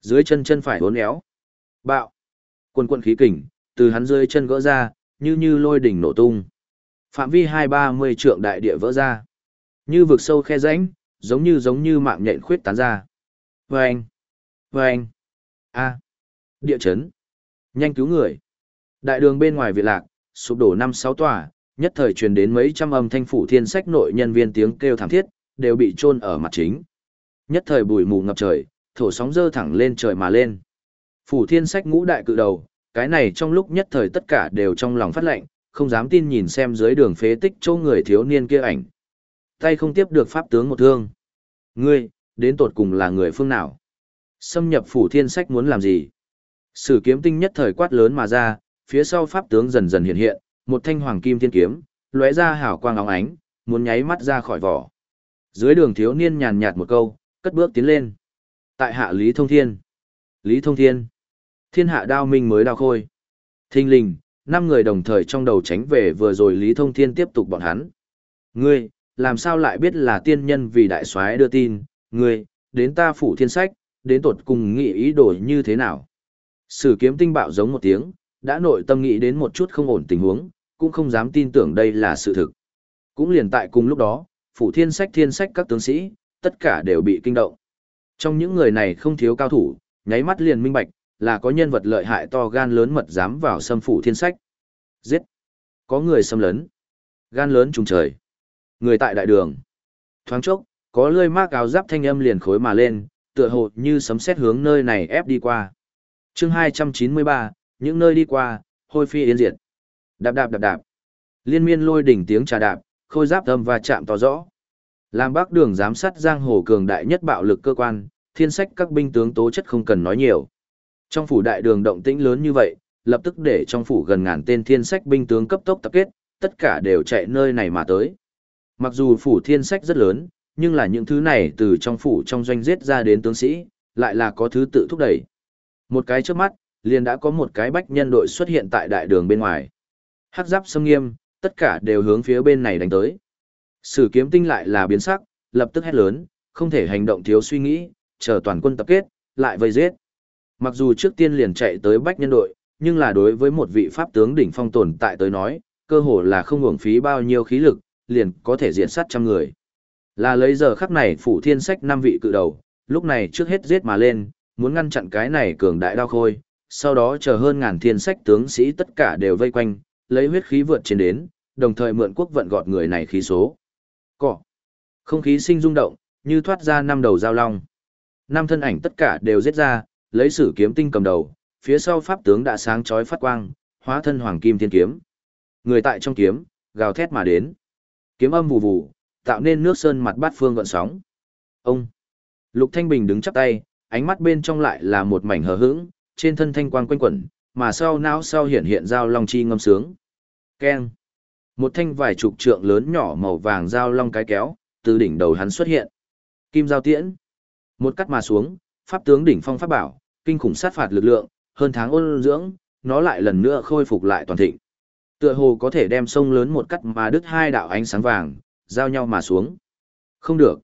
Dưới chân chân phải uốn éo. Bạo. Quân quân khí kình, từ hắn dưới chân gỡ ra, như như lôi đỉnh nổ tung. Phạm vi hai ba mươi trượng đại địa vỡ ra. Như vực sâu khe rãnh, giống như giống như mạng nhện khuyết tán ra. Vâng! Vâng! a Địa chấn! Nhanh cứu người! Đại đường bên ngoài Việt Lạc, sụp đổ năm sáu tòa, nhất thời truyền đến mấy trăm âm thanh phủ thiên sách nội nhân viên tiếng kêu thảm thiết, đều bị chôn ở mặt chính. Nhất thời bụi mù ngập trời, thổ sóng dơ thẳng lên trời mà lên. Phủ thiên sách ngũ đại cự đầu, cái này trong lúc nhất thời tất cả đều trong lòng phát lệnh, không dám tin nhìn xem dưới đường phế tích chỗ người thiếu niên kia ảnh. Tay không tiếp được pháp tướng một thương. Ngươi, đến tột cùng là người phương nào? Xâm nhập phủ thiên sách muốn làm gì? Sử kiếm tinh nhất thời quát lớn mà ra, phía sau pháp tướng dần dần hiện hiện, một thanh hoàng kim thiên kiếm, lóe ra hào quang óng ánh, muốn nháy mắt ra khỏi vỏ. Dưới đường thiếu niên nhàn nhạt một câu, cất bước tiến lên. Tại hạ Lý Thông Thiên. Lý Thông Thiên. Thiên hạ đao minh mới đao khôi. Thinh linh, năm người đồng thời trong đầu tránh về vừa rồi Lý Thông Thiên tiếp tục bọn hắn. Ngươi, làm sao lại biết là tiên nhân vì đại soái đưa tin, ngươi, đến ta phủ thiên sách, đến tột cùng nghĩ ý đồ như thế nào. Sử kiếm tinh bạo giống một tiếng, đã nội tâm nghĩ đến một chút không ổn tình huống, cũng không dám tin tưởng đây là sự thực. Cũng liền tại cùng lúc đó, phủ thiên sách thiên sách các tướng sĩ, tất cả đều bị kinh động. Trong những người này không thiếu cao thủ, nháy mắt liền minh bạch, là có nhân vật lợi hại to gan lớn mật dám vào xâm phủ thiên sách. Giết! Có người xâm lấn. Gan lớn trùng trời. Người tại đại đường. Thoáng chốc, có lươi mác áo giáp thanh âm liền khối mà lên, tựa hồ như sấm sét hướng nơi này ép đi qua. chương 293, những nơi đi qua, hôi phi yên diệt. Đạp đạp đạp đạp. Liên miên lôi đỉnh tiếng trà đạp, khôi giáp âm và chạm to rõ. Làm bác đường giám sát giang hồ cường đại nhất bạo lực cơ quan, thiên sách các binh tướng tố chất không cần nói nhiều. Trong phủ đại đường động tĩnh lớn như vậy, lập tức để trong phủ gần ngàn tên thiên sách binh tướng cấp tốc tập kết, tất cả đều chạy nơi này mà tới. Mặc dù phủ thiên sách rất lớn, nhưng là những thứ này từ trong phủ trong doanh giết ra đến tướng sĩ, lại là có thứ tự thúc đẩy. Một cái trước mắt, liền đã có một cái bách nhân đội xuất hiện tại đại đường bên ngoài. Hắc giáp sâm nghiêm, tất cả đều hướng phía bên này đánh tới. Sử kiếm tinh lại là biến sắc, lập tức hét lớn, không thể hành động thiếu suy nghĩ, chờ toàn quân tập kết, lại vây giết. Mặc dù trước tiên liền chạy tới bách nhân đội, nhưng là đối với một vị pháp tướng đỉnh phong tồn tại tới nói, cơ hồ là không hưởng phí bao nhiêu khí lực, liền có thể diện sát trăm người. Là lấy giờ khắc này phủ thiên sách năm vị cự đầu, lúc này trước hết giết mà lên, muốn ngăn chặn cái này cường đại đao khôi, sau đó chờ hơn ngàn thiên sách tướng sĩ tất cả đều vây quanh, lấy huyết khí vượt trên đến, đồng thời mượn quốc vận gọt người này khí số. Cỏ. Không khí sinh rung động, như thoát ra năm đầu giao long. Năm thân ảnh tất cả đều giết ra, lấy sử kiếm tinh cầm đầu, phía sau pháp tướng đã sáng chói phát quang, hóa thân hoàng kim thiên kiếm. Người tại trong kiếm, gào thét mà đến. Kiếm âm vù vù, tạo nên nước sơn mặt bát phương gợn sóng. Ông. Lục Thanh Bình đứng chắp tay, ánh mắt bên trong lại là một mảnh hờ hững, trên thân thanh quang quanh quẩn, mà sau não sau hiện hiện dao long chi ngâm sướng. Keng. Một thanh vài chục trượng lớn nhỏ màu vàng dao long cái kéo, từ đỉnh đầu hắn xuất hiện. Kim giao tiễn. Một cắt mà xuống, pháp tướng đỉnh phong pháp bảo, kinh khủng sát phạt lực lượng, hơn tháng ôn dưỡng, nó lại lần nữa khôi phục lại toàn thịnh. Tựa hồ có thể đem sông lớn một cắt mà đứt hai đạo ánh sáng vàng, giao nhau mà xuống. Không được.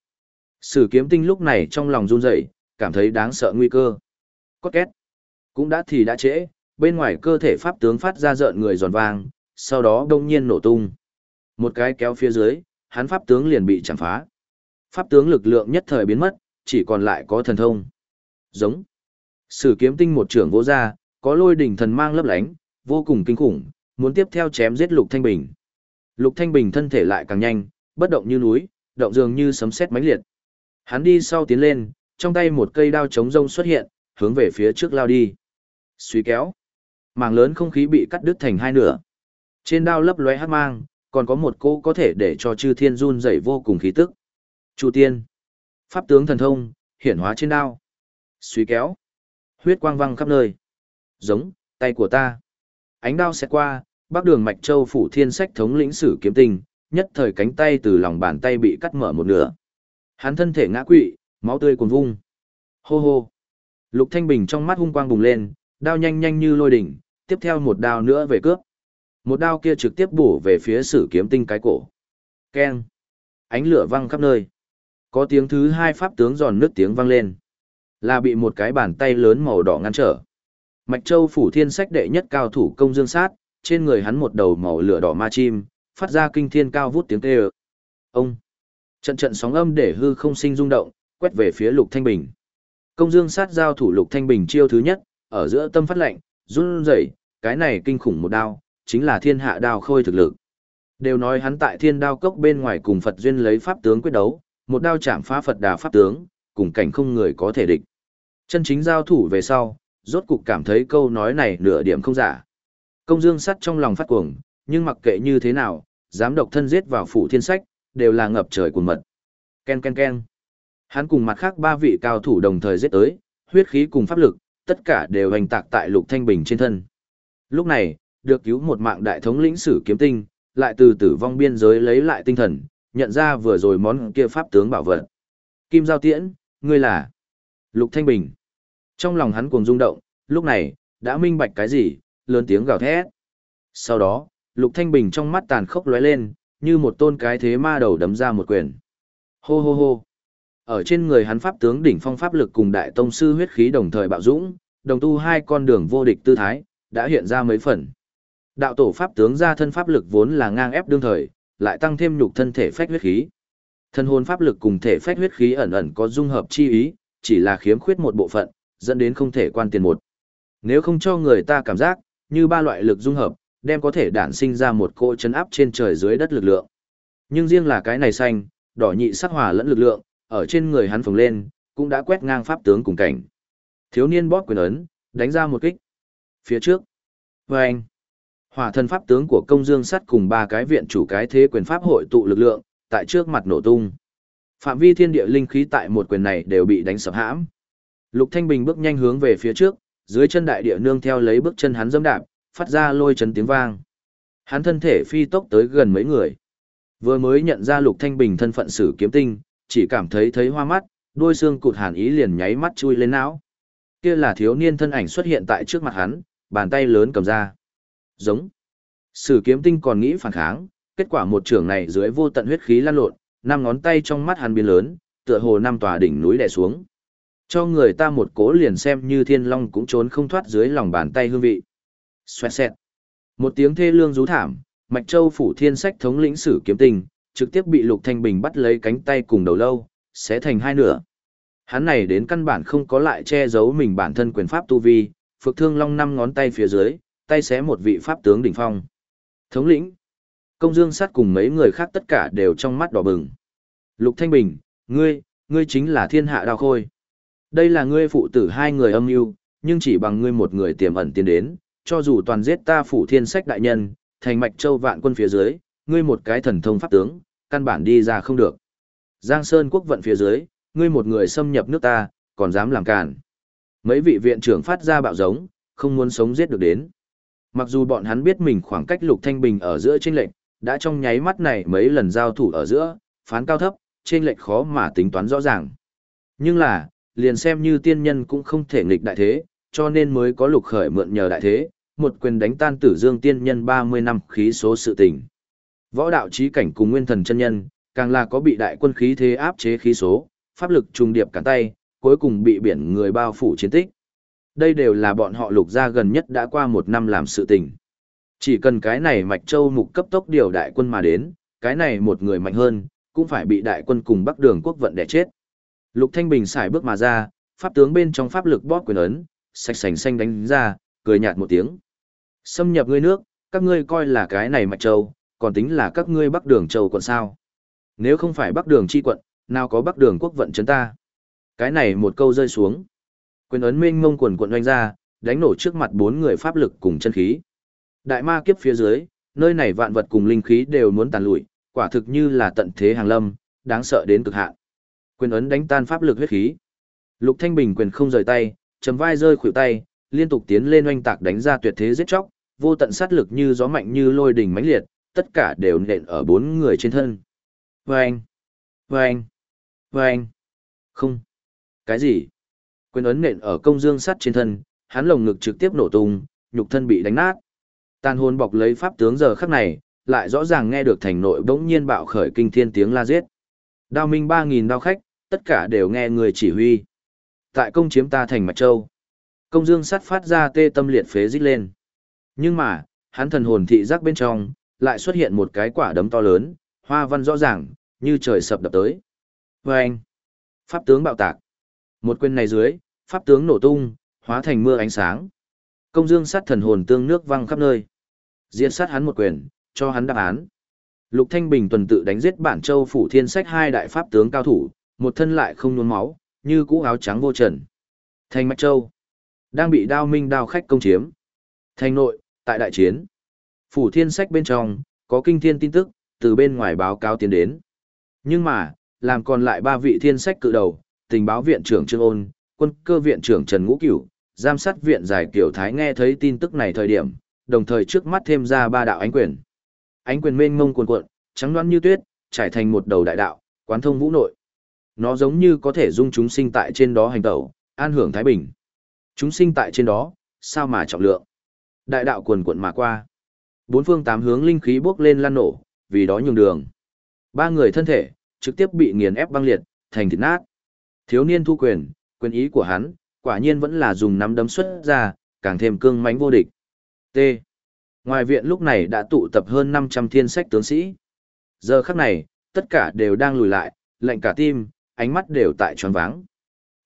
Sử kiếm tinh lúc này trong lòng run rẩy, cảm thấy đáng sợ nguy cơ. Cốt két. Cũng đã thì đã trễ, bên ngoài cơ thể pháp tướng phát ra rợn người giòn vang, sau đó đông nhiên nổ tung. Một cái kéo phía dưới, hắn pháp tướng liền bị chạm phá. Pháp tướng lực lượng nhất thời biến mất, chỉ còn lại có thần thông. Giống. Sử kiếm tinh một trưởng vỗ ra, có lôi đỉnh thần mang lấp lánh, vô cùng kinh khủng, muốn tiếp theo chém giết Lục Thanh Bình. Lục Thanh Bình thân thể lại càng nhanh, bất động như núi, động dường như sấm sét mãnh liệt. Hắn đi sau tiến lên, trong tay một cây đao chống rông xuất hiện, hướng về phía trước lao đi. Suy kéo. màng lớn không khí bị cắt đứt thành hai nửa. Trên đao lấp lóe hát mang, còn có một cỗ có thể để cho chư thiên run dậy vô cùng khí tức. Chu tiên. Pháp tướng thần thông, hiển hóa trên đao. Suy kéo. Huyết quang văng khắp nơi. Giống, tay của ta. Ánh đao xẹt qua, bắc đường mạch châu phủ thiên sách thống lĩnh sử kiếm tình, nhất thời cánh tay từ lòng bàn tay bị cắt mở một nửa. Hắn thân thể ngã quỵ, máu tươi cuồn vung. Hô hô. Lục Thanh Bình trong mắt hung quang bùng lên, đao nhanh nhanh như lôi đỉnh, tiếp theo một đao nữa về cướp. Một đao kia trực tiếp bổ về phía sử kiếm tinh cái cổ. Keng. Ánh lửa văng khắp nơi. Có tiếng thứ hai pháp tướng giòn nước tiếng vang lên. là bị một cái bàn tay lớn màu đỏ ngăn trở. Mạch Châu phủ thiên sách đệ nhất cao thủ công dương sát, trên người hắn một đầu màu lửa đỏ ma chim, phát ra kinh thiên cao vút tiếng kêu. Ông! Trận trận sóng âm để hư không sinh rung động, quét về phía Lục Thanh Bình. Công dương sát giao thủ Lục Thanh Bình chiêu thứ nhất, ở giữa tâm phát lệnh, run rẩy, cái này kinh khủng một đao, chính là thiên hạ đao khôi thực lực. Đều nói hắn tại thiên đao cốc bên ngoài cùng Phật duyên lấy pháp tướng quyết đấu, một đao chạm phá Phật đà pháp tướng, cùng cảnh không người có thể địch. Chân chính giao thủ về sau, rốt cục cảm thấy câu nói này nửa điểm không giả. Công dương sắt trong lòng phát cuồng, nhưng mặc kệ như thế nào, dám độc thân giết vào phủ thiên sách, đều là ngập trời cuồng mật. Ken ken ken. Hắn cùng mặt khác ba vị cao thủ đồng thời giết tới, huyết khí cùng pháp lực, tất cả đều hành tạc tại lục thanh bình trên thân. Lúc này, được cứu một mạng đại thống lĩnh sử kiếm tinh, lại từ tử vong biên giới lấy lại tinh thần, nhận ra vừa rồi món kia pháp tướng bảo vật. Kim Giao Tiễn, ngươi là Lục Thanh Bình. Trong lòng hắn cuồng rung động, lúc này, đã minh bạch cái gì, lớn tiếng gào thét. Sau đó, Lục Thanh Bình trong mắt tàn khốc lóe lên, như một tôn cái thế ma đầu đấm ra một quyền. Hô hô hô. Ở trên người hắn pháp tướng đỉnh phong pháp lực cùng đại tông sư huyết khí đồng thời bạo dũng, đồng tu hai con đường vô địch tư thái, đã hiện ra mấy phần. Đạo tổ pháp tướng ra thân pháp lực vốn là ngang ép đương thời, lại tăng thêm nhục thân thể phách huyết khí. Thân hồn pháp lực cùng thể phách huyết khí ẩn ẩn có dung hợp chi ý, chỉ là khiếm khuyết một bộ phận, dẫn đến không thể quan tiền một. Nếu không cho người ta cảm giác, như ba loại lực dung hợp, đem có thể đản sinh ra một cỗ chấn áp trên trời dưới đất lực lượng. Nhưng riêng là cái này xanh, đỏ nhị sắc hòa lẫn lực lượng, ở trên người hắn phồng lên, cũng đã quét ngang pháp tướng cùng cảnh. Thiếu niên bóp quyền ấn, đánh ra một kích. Phía trước. Vâng anh. Hỏa thần pháp tướng của công dương sắt cùng ba cái viện chủ cái thế quyền pháp hội tụ lực lượng, tại trước mặt nổ tung. Phạm vi thiên địa linh khí tại một quyền này đều bị đánh sập hãm. Lục Thanh Bình bước nhanh hướng về phía trước, dưới chân đại địa nương theo lấy bước chân hắn dẫm đạp, phát ra lôi chấn tiếng vang. Hắn thân thể phi tốc tới gần mấy người. Vừa mới nhận ra Lục Thanh Bình thân phận sử kiếm tinh, chỉ cảm thấy thấy hoa mắt, đôi xương cụt hàn ý liền nháy mắt chui lên não. Kia là thiếu niên thân ảnh xuất hiện tại trước mặt hắn, bàn tay lớn cầm ra. Giống. Sử kiếm tinh còn nghĩ phản kháng, kết quả một trưởng này dưới vô tận huyết khí lan lộn, năm ngón tay trong mắt hắn biến lớn, tựa hồ năm tòa đỉnh núi đè xuống. Cho người ta một cố liền xem như thiên long cũng trốn không thoát dưới lòng bàn tay hương vị. Xoẹt xẹt. Một tiếng thê lương rú thảm, Mạch Châu phủ thiên sách thống lĩnh sử kiếm tình, trực tiếp bị Lục Thanh Bình bắt lấy cánh tay cùng đầu lâu, sẽ thành hai nửa. Hắn này đến căn bản không có lại che giấu mình bản thân quyền pháp tu vi, phược thương long năm ngón tay phía dưới, tay xé một vị pháp tướng đỉnh phong. Thống lĩnh, công dương sát cùng mấy người khác tất cả đều trong mắt đỏ bừng. Lục Thanh Bình, ngươi, ngươi chính là thiên hạ đao khôi. Đây là ngươi phụ tử hai người âm mưu, nhưng chỉ bằng ngươi một người tiềm ẩn tiến đến, cho dù toàn giết ta phủ thiên sách đại nhân, thành mạch châu vạn quân phía dưới, ngươi một cái thần thông pháp tướng, căn bản đi ra không được. Giang Sơn quốc vận phía dưới, ngươi một người xâm nhập nước ta, còn dám làm cản. Mấy vị viện trưởng phát ra bạo giống, không muốn sống giết được đến. Mặc dù bọn hắn biết mình khoảng cách Lục Thanh Bình ở giữa trên lệnh, đã trong nháy mắt này mấy lần giao thủ ở giữa, phán cao thấp, trên lệnh khó mà tính toán rõ ràng. Nhưng là, liền xem như tiên nhân cũng không thể nghịch đại thế, cho nên mới có lục khởi mượn nhờ đại thế, một quyền đánh tan tử dương tiên nhân 30 năm khí số sự tình. Võ đạo trí cảnh cùng nguyên thần chân nhân, càng là có bị đại quân khí thế áp chế khí số, pháp lực trùng điệp cả tay, cuối cùng bị biển người bao phủ chiến tích. Đây đều là bọn họ lục gia gần nhất đã qua một năm làm sự tình. Chỉ cần cái này Mạch Châu mục cấp tốc điều đại quân mà đến, cái này một người mạnh hơn, cũng phải bị đại quân cùng Bắc Đường quốc vận đè chết. Lục Thanh Bình xài bước mà ra, pháp tướng bên trong pháp lực bóp quyền ấn, sạch sành xanh đánh ra, cười nhạt một tiếng. Xâm nhập ngươi nước, các ngươi coi là cái này Mạch Châu, còn tính là các ngươi Bắc Đường Châu quận sao. Nếu không phải Bắc Đường chi quận, nào có Bắc Đường quốc vận chấn ta. Cái này một câu rơi xuống. Quyền ấn minh mông quần quận oanh ra, đánh nổ trước mặt bốn người pháp lực cùng chân khí. Đại ma kiếp phía dưới, nơi này vạn vật cùng linh khí đều muốn tàn lụi, quả thực như là tận thế hàng lâm, đáng sợ đến cực hạn. Quyền ấn đánh tan pháp lực huyết khí. Lục Thanh Bình quyền không rời tay, chầm vai rơi khuỷu tay, liên tục tiến lên oanh tạc đánh ra tuyệt thế giết chóc, vô tận sát lực như gió mạnh như lôi đỉnh mãnh liệt, tất cả đều nện ở bốn người trên thân. Vâng! Vâng! Vâng! Không! Cái gì? Quyền ấn nện ở công dương sắt trên thân, hắn lồng ngực trực tiếp nổ tung, nhục thân bị đánh nát. Tàn hồn bọc lấy pháp tướng giờ khắc này, lại rõ ràng nghe được thành nội bỗng nhiên bạo khởi kinh thiên tiếng la giết. Đao minh 3000 đao khách, tất cả đều nghe người chỉ huy. tại công chiếm ta thành Mạch Châu. Công dương sắt phát ra tê tâm liệt phế rít lên. Nhưng mà, hắn thần hồn thị giác bên trong, lại xuất hiện một cái quả đấm to lớn, hoa văn rõ ràng, như trời sập đập tới. Và anh, pháp tướng bạo tạc. Một quyền này dưới, pháp tướng nổ tung, hóa thành mưa ánh sáng. Công dương sát thần hồn tương nước văng khắp nơi. Diệt sát hắn một quyền, cho hắn đáp án. Lục Thanh Bình tuần tự đánh giết bản châu phủ thiên sách hai đại pháp tướng cao thủ, một thân lại không nhuốm máu, như cũ áo trắng vô trần. Thành Mạch Châu đang bị đao minh đao khách công chiếm. Thành nội, tại đại chiến. Phủ thiên sách bên trong, có kinh thiên tin tức, từ bên ngoài báo cáo tiến đến. Nhưng mà, làm còn lại ba vị thiên sách cự đầu, tình báo viện trưởng Trương Ôn, quân cơ viện trưởng Trần Ngũ Cửu, giám sát viện giải Kiều Thái nghe thấy tin tức này thời điểm, đồng thời trước mắt thêm ra ba đạo ánh quyền. Ánh quyền mênh mông cuồn cuộn, trắng loáng như tuyết, trải thành một đầu đại đạo, quán thông vũ nội. Nó giống như có thể dung chúng sinh tại trên đó hành tẩu, an hưởng thái bình. Chúng sinh tại trên đó, sao mà trọng lượng. Đại đạo cuồn cuộn mà qua. Bốn phương tám hướng linh khí bốc lên lan nổ, vì đó nhường đường. Ba người thân thể, trực tiếp bị nghiền ép băng liệt, thành thịt nát. Thiếu niên thu quyền, quyền ý của hắn, quả nhiên vẫn là dùng nắm đấm xuất ra, càng thêm cương mãnh vô địch. T. Ngoài viện lúc này đã tụ tập hơn 500 thiên sách tướng sĩ. Giờ khắc này, tất cả đều đang lùi lại, lạnh cả tim, ánh mắt đều tại tròn váng.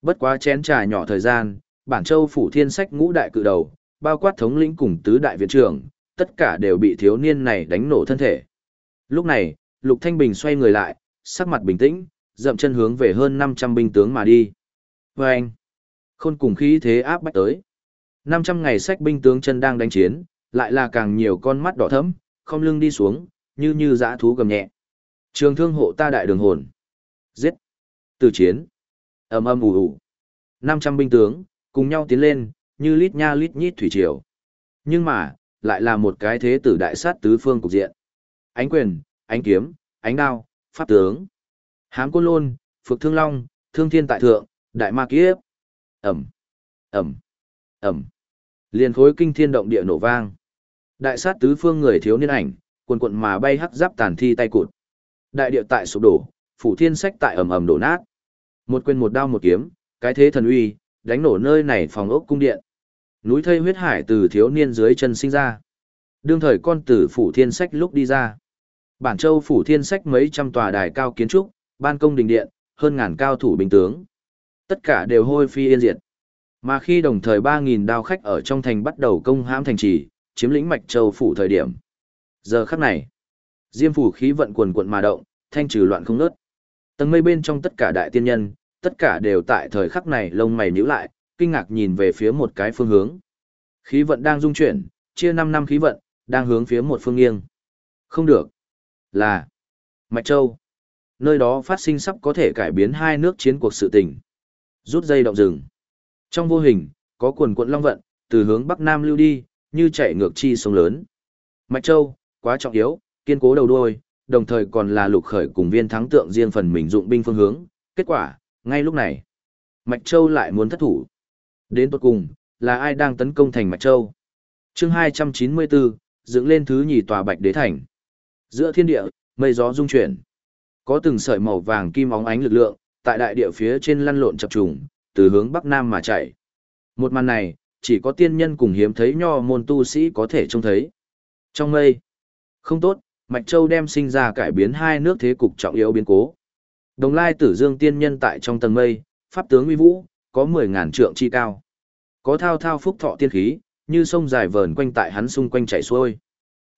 Bất quá chén trà nhỏ thời gian, bản châu phủ thiên sách ngũ đại cự đầu, bao quát thống lĩnh cùng tứ đại viện trưởng, tất cả đều bị thiếu niên này đánh nổ thân thể. Lúc này, Lục Thanh Bình xoay người lại, sắc mặt bình tĩnh, dậm chân hướng về hơn 500 binh tướng mà đi. Và anh, khôn cùng khí thế áp bách tới. 500 ngày sách binh tướng chân đang đánh chiến, lại là càng nhiều con mắt đỏ thẫm, không lưng đi xuống, như như dã thú gầm nhẹ. Trường thương hộ ta đại đường hồn. Giết. Từ chiến. ầm ầm ù ù. 500 binh tướng, cùng nhau tiến lên, như lít nha lít nhít thủy triều. Nhưng mà, lại là một cái thế tử đại sát tứ phương cục diện. Ánh quyền, ánh kiếm, ánh đao, pháp tướng. Hám côn lôn, phược thương long, thương thiên tại thượng, đại ma kiếp. Ẩm, Ẩm, Ẩm. Liên khối kinh thiên động địa nổ vang. Đại sát tứ phương người thiếu niên ảnh, quần quận mà bay hắc giáp tàn thi tay cụt. Đại địa tại sụp đổ, phủ thiên sách tại ầm ầm đổ nát. Một quyền một đao một kiếm, cái thế thần uy, đánh nổ nơi này phòng ốc cung điện. Núi thây huyết hải từ thiếu niên dưới chân sinh ra. Đương thời con tử phủ thiên sách lúc đi ra. Bản châu phủ thiên sách mấy trăm tòa đài cao kiến trúc, ban công đình điện, hơn ngàn cao thủ bình tướng. Tất cả đều hôi phi yên diệt. Mà khi đồng thời 3.000 đao khách ở trong thành bắt đầu công hãm thành trì, chiếm lĩnh mạch châu phủ thời điểm. Giờ khắc này, diêm phủ khí vận quần quận mà động, thanh trừ loạn không ngớt. Tầng mây bên trong tất cả đại tiên nhân, tất cả đều tại thời khắc này lông mày nhíu lại, kinh ngạc nhìn về phía một cái phương hướng. Khí vận đang dung chuyển, chia 5 năm khí vận, đang hướng phía một phương nghiêng. Không được. Là Mạch Châu. Nơi đó phát sinh sắp có thể cải biến hai nước chiến cuộc sự tình. Rút dây động rừng. Trong vô hình, có quần quận long vận, từ hướng bắc nam lưu đi, như chạy ngược chi sông lớn. Mạch Châu, quá trọng yếu, kiên cố đầu đuôi, đồng thời còn là lục khởi cùng viên thắng tượng riêng phần mình dụng binh phương hướng. Kết quả, ngay lúc này, Mạch Châu lại muốn thất thủ. Đến tuột cùng, là ai đang tấn công thành Mạch Châu? chương 294, dựng lên thứ nhì tòa Bạch Đế Thành. Giữa thiên địa, mây gió rung chuyển. Có từng sợi màu vàng kim óng ánh lực lượng, tại đại địa phía trên lăn lộn chập trùng, từ hướng bắc nam mà chạy. Một màn này, chỉ có tiên nhân cùng hiếm thấy nho môn tu sĩ có thể trông thấy. Trong mây, không tốt, Mạch Châu đem sinh ra cải biến hai nước thế cục trọng yếu biến cố. Đồng lai tử dương tiên nhân tại trong tầng mây, pháp tướng uy vũ, có 10.000 trượng chi cao. Có thao thao phúc thọ tiên khí, như sông dài vờn quanh tại hắn xung quanh chảy xuôi.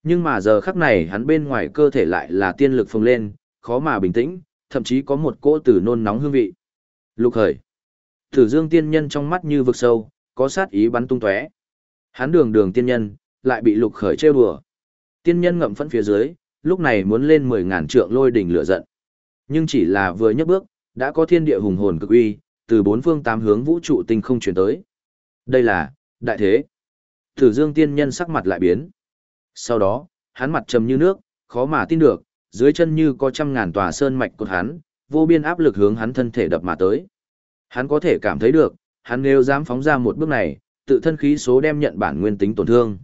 Nhưng mà giờ khắc này hắn bên ngoài cơ thể lại là tiên lực phồng lên, khó mà bình tĩnh, thậm chí có một cỗ tử nôn nóng hương vị. Lục khởi. Tử dương tiên nhân trong mắt như vực sâu, có sát ý bắn tung tóe. Hắn đường đường tiên nhân, lại bị lục khởi trêu đùa. Tiên nhân ngậm phẫn phía dưới, lúc này muốn lên 10.000 trượng lôi đỉnh lửa giận. Nhưng chỉ là vừa nhấc bước, đã có thiên địa hùng hồn cực uy, từ bốn phương tám hướng vũ trụ tinh không chuyển tới. Đây là, đại thế. Tử dương tiên nhân sắc mặt lại biến. Sau đó, hắn mặt trầm như nước, khó mà tin được, dưới chân như có trăm ngàn tòa sơn mạch cột hắn, vô biên áp lực hướng hắn thân thể đập mà tới. Hắn có thể cảm thấy được, hắn nếu dám phóng ra một bước này, tự thân khí số đem nhận bản nguyên tính tổn thương.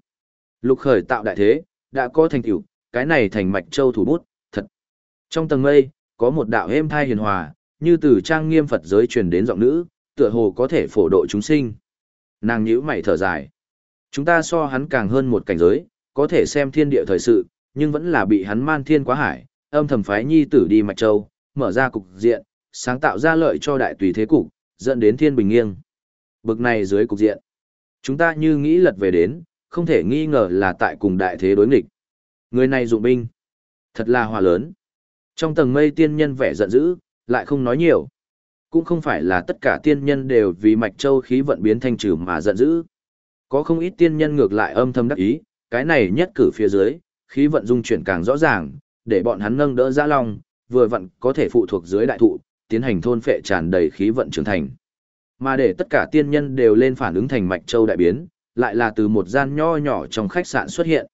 Lục khởi tạo đại thế, đã có thành tựu, cái này thành mạch châu thủ bút, thật. Trong tầng mây, có một đạo êm thai hiền hòa, như từ trang nghiêm Phật giới truyền đến giọng nữ, tựa hồ có thể phổ độ chúng sinh. Nàng nhíu mày thở dài. Chúng ta so hắn càng hơn một cảnh giới, có thể xem thiên địa thời sự, nhưng vẫn là bị hắn man thiên quá hải, âm thầm phái nhi tử đi Mạch Châu, mở ra cục diện, sáng tạo ra lợi cho đại tùy thế cục, dẫn đến thiên bình nghiêng. Bực này dưới cục diện, chúng ta như nghĩ lật về đến, không thể nghi ngờ là tại cùng đại thế đối nghịch. Người này dụng binh, thật là hòa lớn. Trong tầng mây tiên nhân vẻ giận dữ, lại không nói nhiều. Cũng không phải là tất cả tiên nhân đều vì mạch châu khí vận biến thành trừ mà giận dữ. Có không ít tiên nhân ngược lại âm thầm đắc ý, cái này nhất cử phía dưới, khí vận dung chuyển càng rõ ràng, để bọn hắn nâng đỡ Giã long, vừa vận có thể phụ thuộc dưới đại thụ, tiến hành thôn phệ tràn đầy khí vận trưởng thành. Mà để tất cả tiên nhân đều lên phản ứng thành mạch châu đại biến, lại là từ một gian nho nhỏ trong khách sạn xuất hiện.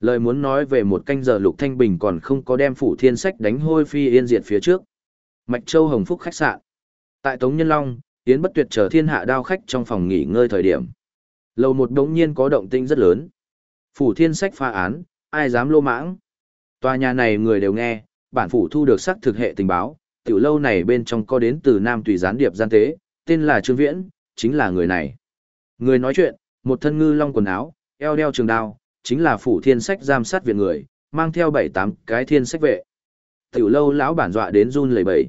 Lời muốn nói về một canh giờ Lục Thanh Bình còn không có đem phủ thiên sách đánh hôi phi yên diệt phía trước. Mạch Châu Hồng Phúc khách sạn. Tại Tống Nhân Long, Yến Bất Tuyệt chờ thiên hạ đao khách trong phòng nghỉ ngơi thời điểm. Lầu một đống nhiên có động tĩnh rất lớn. Phủ thiên sách pha án, ai dám lô mãng. Tòa nhà này người đều nghe, bản phủ thu được xác thực hệ tình báo, tiểu lâu này bên trong có đến từ Nam Tùy gián điệp gian tế, tên là Trương Viễn, chính là người này. Người nói chuyện, một thân ngư long quần áo, eo đeo trường đao, chính là phủ thiên sách giam sát viện người, mang theo bảy tám cái thiên sách vệ. Tiểu lâu lão bản dọa đến run lẩy bẩy.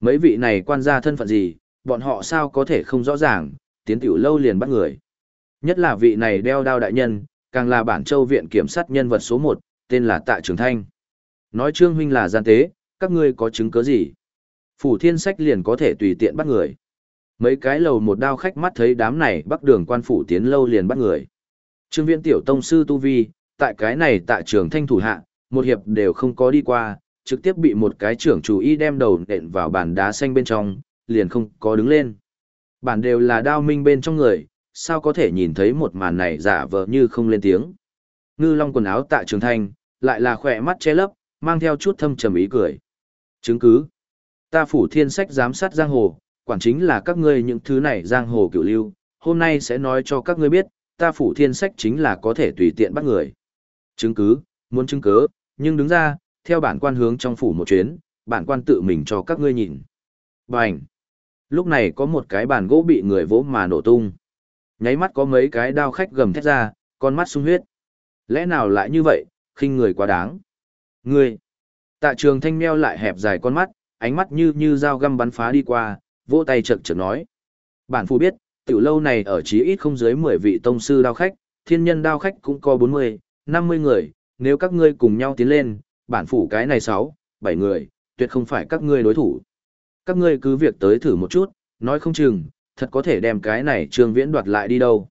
Mấy vị này quan gia thân phận gì, bọn họ sao có thể không rõ ràng, tiến tiểu lâu liền bắt người. Nhất là vị này đeo đao đại nhân, càng là bản châu viện kiểm sát nhân vật số 1, tên là Tạ Trường Thanh. Nói Trương huynh là gian tế, các ngươi có chứng cứ gì? Phủ thiên sách liền có thể tùy tiện bắt người. Mấy cái lầu một đao khách mắt thấy đám này bắc đường quan phủ tiến lâu liền bắt người. Trương Viễn tiểu tông sư tu vi, tại cái này Tạ trường thanh thủ hạ, một hiệp đều không có đi qua, trực tiếp bị một cái trưởng chủ y đem đầu nện vào bàn đá xanh bên trong, liền không có đứng lên. Bản đều là đao minh bên trong người, sao có thể nhìn thấy một màn này giả vờ như không lên tiếng. Ngư long quần áo tạ trường thanh, lại là khỏe mắt che lấp, mang theo chút thâm trầm ý cười. Chứng cứ. Ta phủ thiên sách giám sát giang hồ, quản chính là các ngươi những thứ này giang hồ cửu lưu, hôm nay sẽ nói cho các ngươi biết, ta phủ thiên sách chính là có thể tùy tiện bắt người. Chứng cứ, muốn chứng cứ, nhưng đứng ra, theo bản quan hướng trong phủ một chuyến, bản quan tự mình cho các ngươi nhìn. Bành! Lúc này có một cái bàn gỗ bị người vỗ mà nổ tung. Nháy mắt có mấy cái đao khách gầm thét ra, con mắt sung huyết. Lẽ nào lại như vậy, khinh người quá đáng. Ngươi! Tạ trường thanh meo lại hẹp dài con mắt, ánh mắt như như dao găm bắn phá đi qua, vỗ tay chật chật nói. Bản phu biết, tiểu lâu này ở chí ít không dưới 10 vị tông sư đao khách, thiên nhân đao khách cũng có 40, 50 người, nếu các ngươi cùng nhau tiến lên, bản phủ cái này 6, 7 người, tuyệt không phải các ngươi đối thủ. Các ngươi cứ việc tới thử một chút, nói không chừng, thật có thể đem cái này trương viễn đoạt lại đi đâu.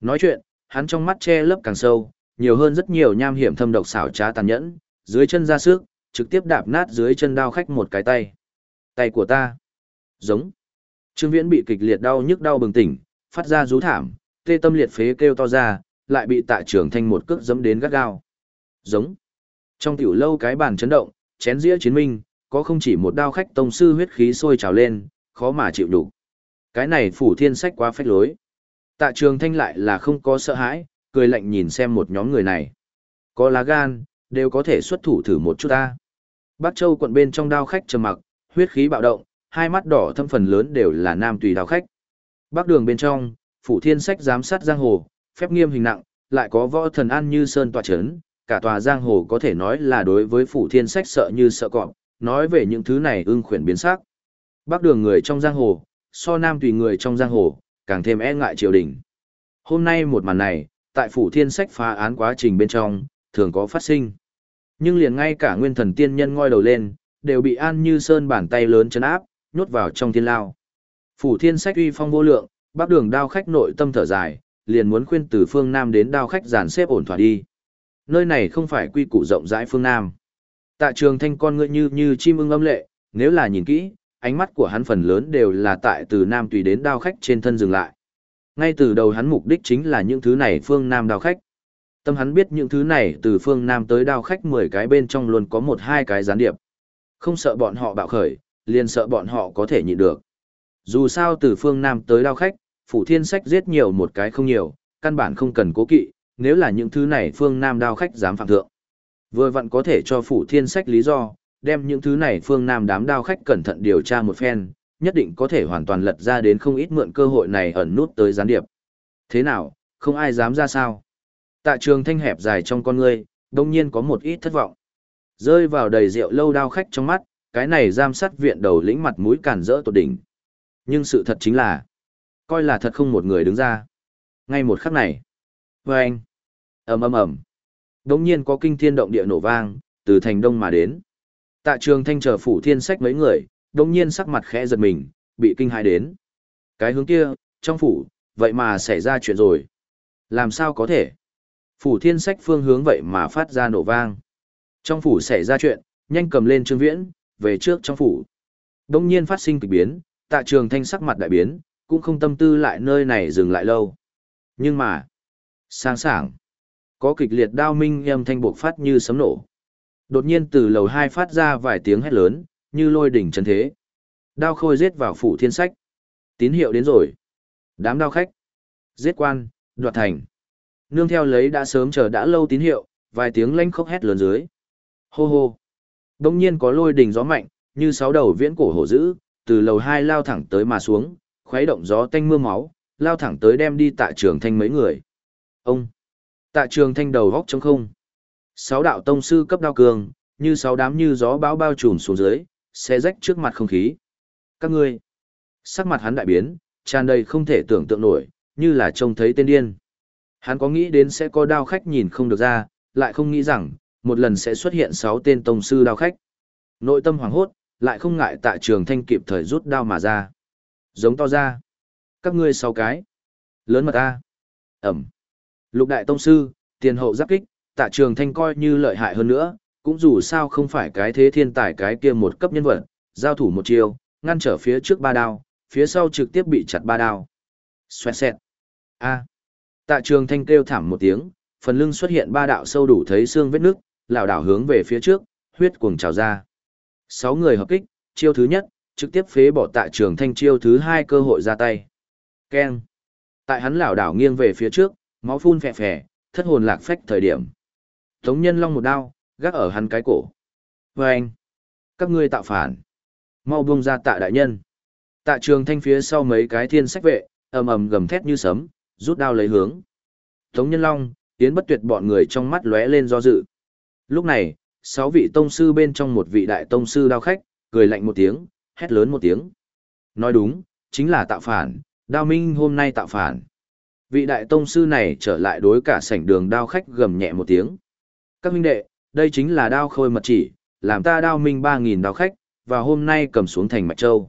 Nói chuyện, hắn trong mắt che lấp càng sâu, nhiều hơn rất nhiều nham hiểm thâm độc xảo trá tàn nhẫn, dưới chân ra sức, trực tiếp đạp nát dưới chân đao khách một cái tay. Tay của ta. Giống. Trương Viễn bị kịch liệt đau nhức đau bừng tỉnh, phát ra rú thảm, tê tâm liệt phế kêu to ra, lại bị tạ trưởng thanh một cước dẫm đến gắt gao. Giống. Trong tiểu lâu cái bàn chấn động, chén dĩa chiến minh, có không chỉ một đao khách tông sư huyết khí sôi trào lên, khó mà chịu đủ. Cái này phủ thiên sách quá phách lối. Tạ trường thanh lại là không có sợ hãi, cười lạnh nhìn xem một nhóm người này. Có lá gan, đều có thể xuất thủ thử một chút ta. Bắc Châu quận bên trong đao khách trầm mặc, huyết khí bạo động, hai mắt đỏ thâm phần lớn đều là nam tùy đao khách. Bắc đường bên trong, phủ thiên sách giám sát giang hồ, phép nghiêm hình nặng, lại có võ thần an như sơn tòa chấn, cả tòa giang hồ có thể nói là đối với phủ thiên sách sợ như sợ cọp, nói về những thứ này ưng khuyển biến sắc. Bắc đường người trong giang hồ, so nam tùy người trong giang hồ, càng thêm e ngại triều đình. Hôm nay một màn này, tại phủ thiên sách phá án quá trình bên trong, thường có phát sinh. Nhưng liền ngay cả nguyên thần tiên nhân ngoi đầu lên, đều bị an như sơn bàn tay lớn chấn áp, nhốt vào trong thiên lao. Phủ thiên sách uy phong vô lượng, bác đường đao khách nội tâm thở dài, liền muốn khuyên từ phương Nam đến đao khách dàn xếp ổn thỏa đi. Nơi này không phải quy củ rộng rãi phương Nam. Tạ trường thanh con ngươi như như chim ưng âm lệ, nếu là nhìn kỹ, ánh mắt của hắn phần lớn đều là tại từ Nam tùy đến đao khách trên thân dừng lại. Ngay từ đầu hắn mục đích chính là những thứ này phương Nam đao khách. Tâm hắn biết những thứ này từ phương Nam tới đao khách 10 cái bên trong luôn có một hai cái gián điệp. Không sợ bọn họ bạo khởi, liền sợ bọn họ có thể nhịn được. Dù sao từ phương Nam tới đao khách, phủ thiên sách giết nhiều một cái không nhiều, căn bản không cần cố kỵ, nếu là những thứ này phương Nam đao khách dám phạm thượng. Vừa vặn có thể cho phủ thiên sách lý do, đem những thứ này phương Nam đám đao khách cẩn thận điều tra một phen, nhất định có thể hoàn toàn lật ra đến không ít mượn cơ hội này ẩn nút tới gián điệp. Thế nào, không ai dám ra sao? Tạ trường thanh hẹp dài trong con ngươi, đông nhiên có một ít thất vọng. Rơi vào đầy rượu lâu đao khách trong mắt, cái này giam sát viện đầu lĩnh mặt mũi cản rỡ tột đỉnh. Nhưng sự thật chính là, coi là thật không một người đứng ra. Ngay một khắc này, với anh, ầm ầm ầm, đống nhiên có kinh thiên động địa nổ vang, từ thành đông mà đến. Tạ trường thanh chờ phủ thiên sách mấy người, đống nhiên sắc mặt khẽ giật mình, bị kinh hãi đến. Cái hướng kia, trong phủ, vậy mà xảy ra chuyện rồi. Làm sao có thể? Phủ thiên sách phương hướng vậy mà phát ra nổ vang. Trong phủ xảy ra chuyện, nhanh cầm lên trương viễn, về trước trong phủ. Đồng nhiên phát sinh kịch biến, tạ trường thanh sắc mặt đại biến, cũng không tâm tư lại nơi này dừng lại lâu. Nhưng mà, sáng sảng, có kịch liệt đao minh âm thanh buộc phát như sấm nổ. Đột nhiên từ lầu hai phát ra vài tiếng hét lớn, như lôi đỉnh chân thế. Đao khôi giết vào phủ thiên sách. Tín hiệu đến rồi. Đám đao khách. Giết quan, đoạt thành. Nương theo lấy đã sớm chờ đã lâu tín hiệu, vài tiếng lanh khóc hét lớn dưới. Hô hô. Đông nhiên có lôi đỉnh gió mạnh, như sáu đầu viễn cổ hổ dữ, từ lầu hai lao thẳng tới mà xuống, khuấy động gió tanh mưa máu, lao thẳng tới đem đi tạ trường thanh mấy người. Ông! Tạ trường thanh đầu góc trong không. Sáu đạo tông sư cấp đao cường, như sáu đám như gió bão bao trùm xuống dưới, xe rách trước mặt không khí. Các ngươi! Sắc mặt hắn đại biến, tràn đầy không thể tưởng tượng nổi, như là trông thấy tên điên. Hắn có nghĩ đến sẽ có đao khách nhìn không được ra, lại không nghĩ rằng, một lần sẽ xuất hiện sáu tên tông sư đao khách. Nội tâm hoảng hốt, lại không ngại tại trường thanh kịp thời rút đao mà ra. Giống to ra. Các ngươi sáu cái. Lớn mật ta. Ẩm. Lục đại tông sư, tiền hậu giáp kích, tạ trường thanh coi như lợi hại hơn nữa, cũng dù sao không phải cái thế thiên tài cái kia một cấp nhân vật, giao thủ một chiều, ngăn trở phía trước ba đao, phía sau trực tiếp bị chặt ba đao. Xoẹt xẹt. A. Tạ trường thanh kêu thảm một tiếng, phần lưng xuất hiện ba đạo sâu đủ thấy xương vết nước, lảo đảo hướng về phía trước, huyết cuồng trào ra. Sáu người hợp kích, chiêu thứ nhất, trực tiếp phế bỏ tạ trường thanh chiêu thứ hai cơ hội ra tay. Keng. Tại hắn lảo đảo nghiêng về phía trước, máu phun phè phè, thất hồn lạc phách thời điểm. Tống nhân long một đao, gác ở hắn cái cổ. Và anh. Các ngươi tạo phản. Mau buông ra tạ đại nhân. Tạ trường thanh phía sau mấy cái thiên sách vệ, ầm ầm gầm thét như sấm, rút đao lấy hướng. Tống nhân long, tiến bất tuyệt bọn người trong mắt lóe lên do dự. Lúc này, sáu vị tông sư bên trong một vị đại tông sư đao khách, cười lạnh một tiếng, hét lớn một tiếng. Nói đúng, chính là tạo phản, đao minh hôm nay tạo phản. Vị đại tông sư này trở lại đối cả sảnh đường đao khách gầm nhẹ một tiếng. Các huynh đệ, đây chính là đao khôi mật chỉ, làm ta đao minh 3.000 đao khách, và hôm nay cầm xuống thành Mạch Châu.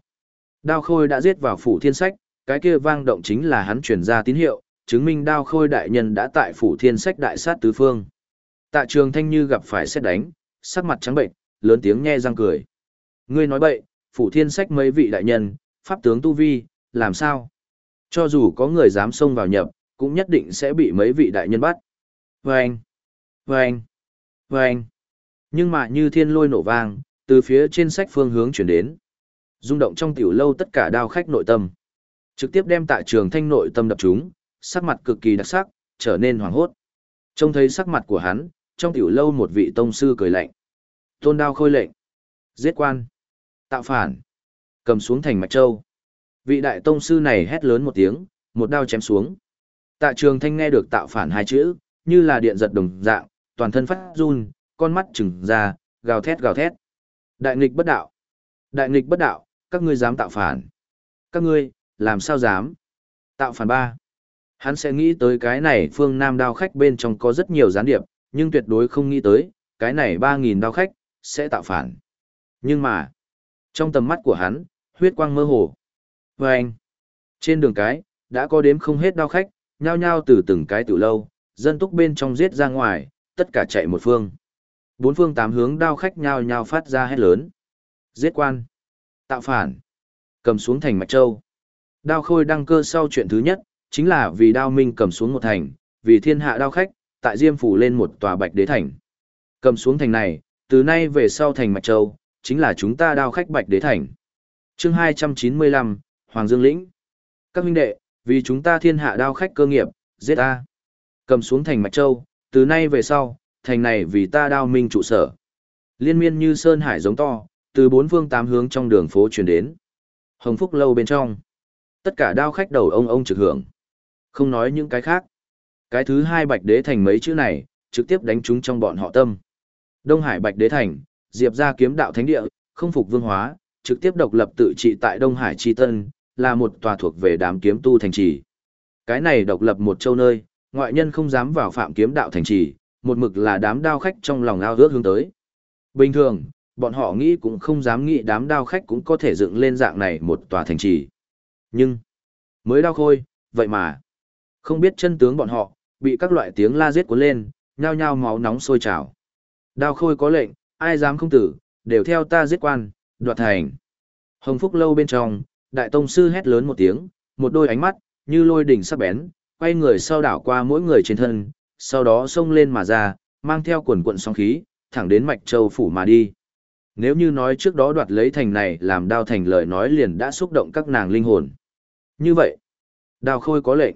Đao khôi đã giết vào phủ thiên sách, cái kia vang động chính là hắn truyền ra tín hiệu, chứng minh đao khôi đại nhân đã tại phủ thiên sách đại sát tứ phương. Tạ trường thanh như gặp phải xét đánh, sắc mặt trắng bệnh, lớn tiếng nhe răng cười. Ngươi nói bậy, phủ thiên sách mấy vị đại nhân, pháp tướng tu vi, làm sao? Cho dù có người dám xông vào nhập, cũng nhất định sẽ bị mấy vị đại nhân bắt. Vâng! Vâng! Vâng! Nhưng mà như thiên lôi nổ vang, từ phía trên sách phương hướng chuyển đến. rung động trong tiểu lâu tất cả đao khách nội tâm. Trực tiếp đem tại trường thanh nội tâm đập chúng, sắc mặt cực kỳ đặc sắc, trở nên hoảng hốt. Trông thấy sắc mặt của hắn, trong tiểu lâu một vị tông sư cười lạnh. Tôn đao khôi lệnh. Giết quan. Tạo phản. Cầm xuống thành mạch châu. Vị đại tông sư này hét lớn một tiếng, một đao chém xuống. Tạ trường thanh nghe được tạo phản hai chữ, như là điện giật đồng dạng, toàn thân phát run, con mắt trừng ra, gào thét gào thét. Đại nghịch bất đạo. Đại nghịch bất đạo, các ngươi dám tạo phản. Các ngươi, làm sao dám? Tạo phản ba. Hắn sẽ nghĩ tới cái này phương Nam đao khách bên trong có rất nhiều gián điệp, nhưng tuyệt đối không nghĩ tới, cái này 3.000 đao khách, sẽ tạo phản. Nhưng mà, trong tầm mắt của hắn, huyết quang mơ hồ. Và anh, trên đường cái, đã có đếm không hết đao khách, nhao nhao từ từng cái từ lâu, dân túc bên trong giết ra ngoài, tất cả chạy một phương. Bốn phương tám hướng đao khách nhao nhao phát ra hét lớn. Giết quan, tạo phản, cầm xuống thành Mạch Châu. Đao khôi đăng cơ sau chuyện thứ nhất, chính là vì đao minh cầm xuống một thành, vì thiên hạ đao khách, tại Diêm phủ lên một tòa bạch đế thành. Cầm xuống thành này, từ nay về sau thành Mạch Châu, chính là chúng ta đao khách bạch đế thành. chương 295, Hoàng Dương Lĩnh. Các huynh đệ, vì chúng ta thiên hạ đao khách cơ nghiệp, giết ta. Cầm xuống thành Mạch Châu, từ nay về sau, thành này vì ta đao minh trụ sở. Liên miên như sơn hải giống to, từ bốn phương tám hướng trong đường phố truyền đến. Hồng Phúc lâu bên trong. Tất cả đao khách đầu ông ông trực hưởng. Không nói những cái khác. Cái thứ hai bạch đế thành mấy chữ này, trực tiếp đánh chúng trong bọn họ tâm. Đông Hải bạch đế thành, diệp ra kiếm đạo thánh địa, không phục vương hóa, trực tiếp độc lập tự trị tại Đông Hải Chi Tân, là một tòa thuộc về đám kiếm tu thành trì. Cái này độc lập một châu nơi, ngoại nhân không dám vào phạm kiếm đạo thành trì, một mực là đám đao khách trong lòng ao ước hướng tới. Bình thường, bọn họ nghĩ cũng không dám nghĩ đám đao khách cũng có thể dựng lên dạng này một tòa thành trì. Nhưng, mới đao khôi, vậy mà, không biết chân tướng bọn họ, bị các loại tiếng la giết cuốn lên, nhao nhao máu nóng sôi trào. Đao khôi có lệnh, ai dám không tử, đều theo ta giết quan, đoạt thành. Hồng Phúc lâu bên trong, đại tông sư hét lớn một tiếng, một đôi ánh mắt, như lôi đỉnh sắc bén, quay người sau đảo qua mỗi người trên thân, sau đó xông lên mà ra, mang theo quần quận sóng khí, thẳng đến Mạch Châu phủ mà đi. Nếu như nói trước đó đoạt lấy thành này làm đao thành lời nói liền đã xúc động các nàng linh hồn. Như vậy, Đào khôi có lệnh.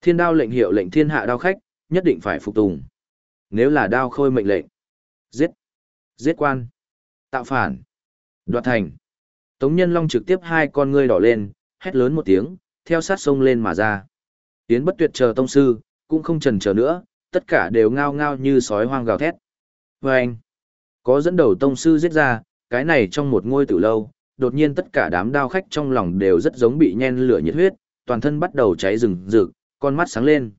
Thiên đao lệnh hiệu lệnh thiên hạ đao khách, nhất định phải phục tùng. Nếu là đao khôi mệnh lệnh, giết, giết quan, tạo phản, đoạt thành. Tống Nhân Long trực tiếp hai con ngươi đỏ lên, hét lớn một tiếng, theo sát sông lên mà ra. Tiến bất tuyệt chờ tông sư, cũng không chần chờ nữa, tất cả đều ngao ngao như sói hoang gào thét. Và anh, có dẫn đầu tông sư giết ra, cái này trong một ngôi tử lâu, đột nhiên tất cả đám đao khách trong lòng đều rất giống bị nhen lửa nhiệt huyết, toàn thân bắt đầu cháy rừng rực, con mắt sáng lên.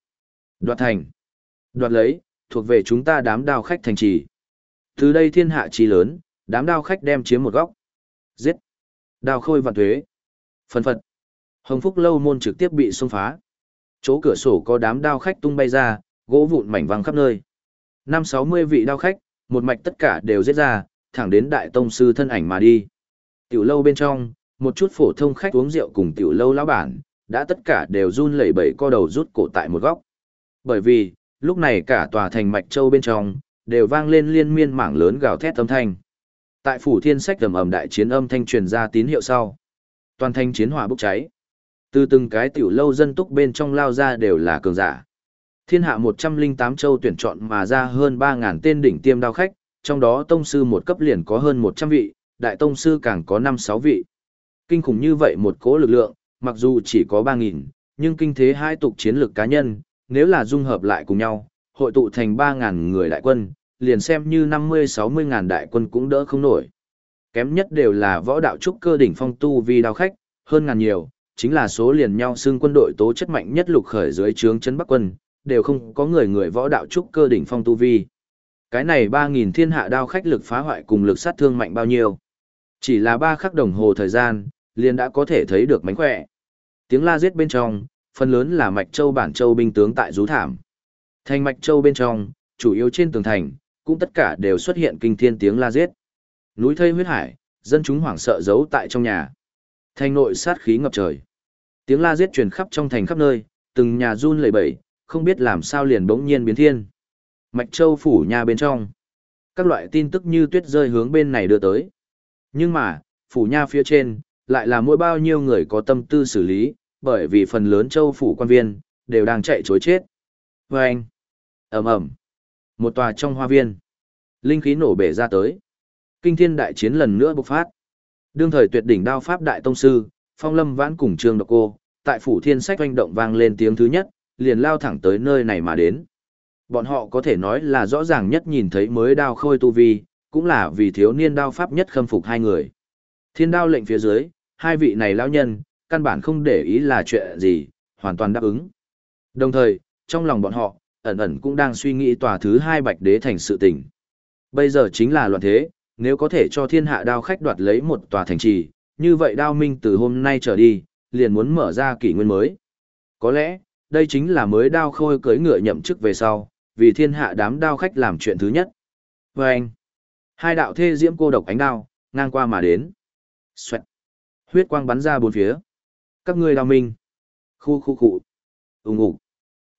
Đoạt thành, đoạt lấy, thuộc về chúng ta đám đao khách thành trì. Từ đây thiên hạ trí lớn, đám đao khách đem chiếm một góc. Giết. Đao khôi vạn thuế. phần phật. Hồng Phúc lâu môn trực tiếp bị xông phá. Chỗ cửa sổ có đám đao khách tung bay ra, gỗ vụn mảnh văng khắp nơi. Năm sáu mươi vị đao khách, một mạch tất cả đều giết ra, thẳng đến đại tông sư thân ảnh mà đi. Tiểu lâu bên trong, một chút phổ thông khách uống rượu cùng tiểu lâu lão bản, đã tất cả đều run lẩy bẩy co đầu rút cổ tại một góc. Bởi vì, lúc này cả tòa thành mạch châu bên trong, đều vang lên liên miên mảng lớn gào thét âm thanh. Tại phủ thiên sách ầm ầm đại chiến âm thanh truyền ra tín hiệu sau. Toàn thành chiến hỏa bốc cháy. Từ từng cái tiểu lâu dân túc bên trong lao ra đều là cường giả. Thiên hạ 108 châu tuyển chọn mà ra hơn 3.000 tên đỉnh tiêm đao khách, trong đó tông sư một cấp liền có hơn 100 vị, đại tông sư càng có 5-6 vị. Kinh khủng như vậy một cố lực lượng, mặc dù chỉ có 3.000, nhưng kinh thế hai tục chiến lược cá nhân, nếu là dung hợp lại cùng nhau, hội tụ thành 3.000 người đại quân, liền xem như 50-60 ngàn đại quân cũng đỡ không nổi. Kém nhất đều là võ đạo trúc cơ đỉnh phong tu vi đao khách, hơn ngàn nhiều, chính là số liền nhau xương quân đội tố chất mạnh nhất lục khởi dưới trướng chân Bắc quân, đều không có người người võ đạo trúc cơ đỉnh phong tu vi. Cái này 3.000 thiên hạ đao khách lực phá hoại cùng lực sát thương mạnh bao nhiêu. Chỉ là 3 khắc đồng hồ thời gian, liền đã có thể thấy được mánh khỏe. Tiếng la giết bên trong, phần lớn là mạch châu bản châu binh tướng tại rú thảm. Thành mạch châu bên trong, chủ yếu trên tường thành, cũng tất cả đều xuất hiện kinh thiên tiếng la giết. Núi thây huyết hải, dân chúng hoảng sợ giấu tại trong nhà. Thành nội sát khí ngập trời. Tiếng la giết truyền khắp trong thành khắp nơi, từng nhà run lẩy bẩy, không biết làm sao liền bỗng nhiên biến thiên. Mạch Châu phủ nhà bên trong. Các loại tin tức như tuyết rơi hướng bên này đưa tới. Nhưng mà, phủ nha phía trên, lại là mỗi bao nhiêu người có tâm tư xử lý, bởi vì phần lớn châu phủ quan viên, đều đang chạy chối chết. Và anh, ầm ầm một tòa trong hoa viên, linh khí nổ bể ra tới. Kinh thiên đại chiến lần nữa bộc phát. Đương thời tuyệt đỉnh đao pháp đại tông sư, Phong Lâm Vãn cùng Trương Độc Cô, tại phủ thiên sách oanh động vang lên tiếng thứ nhất, liền lao thẳng tới nơi này mà đến. Bọn họ có thể nói là rõ ràng nhất nhìn thấy mới đao khôi tu vi, cũng là vì thiếu niên đao pháp nhất khâm phục hai người. Thiên đao lệnh phía dưới, hai vị này lão nhân, căn bản không để ý là chuyện gì, hoàn toàn đáp ứng. Đồng thời, trong lòng bọn họ, ẩn ẩn cũng đang suy nghĩ tòa thứ hai bạch đế thành sự tình. Bây giờ chính là loạn thế, nếu có thể cho thiên hạ đao khách đoạt lấy một tòa thành trì, như vậy đao minh từ hôm nay trở đi, liền muốn mở ra kỷ nguyên mới. Có lẽ, đây chính là mới đao khôi cưới ngựa nhậm chức về sau, vì thiên hạ đám đao khách làm chuyện thứ nhất. Và anh, hai đạo thê diễm cô độc ánh đao, ngang qua mà đến. Xoẹt. Huyết quang bắn ra bốn phía. Các ngươi đao minh. Khu khu khu. Úng ủng!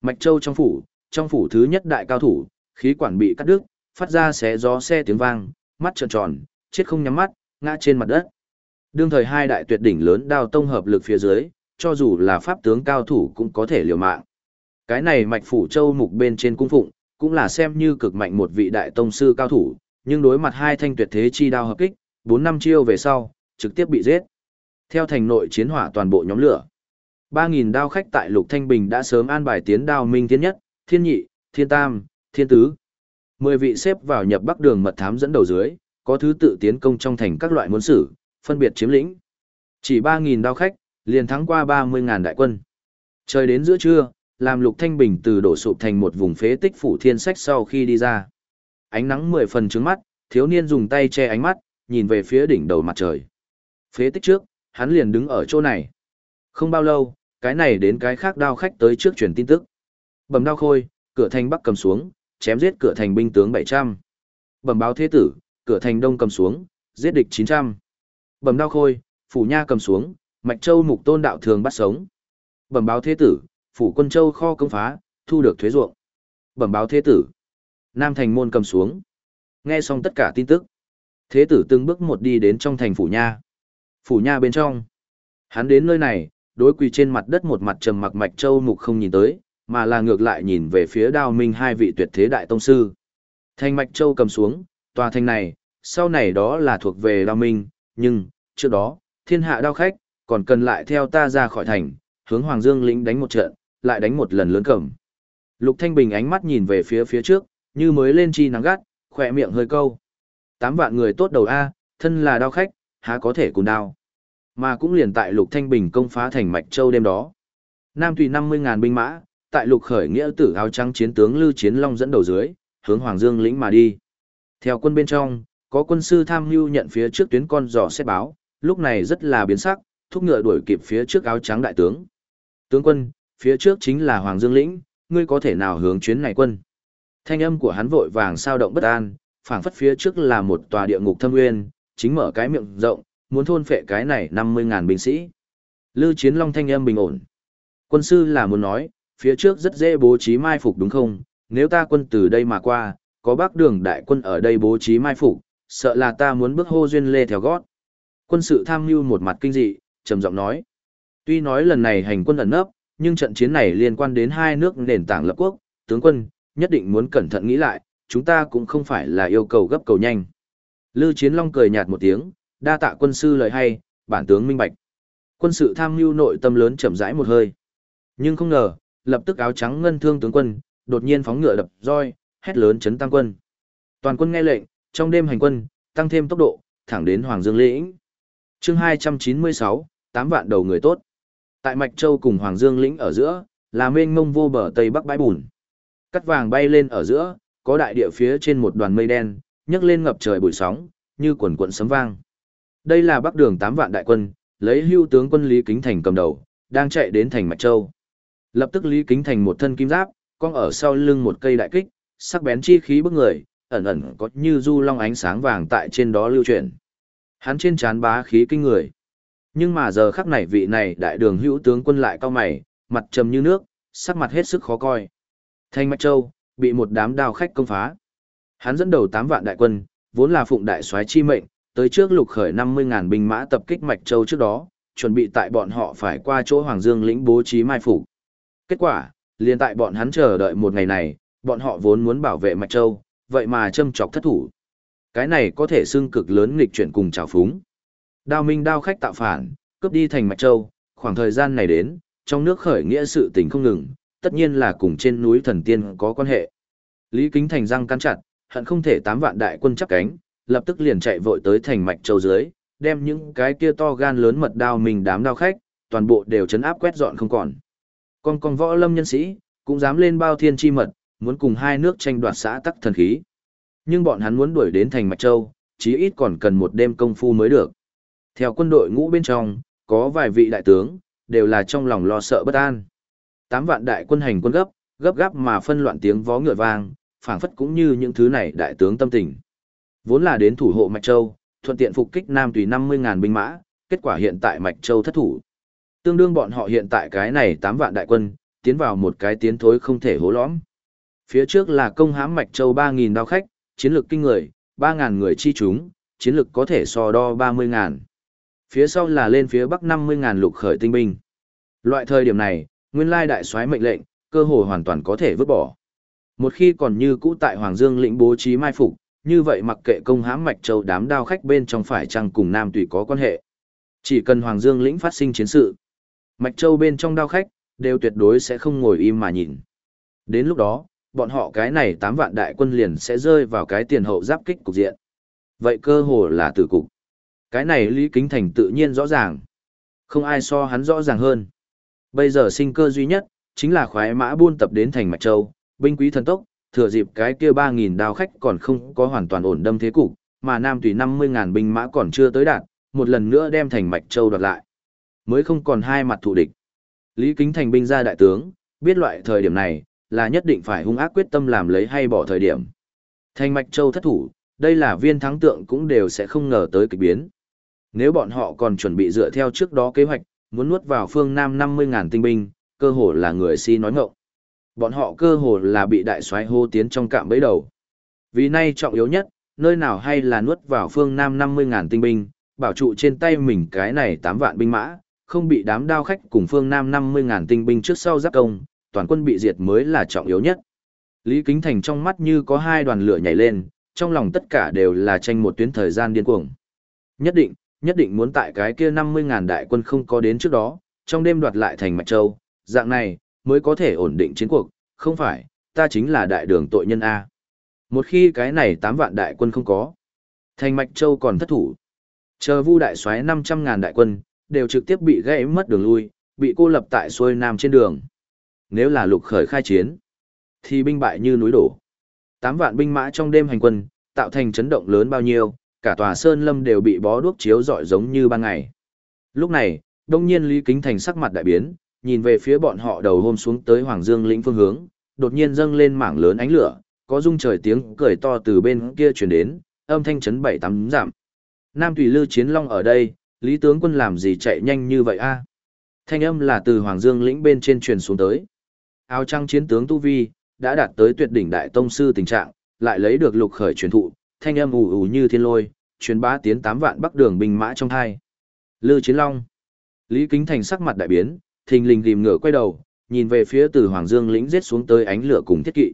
Mạch Châu trong phủ, trong phủ thứ nhất đại cao thủ, khí quản bị cắt đứt, phát ra xé gió xe tiếng vang, mắt trợn tròn, chết không nhắm mắt, ngã trên mặt đất. Đương thời hai đại tuyệt đỉnh lớn đao tông hợp lực phía dưới, cho dù là pháp tướng cao thủ cũng có thể liều mạng. Cái này mạch phủ châu mục bên trên cung phụng, cũng là xem như cực mạnh một vị đại tông sư cao thủ, nhưng đối mặt hai thanh tuyệt thế chi đao hợp kích, bốn năm chiêu về sau, trực tiếp bị giết. Theo thành nội chiến hỏa toàn bộ nhóm lửa. 3000 đao khách tại Lục Thanh Bình đã sớm an bài tiến đao minh tiến nhất, thiên nhị, thiên tam, thiên tứ. 10 vị xếp vào nhập bắc đường mật thám dẫn đầu dưới, có thứ tự tiến công trong thành các loại muốn sử, phân biệt chiếm lĩnh. Chỉ 3.000 đao khách, liền thắng qua 30.000 đại quân. Trời đến giữa trưa, làm Lục Thanh Bình từ đổ sụp thành một vùng phế tích phủ thiên sách sau khi đi ra. Ánh nắng mười phần trứng mắt, thiếu niên dùng tay che ánh mắt, nhìn về phía đỉnh đầu mặt trời. Phế tích trước, hắn liền đứng ở chỗ này. Không bao lâu, cái này đến cái khác đao khách tới trước truyền tin tức. Bẩm đao khôi, cửa thành bắc cầm xuống, chém giết cửa thành binh tướng 700. Bẩm báo thế tử, cửa thành đông cầm xuống, giết địch 900. Bẩm đao khôi, phủ nha cầm xuống, mạch châu mục tôn đạo thường bắt sống. Bẩm báo thế tử, phủ quân châu kho công phá, thu được thuế ruộng. Bẩm báo thế tử, nam thành môn cầm xuống. Nghe xong tất cả tin tức. Thế tử từng bước một đi đến trong thành phủ nha. Phủ nha bên trong. Hắn đến nơi này, đối quỳ trên mặt đất một mặt trầm mặc mạch châu mục không nhìn tới, mà là ngược lại nhìn về phía đao minh hai vị tuyệt thế đại tông sư. Thành mạch châu cầm xuống, tòa thành này, sau này đó là thuộc về đao minh, nhưng, trước đó, thiên hạ đao khách, còn cần lại theo ta ra khỏi thành, hướng Hoàng Dương lĩnh đánh một trận, lại đánh một lần lớn cẩm Lục Thanh Bình ánh mắt nhìn về phía phía trước, như mới lên chi nắng gắt, khỏe miệng hơi câu. Tám vạn người tốt đầu A, thân là đao khách, há có thể cùng đao. Mà cũng liền tại Lục Thanh Bình công phá thành Mạch Châu đêm đó. Nam tùy 50.000 binh mã, tại Lục khởi nghĩa tử áo trắng chiến tướng Lưu Chiến Long dẫn đầu dưới, hướng Hoàng Dương lĩnh mà đi. Theo quân bên trong, có quân sư tham mưu nhận phía trước tuyến con giò xét báo, lúc này rất là biến sắc, thúc ngựa đuổi kịp phía trước áo trắng đại tướng. Tướng quân, phía trước chính là Hoàng Dương lĩnh, ngươi có thể nào hướng chuyến này quân? Thanh âm của hắn vội vàng sao động bất an, phảng phất phía trước là một tòa địa ngục thâm nguyên, chính mở cái miệng rộng, muốn thôn phệ cái này 50.000 binh sĩ. Lư Chiến Long thanh âm bình ổn. Quân sư là muốn nói, phía trước rất dễ bố trí mai phục đúng không? Nếu ta quân từ đây mà qua, có bác đường đại quân ở đây bố trí mai phục, sợ là ta muốn bước hô duyên lê theo gót. Quân sự tham mưu một mặt kinh dị, trầm giọng nói. Tuy nói lần này hành quân ẩn nấp, nhưng trận chiến này liên quan đến hai nước nền tảng lập quốc, tướng quân, nhất định muốn cẩn thận nghĩ lại, chúng ta cũng không phải là yêu cầu gấp cầu nhanh. Lư Chiến Long cười nhạt một tiếng, đa tạ quân sư lời hay, bản tướng minh bạch. Quân sự tham mưu nội tâm lớn chậm rãi một hơi. Nhưng không ngờ, lập tức áo trắng ngân thương tướng quân, đột nhiên phóng ngựa đập roi, hét lớn chấn tăng quân. Toàn quân nghe lệnh, trong đêm hành quân, tăng thêm tốc độ, thẳng đến Hoàng Dương lĩnh. Chương 296, 8 vạn đầu người tốt. Tại Mạch Châu cùng Hoàng Dương lĩnh ở giữa, là mênh mông vô bờ tây bắc bãi bùn. Cắt vàng bay lên ở giữa, có đại địa phía trên một đoàn mây đen, nhấc lên ngập trời bụi sóng, như quần quận sấm vang. Đây là Bắc Đường 8 vạn đại quân, lấy Hưu tướng quân Lý Kính Thành cầm đầu, đang chạy đến thành Mạch Châu. Lập tức Lý Kính Thành một thân kim giáp, con ở sau lưng một cây đại kích, sắc bén chi khí bức người, ẩn ẩn có như du long ánh sáng vàng tại trên đó lưu chuyển. Hắn trên trán bá khí kinh người. Nhưng mà giờ khắc này vị này đại đường hữu tướng quân lại cao mày, mặt trầm như nước, sắc mặt hết sức khó coi. Thanh Mạch Châu, bị một đám đào khách công phá. Hắn dẫn đầu 8 vạn đại quân, vốn là phụng đại soái chi mệnh, tới trước lục khởi 50.000 binh mã tập kích Mạch Châu trước đó, chuẩn bị tại bọn họ phải qua chỗ Hoàng Dương lĩnh bố trí mai phục. Kết quả, liền tại bọn hắn chờ đợi một ngày này, bọn họ vốn muốn bảo vệ Mạch Châu, vậy mà châm chọc thất thủ. Cái này có thể xưng cực lớn nghịch chuyển cùng trào phúng. Đao minh đao khách tạo phản, cướp đi thành Mạch Châu, khoảng thời gian này đến, trong nước khởi nghĩa sự tình không ngừng, tất nhiên là cùng trên núi thần tiên có quan hệ. Lý Kính Thành răng cắn chặt, hận không thể tám vạn đại quân chắc cánh, lập tức liền chạy vội tới thành Mạch Châu dưới, đem những cái kia to gan lớn mật đao mình đám đao khách, toàn bộ đều chấn áp quét dọn không còn. Con con võ lâm nhân sĩ, cũng dám lên bao thiên chi mật, muốn cùng hai nước tranh đoạt xã tắc thần khí. Nhưng bọn hắn muốn đuổi đến thành Mạch Châu, chí ít còn cần một đêm công phu mới được. Theo quân đội ngũ bên trong, có vài vị đại tướng, đều là trong lòng lo sợ bất an. Tám vạn đại quân hành quân gấp, gấp gáp mà phân loạn tiếng vó ngựa vang, phảng phất cũng như những thứ này đại tướng tâm tình. Vốn là đến thủ hộ Mạch Châu, thuận tiện phục kích Nam tùy 50.000 binh mã, kết quả hiện tại Mạch Châu thất thủ. Tương đương bọn họ hiện tại cái này 8 vạn đại quân, tiến vào một cái tiến thối không thể hố lõm. Phía trước là công hãm Mạch Châu 3.000 đao khách, chiến lược kinh người, 3.000 người chi chúng, chiến lược có thể so đo 30.000. Phía sau là lên phía bắc 50.000 lục khởi tinh binh. Loại thời điểm này, nguyên lai đại soái mệnh lệnh, cơ hội hoàn toàn có thể vứt bỏ. Một khi còn như cũ tại Hoàng Dương lĩnh bố trí mai phục, như vậy mặc kệ công hãm mạch châu đám đao khách bên trong phải chăng cùng Nam Tùy có quan hệ. Chỉ cần Hoàng Dương lĩnh phát sinh chiến sự, Mạch Châu bên trong đao khách, đều tuyệt đối sẽ không ngồi im mà nhìn. Đến lúc đó, bọn họ cái này 8 vạn đại quân liền sẽ rơi vào cái tiền hậu giáp kích cục diện. Vậy cơ hồ là tử cục. Cái này Lý Kính Thành tự nhiên rõ ràng. Không ai so hắn rõ ràng hơn. Bây giờ sinh cơ duy nhất, chính là khoái mã buôn tập đến thành Mạch Châu, binh quý thần tốc, thừa dịp cái kia 3.000 đao khách còn không có hoàn toàn ổn đâm thế cục, mà Nam tùy 50.000 binh mã còn chưa tới đạt, một lần nữa đem thành Mạch Châu đoạt lại. Mới không còn hai mặt thù địch. Lý Kính Thành binh ra đại tướng, biết loại thời điểm này, là nhất định phải hung ác quyết tâm làm lấy hay bỏ thời điểm. Thành Mạch Châu thất thủ, đây là viên thắng tượng cũng đều sẽ không ngờ tới kịch biến. Nếu bọn họ còn chuẩn bị dựa theo trước đó kế hoạch, muốn nuốt vào phương Nam 50.000 tinh binh, cơ hồ là người si nói ngọng. Bọn họ cơ hồ là bị đại soái hô tiến trong cạm bẫy đầu. Vì nay trọng yếu nhất, nơi nào hay là nuốt vào phương Nam 50.000 tinh binh, bảo trụ trên tay mình cái này 8 vạn binh mã, không bị đám đao khách cùng phương Nam 50.000 tinh binh trước sau giáp công, toàn quân bị diệt mới là trọng yếu nhất. Lý Kính Thành trong mắt như có hai đoàn lửa nhảy lên, trong lòng tất cả đều là tranh một tuyến thời gian điên cuồng. Nhất định, nhất định muốn tại cái kia 50.000 đại quân không có đến trước đó, trong đêm đoạt lại thành Mạch Châu, dạng này, mới có thể ổn định chiến cuộc, không phải, ta chính là đại đường tội nhân A. Một khi cái này 8 vạn đại quân không có, thành Mạch Châu còn thất thủ. Chờ vu đại xoáy 500.000 đại quân, đều trực tiếp bị gãy mất đường lui, bị cô lập tại xuôi nam trên đường. Nếu là lục khởi khai chiến, thì binh bại như núi đổ. Tám vạn binh mã trong đêm hành quân, tạo thành chấn động lớn bao nhiêu, cả tòa sơn lâm đều bị bó đuốc chiếu rọi giống như ban ngày. Lúc này, đông nhiên Lý Kính Thành sắc mặt đại biến, nhìn về phía bọn họ đầu hôm xuống tới Hoàng Dương lĩnh phương hướng, đột nhiên dâng lên mảng lớn ánh lửa, có rung trời tiếng cười to từ bên kia truyền đến, âm thanh chấn bảy tám giảm. Nam Tùy Lư Chiến Long ở đây, Lý tướng quân làm gì chạy nhanh như vậy a? Thanh âm là từ Hoàng Dương lĩnh bên trên truyền xuống tới. Áo trăng chiến tướng Tu Vi, đã đạt tới tuyệt đỉnh đại tông sư tình trạng, lại lấy được lục khởi truyền thụ, thanh âm ù ù như thiên lôi, truyền bá tiến tám vạn bắc đường binh mã trong hai. Lư Chiến Long. Lý Kính Thành sắc mặt đại biến, thình lình rìm ngựa quay đầu, nhìn về phía từ Hoàng Dương lĩnh giết xuống tới ánh lửa cùng thiết kỵ.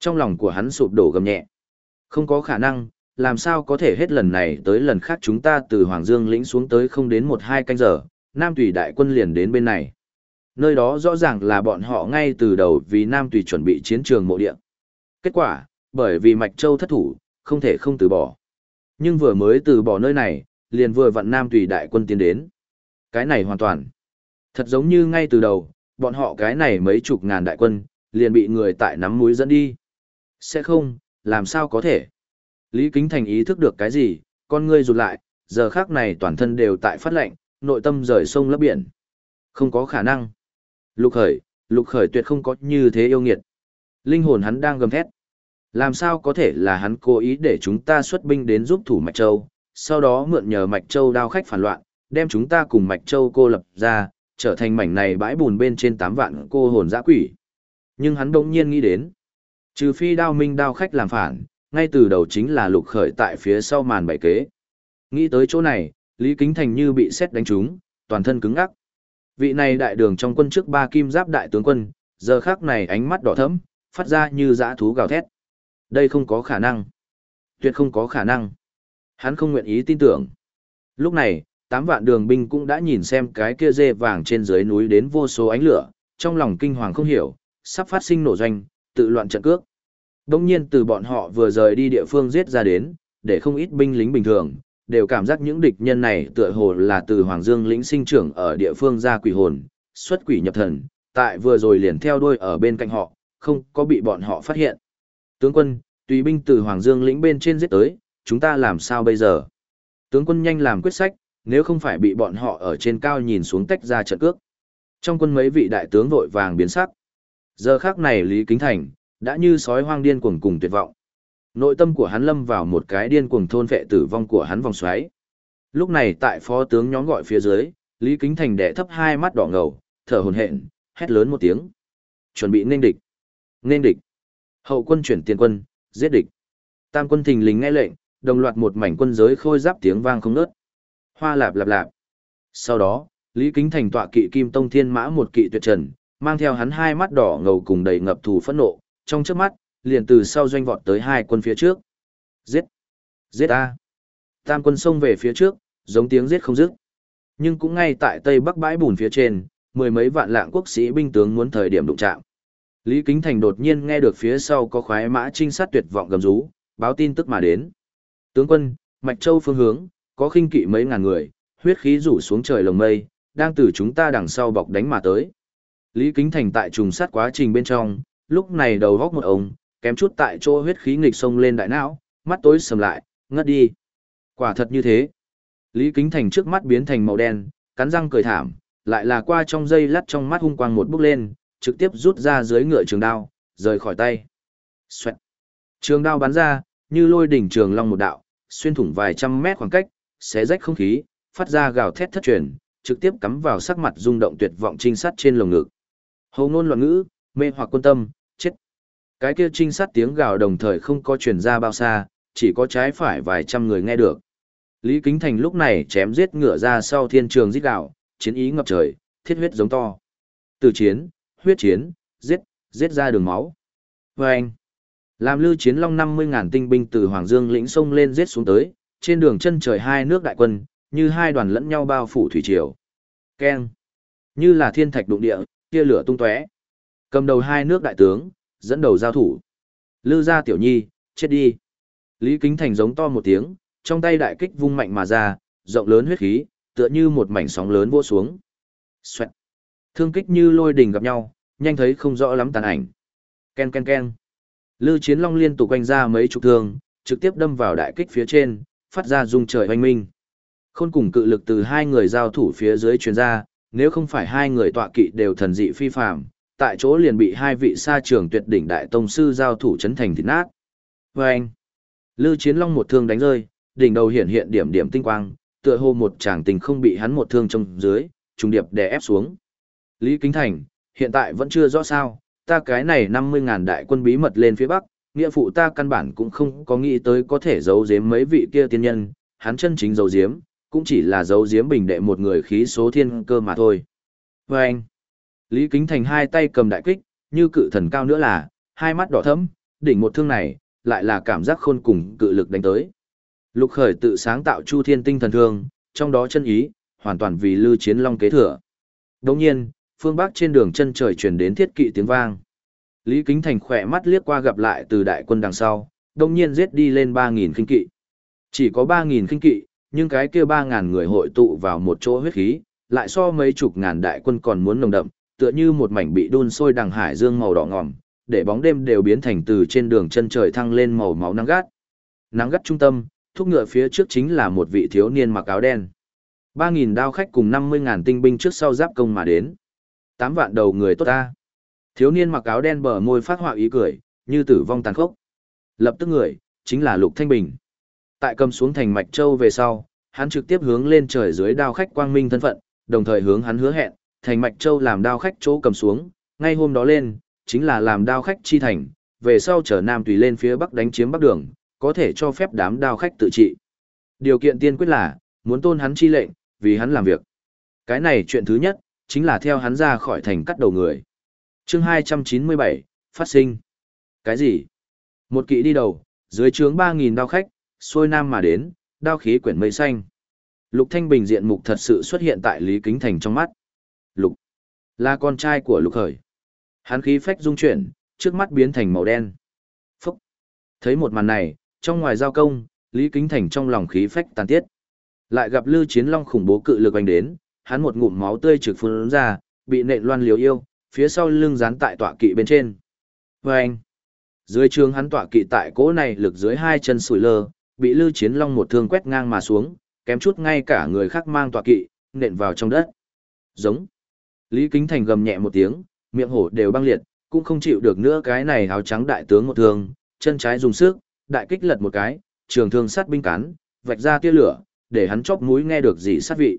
Trong lòng của hắn sụp đổ gầm nhẹ. Không có khả năng, làm sao có thể hết lần này tới lần khác chúng ta từ Hoàng Dương lĩnh xuống tới không đến một hai canh giờ, Nam Tùy đại quân liền đến bên này. Nơi đó rõ ràng là bọn họ ngay từ đầu vì Nam Tùy chuẩn bị chiến trường mộ địa. Kết quả, bởi vì Mạch Châu thất thủ, không thể không từ bỏ. Nhưng vừa mới từ bỏ nơi này, liền vừa vặn Nam Tùy đại quân tiến đến. Cái này hoàn toàn. Thật giống như ngay từ đầu, bọn họ cái này mấy chục ngàn đại quân, liền bị người tại nắm mũi dẫn đi. Sẽ không, làm sao có thể. Lý Kính Thành ý thức được cái gì, con ngươi rụt lại, giờ khác này toàn thân đều tại phát lệnh, nội tâm rời sông lấp biển. Không có khả năng. Lục khởi, lục khởi tuyệt không có như thế yêu nghiệt. Linh hồn hắn đang gầm thét. Làm sao có thể là hắn cố ý để chúng ta xuất binh đến giúp thủ Mạch Châu, sau đó mượn nhờ Mạch Châu đao khách phản loạn, đem chúng ta cùng Mạch Châu cô lập ra, trở thành mảnh này bãi bùn bên trên tám vạn cô hồn dã quỷ. Nhưng hắn bỗng nhiên nghĩ đến, trừ phi đao minh đao khách làm phản, ngay từ đầu chính là lục khởi tại phía sau màn bảy kế. Nghĩ tới chỗ này, Lý Kính Thành như bị xét đánh trúng, toàn thân cứng ngắc. Vị này đại đường trong quân trước ba kim giáp đại tướng quân, giờ khác này ánh mắt đỏ thẫm, phát ra như dã thú gào thét. Đây không có khả năng. Tuyệt không có khả năng. Hắn không nguyện ý tin tưởng. Lúc này, tám vạn đường binh cũng đã nhìn xem cái kia dê vàng trên dưới núi đến vô số ánh lửa, trong lòng kinh hoàng không hiểu, sắp phát sinh nổ doanh, tự loạn trận cước. Đông nhiên từ bọn họ vừa rời đi địa phương giết ra đến, để không ít binh lính bình thường, đều cảm giác những địch nhân này tựa hồ là từ Hoàng Dương lĩnh sinh trưởng ở địa phương ra quỷ hồn, xuất quỷ nhập thần, tại vừa rồi liền theo đuôi ở bên cạnh họ, không có bị bọn họ phát hiện. Tướng quân, tùy binh từ Hoàng Dương lĩnh bên trên giết tới, chúng ta làm sao bây giờ? Tướng quân nhanh làm quyết sách, nếu không phải bị bọn họ ở trên cao nhìn xuống tách ra trận cước. Trong quân mấy vị đại tướng vội vàng biến sắc. Giờ khác này Lý Kính Thành, đã như sói hoang điên cuồng cùng tuyệt vọng. Nội tâm của hắn lâm vào một cái điên cuồng thôn vệ tử vong của hắn vòng xoáy. Lúc này tại phó tướng nhóm gọi phía dưới, Lý Kính Thành đẻ thấp hai mắt đỏ ngầu, thở hổn hển, hét lớn một tiếng. Chuẩn bị nên địch. Nên địch. Hậu quân chuyển tiền quân, giết địch. Tam quân thình lình nghe lệnh, đồng loạt một mảnh quân giới khôi giáp tiếng vang không ngớt. Hoa lạp lạp lạp. Sau đó, Lý Kính Thành tọa kỵ Kim Tông Thiên Mã một kỵ tuyệt trần, mang theo hắn hai mắt đỏ ngầu cùng đầy ngập thù phẫn nộ, trong trước mắt, liền từ sau doanh vọt tới hai quân phía trước. Giết! Giết A! Tam quân xông về phía trước, giống tiếng giết không dứt. Nhưng cũng ngay tại tây bắc bãi bùn phía trên, mười mấy vạn lạng quốc sĩ binh tướng muốn thời điểm đụng chạm. Lý Kính Thành đột nhiên nghe được phía sau có khoái mã trinh sát tuyệt vọng gầm rú, báo tin tức mà đến. Tướng quân, Mạch Châu phương hướng, có khinh kỵ mấy ngàn người, huyết khí rủ xuống trời lồng mây, đang từ chúng ta đằng sau bọc đánh mà tới. Lý Kính Thành tại trùng sát quá trình bên trong, lúc này đầu góc một ông, kém chút tại chỗ huyết khí nghịch sông lên đại não, mắt tối sầm lại, ngất đi. Quả thật như thế. Lý Kính Thành trước mắt biến thành màu đen, cắn răng cười thảm, lại là qua trong dây lắt trong mắt hung quang một bước lên, trực tiếp rút ra dưới ngựa trường đao, rời khỏi tay. Xoẹt. Trường đao bắn ra, như lôi đỉnh trường long một đạo, xuyên thủng vài trăm mét khoảng cách, xé rách không khí, phát ra gào thét thất truyền, trực tiếp cắm vào sắc mặt rung động tuyệt vọng trinh sát trên lồng ngực. Hồ ngôn loạn ngữ, mê hoặc quân tâm. Cái kia trinh sát tiếng gào đồng thời không có truyền ra bao xa, chỉ có trái phải vài trăm người nghe được. Lý Kính Thành lúc này chém giết ngựa ra sau thiên trường giết gạo, chiến ý ngập trời, thiết huyết giống to. Từ chiến, huyết chiến, giết, giết ra đường máu. Và anh, làm lưu chiến long 50.000 tinh binh từ Hoàng Dương lĩnh sông lên giết xuống tới, trên đường chân trời hai nước đại quân, như hai đoàn lẫn nhau bao phủ thủy triều. Keng, như là thiên thạch đụng địa, kia lửa tung tóe. Cầm đầu hai nước đại tướng, dẫn đầu giao thủ. Lư gia tiểu nhi, chết đi. Lý Kính Thành giống to một tiếng, trong tay đại kích vung mạnh mà ra, rộng lớn huyết khí, tựa như một mảnh sóng lớn vỗ xuống. Xoẹt. Thương kích như lôi đình gặp nhau, nhanh thấy không rõ lắm tàn ảnh. Ken ken ken. Lư Chiến Long liên tục quanh ra mấy chục thương, trực tiếp đâm vào đại kích phía trên, phát ra rung trời oanh minh. Khôn cùng cự lực từ hai người giao thủ phía dưới truyền ra, nếu không phải hai người tọa kỵ đều thần dị phi phàm, tại chỗ liền bị hai vị sa trường tuyệt đỉnh đại tông sư giao thủ chấn thành thịt nát. Và anh, Lư Chiến Long một thương đánh rơi, đỉnh đầu hiện hiện điểm điểm tinh quang, tựa hồ một chàng tình không bị hắn một thương trong dưới, trùng điệp đè ép xuống. Lý Kính Thành, hiện tại vẫn chưa rõ sao, ta cái này 50.000 đại quân bí mật lên phía Bắc, nghĩa phụ ta căn bản cũng không có nghĩ tới có thể giấu giếm mấy vị kia tiên nhân, hắn chân chính giấu giếm, cũng chỉ là giấu giếm bình đệ một người khí số thiên cơ mà thôi. Và anh, Lý Kính Thành hai tay cầm đại kích, như cự thần cao nữa là, hai mắt đỏ thẫm, đỉnh một thương này, lại là cảm giác khôn cùng cự lực đánh tới. Lục khởi tự sáng tạo chu thiên tinh thần thương, trong đó chân ý, hoàn toàn vì lưu chiến long kế thừa. Đồng nhiên, phương Bắc trên đường chân trời truyền đến thiết kỵ tiếng vang. Lý Kính Thành khỏe mắt liếc qua gặp lại từ đại quân đằng sau, đồng nhiên giết đi lên 3.000 kinh kỵ. Chỉ có 3.000 kinh kỵ, nhưng cái kia 3.000 người hội tụ vào một chỗ huyết khí, lại so mấy chục ngàn đại quân còn muốn nồng đậm, tựa như một mảnh bị đun sôi đằng hải dương màu đỏ ngòm, để bóng đêm đều biến thành từ trên đường chân trời thăng lên màu máu nắng gắt. Nắng gắt trung tâm, thúc ngựa phía trước chính là một vị thiếu niên mặc áo đen. 3.000 đao khách cùng 50.000 tinh binh trước sau giáp công mà đến. 8 vạn đầu người tốt ta. Thiếu niên mặc áo đen bờ môi phát họa ý cười, như tử vong tàn khốc. Lập tức người, chính là Lục Thanh Bình. Tại cầm xuống thành Mạch Châu về sau, hắn trực tiếp hướng lên trời dưới đao khách quang minh thân phận, đồng thời hướng hắn hứa hẹn, thành Mạch Châu làm đao khách chỗ cầm xuống, ngay hôm đó lên, chính là làm đao khách chi thành, về sau trở Nam tùy lên phía Bắc đánh chiếm Bắc Đường, có thể cho phép đám đao khách tự trị. Điều kiện tiên quyết là, muốn tôn hắn chi lệnh, vì hắn làm việc. Cái này chuyện thứ nhất, chính là theo hắn ra khỏi thành cắt đầu người. chương 297, phát sinh. Cái gì? Một kỵ đi đầu, dưới trướng 3.000 đao khách, xuôi nam mà đến, đao khí quyển mây xanh. Lục Thanh Bình diện mục thật sự xuất hiện tại Lý Kính Thành trong mắt. Lục, là con trai của Lục Khởi. Hắn khí phách dung chuyển, trước mắt biến thành màu đen. Phúc! Thấy một màn này, trong ngoài giao công, Lý Kính Thành trong lòng khí phách tàn tiết. Lại gặp Lư Chiến Long khủng bố cự lực anh đến, hắn một ngụm máu tươi trực phun ra, bị nện loan liều yêu, phía sau lưng dán tại tọa kỵ bên trên. Và anh, dưới trường hắn tọa kỵ tại cỗ này lực dưới hai chân sủi lơ, bị Lư Chiến Long một thương quét ngang mà xuống, kém chút ngay cả người khác mang tọa kỵ, nện vào trong đất. Giống. Lý Kính Thành gầm nhẹ một tiếng, miệng hổ đều băng liệt, cũng không chịu được nữa cái này áo trắng đại tướng một thương, chân trái dùng sức, đại kích lật một cái, trường thương sát binh cán, vạch ra tia lửa, để hắn chóp mũi nghe được gì sát vị.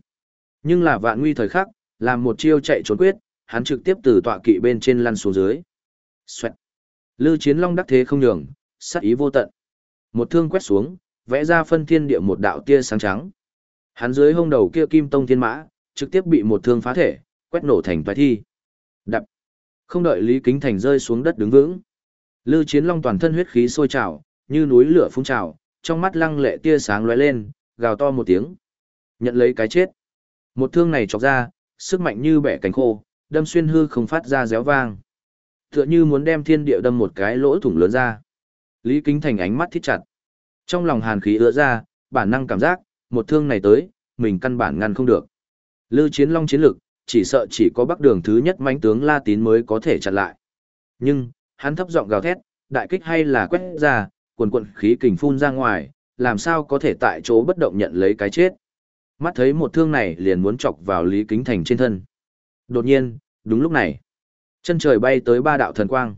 Nhưng là vạn nguy thời khắc, làm một chiêu chạy trốn quyết, hắn trực tiếp từ tọa kỵ bên trên lăn xuống dưới. Xoẹt. Lư Chiến Long đắc thế không nhường, sát ý vô tận. Một thương quét xuống, vẽ ra phân thiên địa một đạo tia sáng trắng. Hắn dưới hông đầu kia kim tông thiên mã, trực tiếp bị một thương phá thể, quét nổ thành toái thi. Đập. Không đợi Lý Kính Thành rơi xuống đất đứng vững. Lư Chiến Long toàn thân huyết khí sôi trào, như núi lửa phun trào, trong mắt lăng lệ tia sáng lóe lên, gào to một tiếng. Nhận lấy cái chết. Một thương này chọc ra, sức mạnh như bẻ cánh khô, đâm xuyên hư không phát ra réo vang. Tựa như muốn đem thiên địa đâm một cái lỗ thủng lớn ra. Lý Kính Thành ánh mắt thít chặt. Trong lòng hàn khí ứa ra, bản năng cảm giác, một thương này tới, mình căn bản ngăn không được. Lư chiến long chiến lực, chỉ sợ chỉ có bắc đường thứ nhất mãnh tướng La Tín mới có thể chặn lại. Nhưng, hắn thấp giọng gào thét, đại kích hay là quét ra, quần quận khí kình phun ra ngoài, làm sao có thể tại chỗ bất động nhận lấy cái chết. Mắt thấy một thương này liền muốn chọc vào Lý Kính Thành trên thân. Đột nhiên, đúng lúc này, chân trời bay tới ba đạo thần quang.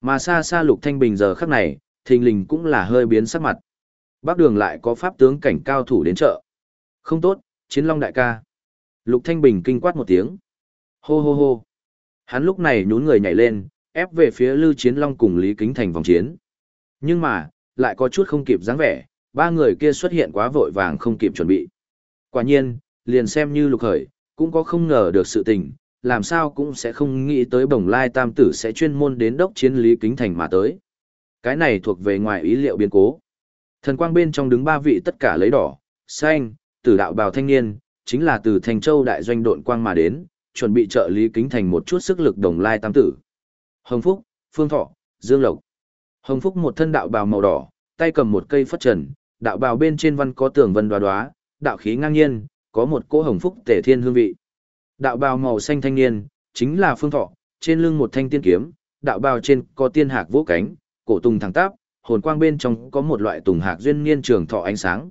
Mà xa xa Lục Thanh Bình giờ khắc này, thình lình cũng là hơi biến sắc mặt. Bắc đường lại có pháp tướng cảnh cao thủ đến chợ. Không tốt, chiến long đại ca. Lục Thanh Bình kinh quát một tiếng. Hô hô hô. Hắn lúc này nhún người nhảy lên, ép về phía Lưu Chiến Long cùng Lý Kính Thành vòng chiến. Nhưng mà, lại có chút không kịp dáng vẻ, ba người kia xuất hiện quá vội vàng không kịp chuẩn bị. Quả nhiên, liền xem như lục khởi, cũng có không ngờ được sự tình, làm sao cũng sẽ không nghĩ tới bồng lai tam tử sẽ chuyên môn đến đốc chiến Lý Kính Thành mà tới. Cái này thuộc về ngoài ý liệu biến cố. Thần quang bên trong đứng ba vị tất cả lấy đỏ, xanh, tử đạo bào thanh niên, chính là từ Thành Châu đại doanh độn quang mà đến, chuẩn bị trợ Lý Kính Thành một chút sức lực đồng lai tam tử. Hồng Phúc, Phương Thọ, Dương Lộc. Hồng Phúc một thân đạo bào màu đỏ, tay cầm một cây phất trần, đạo bào bên trên văn có tường vân đoá đoá, đạo khí ngang nhiên, có một cỗ hồng phúc tể thiên hương vị. Đạo bào màu xanh thanh niên, chính là Phương Thọ, trên lưng một thanh tiên kiếm, đạo bào trên có tiên hạc vỗ cánh, cổ tùng thẳng tắp, hồn quang bên trong có một loại tùng hạc duyên niên trường thọ ánh sáng.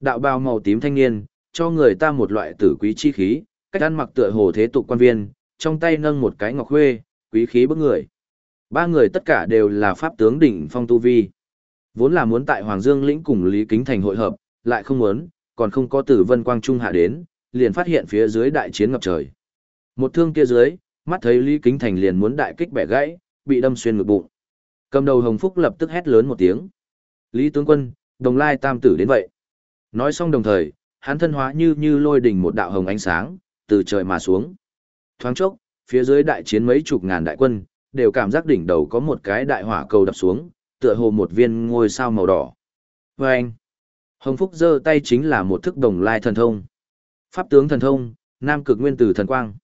Đạo bào màu tím thanh niên, cho người ta một loại tử quý chi khí, cách ăn mặc tựa hồ thế tục quan viên, trong tay nâng một cái ngọc khuê, quý khí bức người. Ba người tất cả đều là pháp tướng đỉnh phong tu vi. Vốn là muốn tại Hoàng Dương lĩnh cùng Lý Kính Thành hội hợp, lại không muốn, còn không có tử vân quang trung hạ đến, liền phát hiện phía dưới đại chiến ngập trời. Một thương kia dưới, mắt thấy Lý Kính Thành liền muốn đại kích bẻ gãy, bị đâm xuyên ngực bụng. Cầm đầu Hồng Phúc lập tức hét lớn một tiếng. Lý tướng quân, đồng lai tam tử đến vậy. Nói xong đồng thời, hắn thân hóa như như lôi đỉnh một đạo hồng ánh sáng, từ trời mà xuống. Thoáng chốc, phía dưới đại chiến mấy chục ngàn đại quân, đều cảm giác đỉnh đầu có một cái đại hỏa cầu đập xuống, tựa hồ một viên ngôi sao màu đỏ. Và anh, Hồng Phúc giơ tay chính là một thức đồng lai thần thông. Pháp tướng thần thông, nam cực nguyên tử thần quang.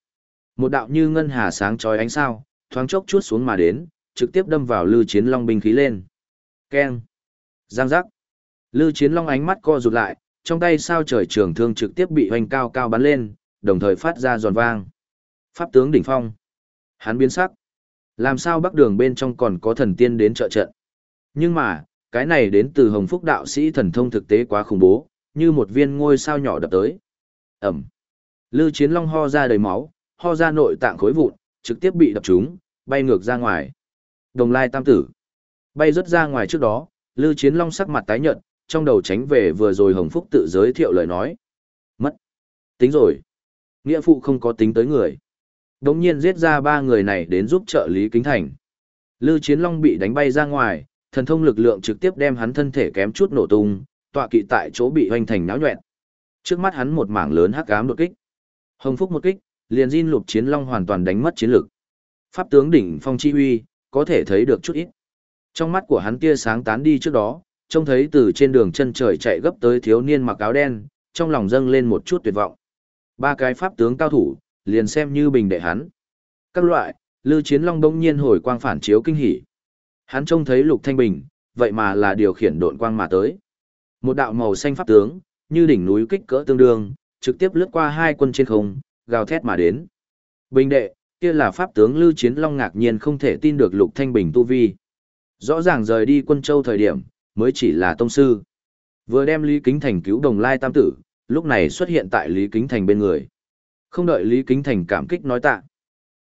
Một đạo như ngân hà sáng chói ánh sao, thoáng chốc chút xuống mà đến, trực tiếp đâm vào Lư Chiến Long binh khí lên. Keng. Giang giác. Lư Chiến Long ánh mắt co rụt lại, trong tay sao trời trường thương trực tiếp bị hoành cao cao bắn lên, đồng thời phát ra giòn vang. Pháp tướng đỉnh phong. Hắn biến sắc. Làm sao bắc đường bên trong còn có thần tiên đến trợ trận. Nhưng mà, cái này đến từ hồng phúc đạo sĩ thần thông thực tế quá khủng bố, như một viên ngôi sao nhỏ đập tới. Ẩm. Lư chiến long ho ra đầy máu, ho ra nội tạng khối vụn, trực tiếp bị đập trúng, bay ngược ra ngoài. Đồng lai tam tử. Bay rất ra ngoài trước đó, Lư chiến long sắc mặt tái nhợt, trong đầu tránh về vừa rồi hồng phúc tự giới thiệu lời nói. Mất. Tính rồi. Nghĩa phụ không có tính tới người. Đống nhiên giết ra ba người này đến giúp trợ Lý Kính Thành. Lư Chiến Long bị đánh bay ra ngoài, thần thông lực lượng trực tiếp đem hắn thân thể kém chút nổ tung, tọa kỵ tại chỗ bị hoành thành náo nhuẹn. Trước mắt hắn một mảng lớn hắc ám đột kích. Hồng Phúc một kích, liền Jin Lục Chiến Long hoàn toàn đánh mất chiến lực. Pháp tướng đỉnh phong chi uy, có thể thấy được chút ít. Trong mắt của hắn tia sáng tán đi trước đó, trông thấy từ trên đường chân trời chạy gấp tới thiếu niên mặc áo đen, trong lòng dâng lên một chút tuyệt vọng. Ba cái pháp tướng cao thủ, liền xem như bình đệ hắn. Các loại, Lư Chiến Long đông nhiên hồi quang phản chiếu kinh hỉ. Hắn trông thấy Lục Thanh Bình, vậy mà là điều khiển độn quang mà tới. Một đạo màu xanh pháp tướng, như đỉnh núi kích cỡ tương đương, trực tiếp lướt qua hai quân trên không, gào thét mà đến. Bình đệ, kia là pháp tướng Lư Chiến Long ngạc nhiên không thể tin được Lục Thanh Bình tu vi. Rõ ràng rời đi quân châu thời điểm, mới chỉ là tông sư. Vừa đem Lý Kính Thành cứu đồng lai tam tử, lúc này xuất hiện tại Lý Kính Thành bên người. Không đợi Lý Kính Thành cảm kích nói tạ.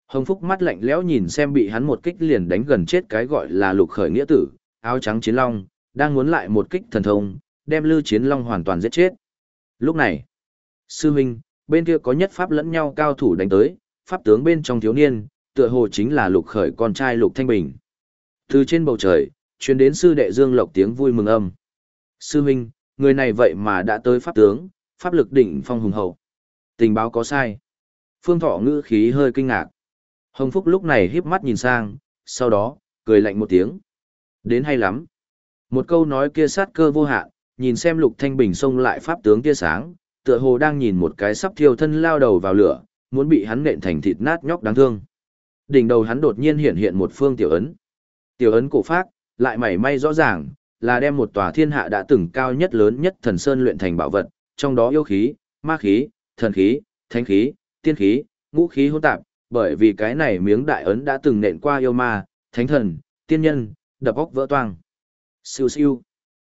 Hồng Phúc mắt lạnh lẽo nhìn xem bị hắn một kích liền đánh gần chết cái gọi là lục khởi nghĩa tử, áo trắng chiến long, đang muốn lại một kích thần thông, đem Lưu Chiến Long hoàn toàn giết chết. Lúc này, sư huynh, bên kia có nhất pháp lẫn nhau cao thủ đánh tới, pháp tướng bên trong thiếu niên, tựa hồ chính là lục khởi con trai lục thanh bình. Từ trên bầu trời, truyền đến sư đệ Dương Lộc tiếng vui mừng âm. Sư huynh, người này vậy mà đã tới pháp tướng, pháp lực đỉnh phong hùng hậu. Tình báo có sai. Phương Thọ ngữ khí hơi kinh ngạc. Hồng Phúc lúc này híp mắt nhìn sang, sau đó, cười lạnh một tiếng. Đến hay lắm. Một câu nói kia sát cơ vô hạn, nhìn xem Lục Thanh Bình xông lại pháp tướng kia sáng, tựa hồ đang nhìn một cái sắp thiêu thân lao đầu vào lửa, muốn bị hắn nện thành thịt nát nhóc đáng thương. Đỉnh đầu hắn đột nhiên hiện hiện một phương tiểu ấn. Tiểu ấn cổ phác, lại mảy may rõ ràng, là đem một tòa thiên hạ đã từng cao nhất lớn nhất thần sơn luyện thành bảo vật, trong đó yêu khí, ma khí, thần khí, thánh khí, tiên khí, ngũ khí hỗn tạp, bởi vì cái này miếng đại ấn đã từng nện qua yêu ma, thánh thần, tiên nhân, đập óc vỡ toang. Siêu siêu.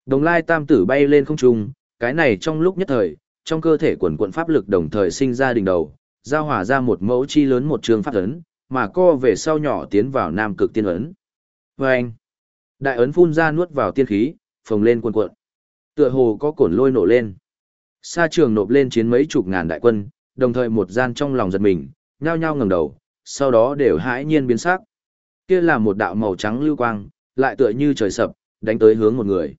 Đồng lai tam tử bay lên không trung, cái này trong lúc nhất thời, trong cơ thể quần quận pháp lực đồng thời sinh ra đỉnh đầu, giao hòa ra một mẫu chi lớn một trường pháp ấn, mà co về sau nhỏ tiến vào nam cực tiên ấn. Và anh, đại ấn phun ra nuốt vào tiên khí, phồng lên cuồn quận. Tựa hồ có cổn lôi nổ lên. Sa trường nộp lên chiến mấy chục ngàn đại quân, đồng thời một gian trong lòng giật mình, nhao nhao ngẩng đầu, sau đó đều hãi nhiên biến sắc. Kia là một đạo màu trắng lưu quang, lại tựa như trời sập, đánh tới hướng một người.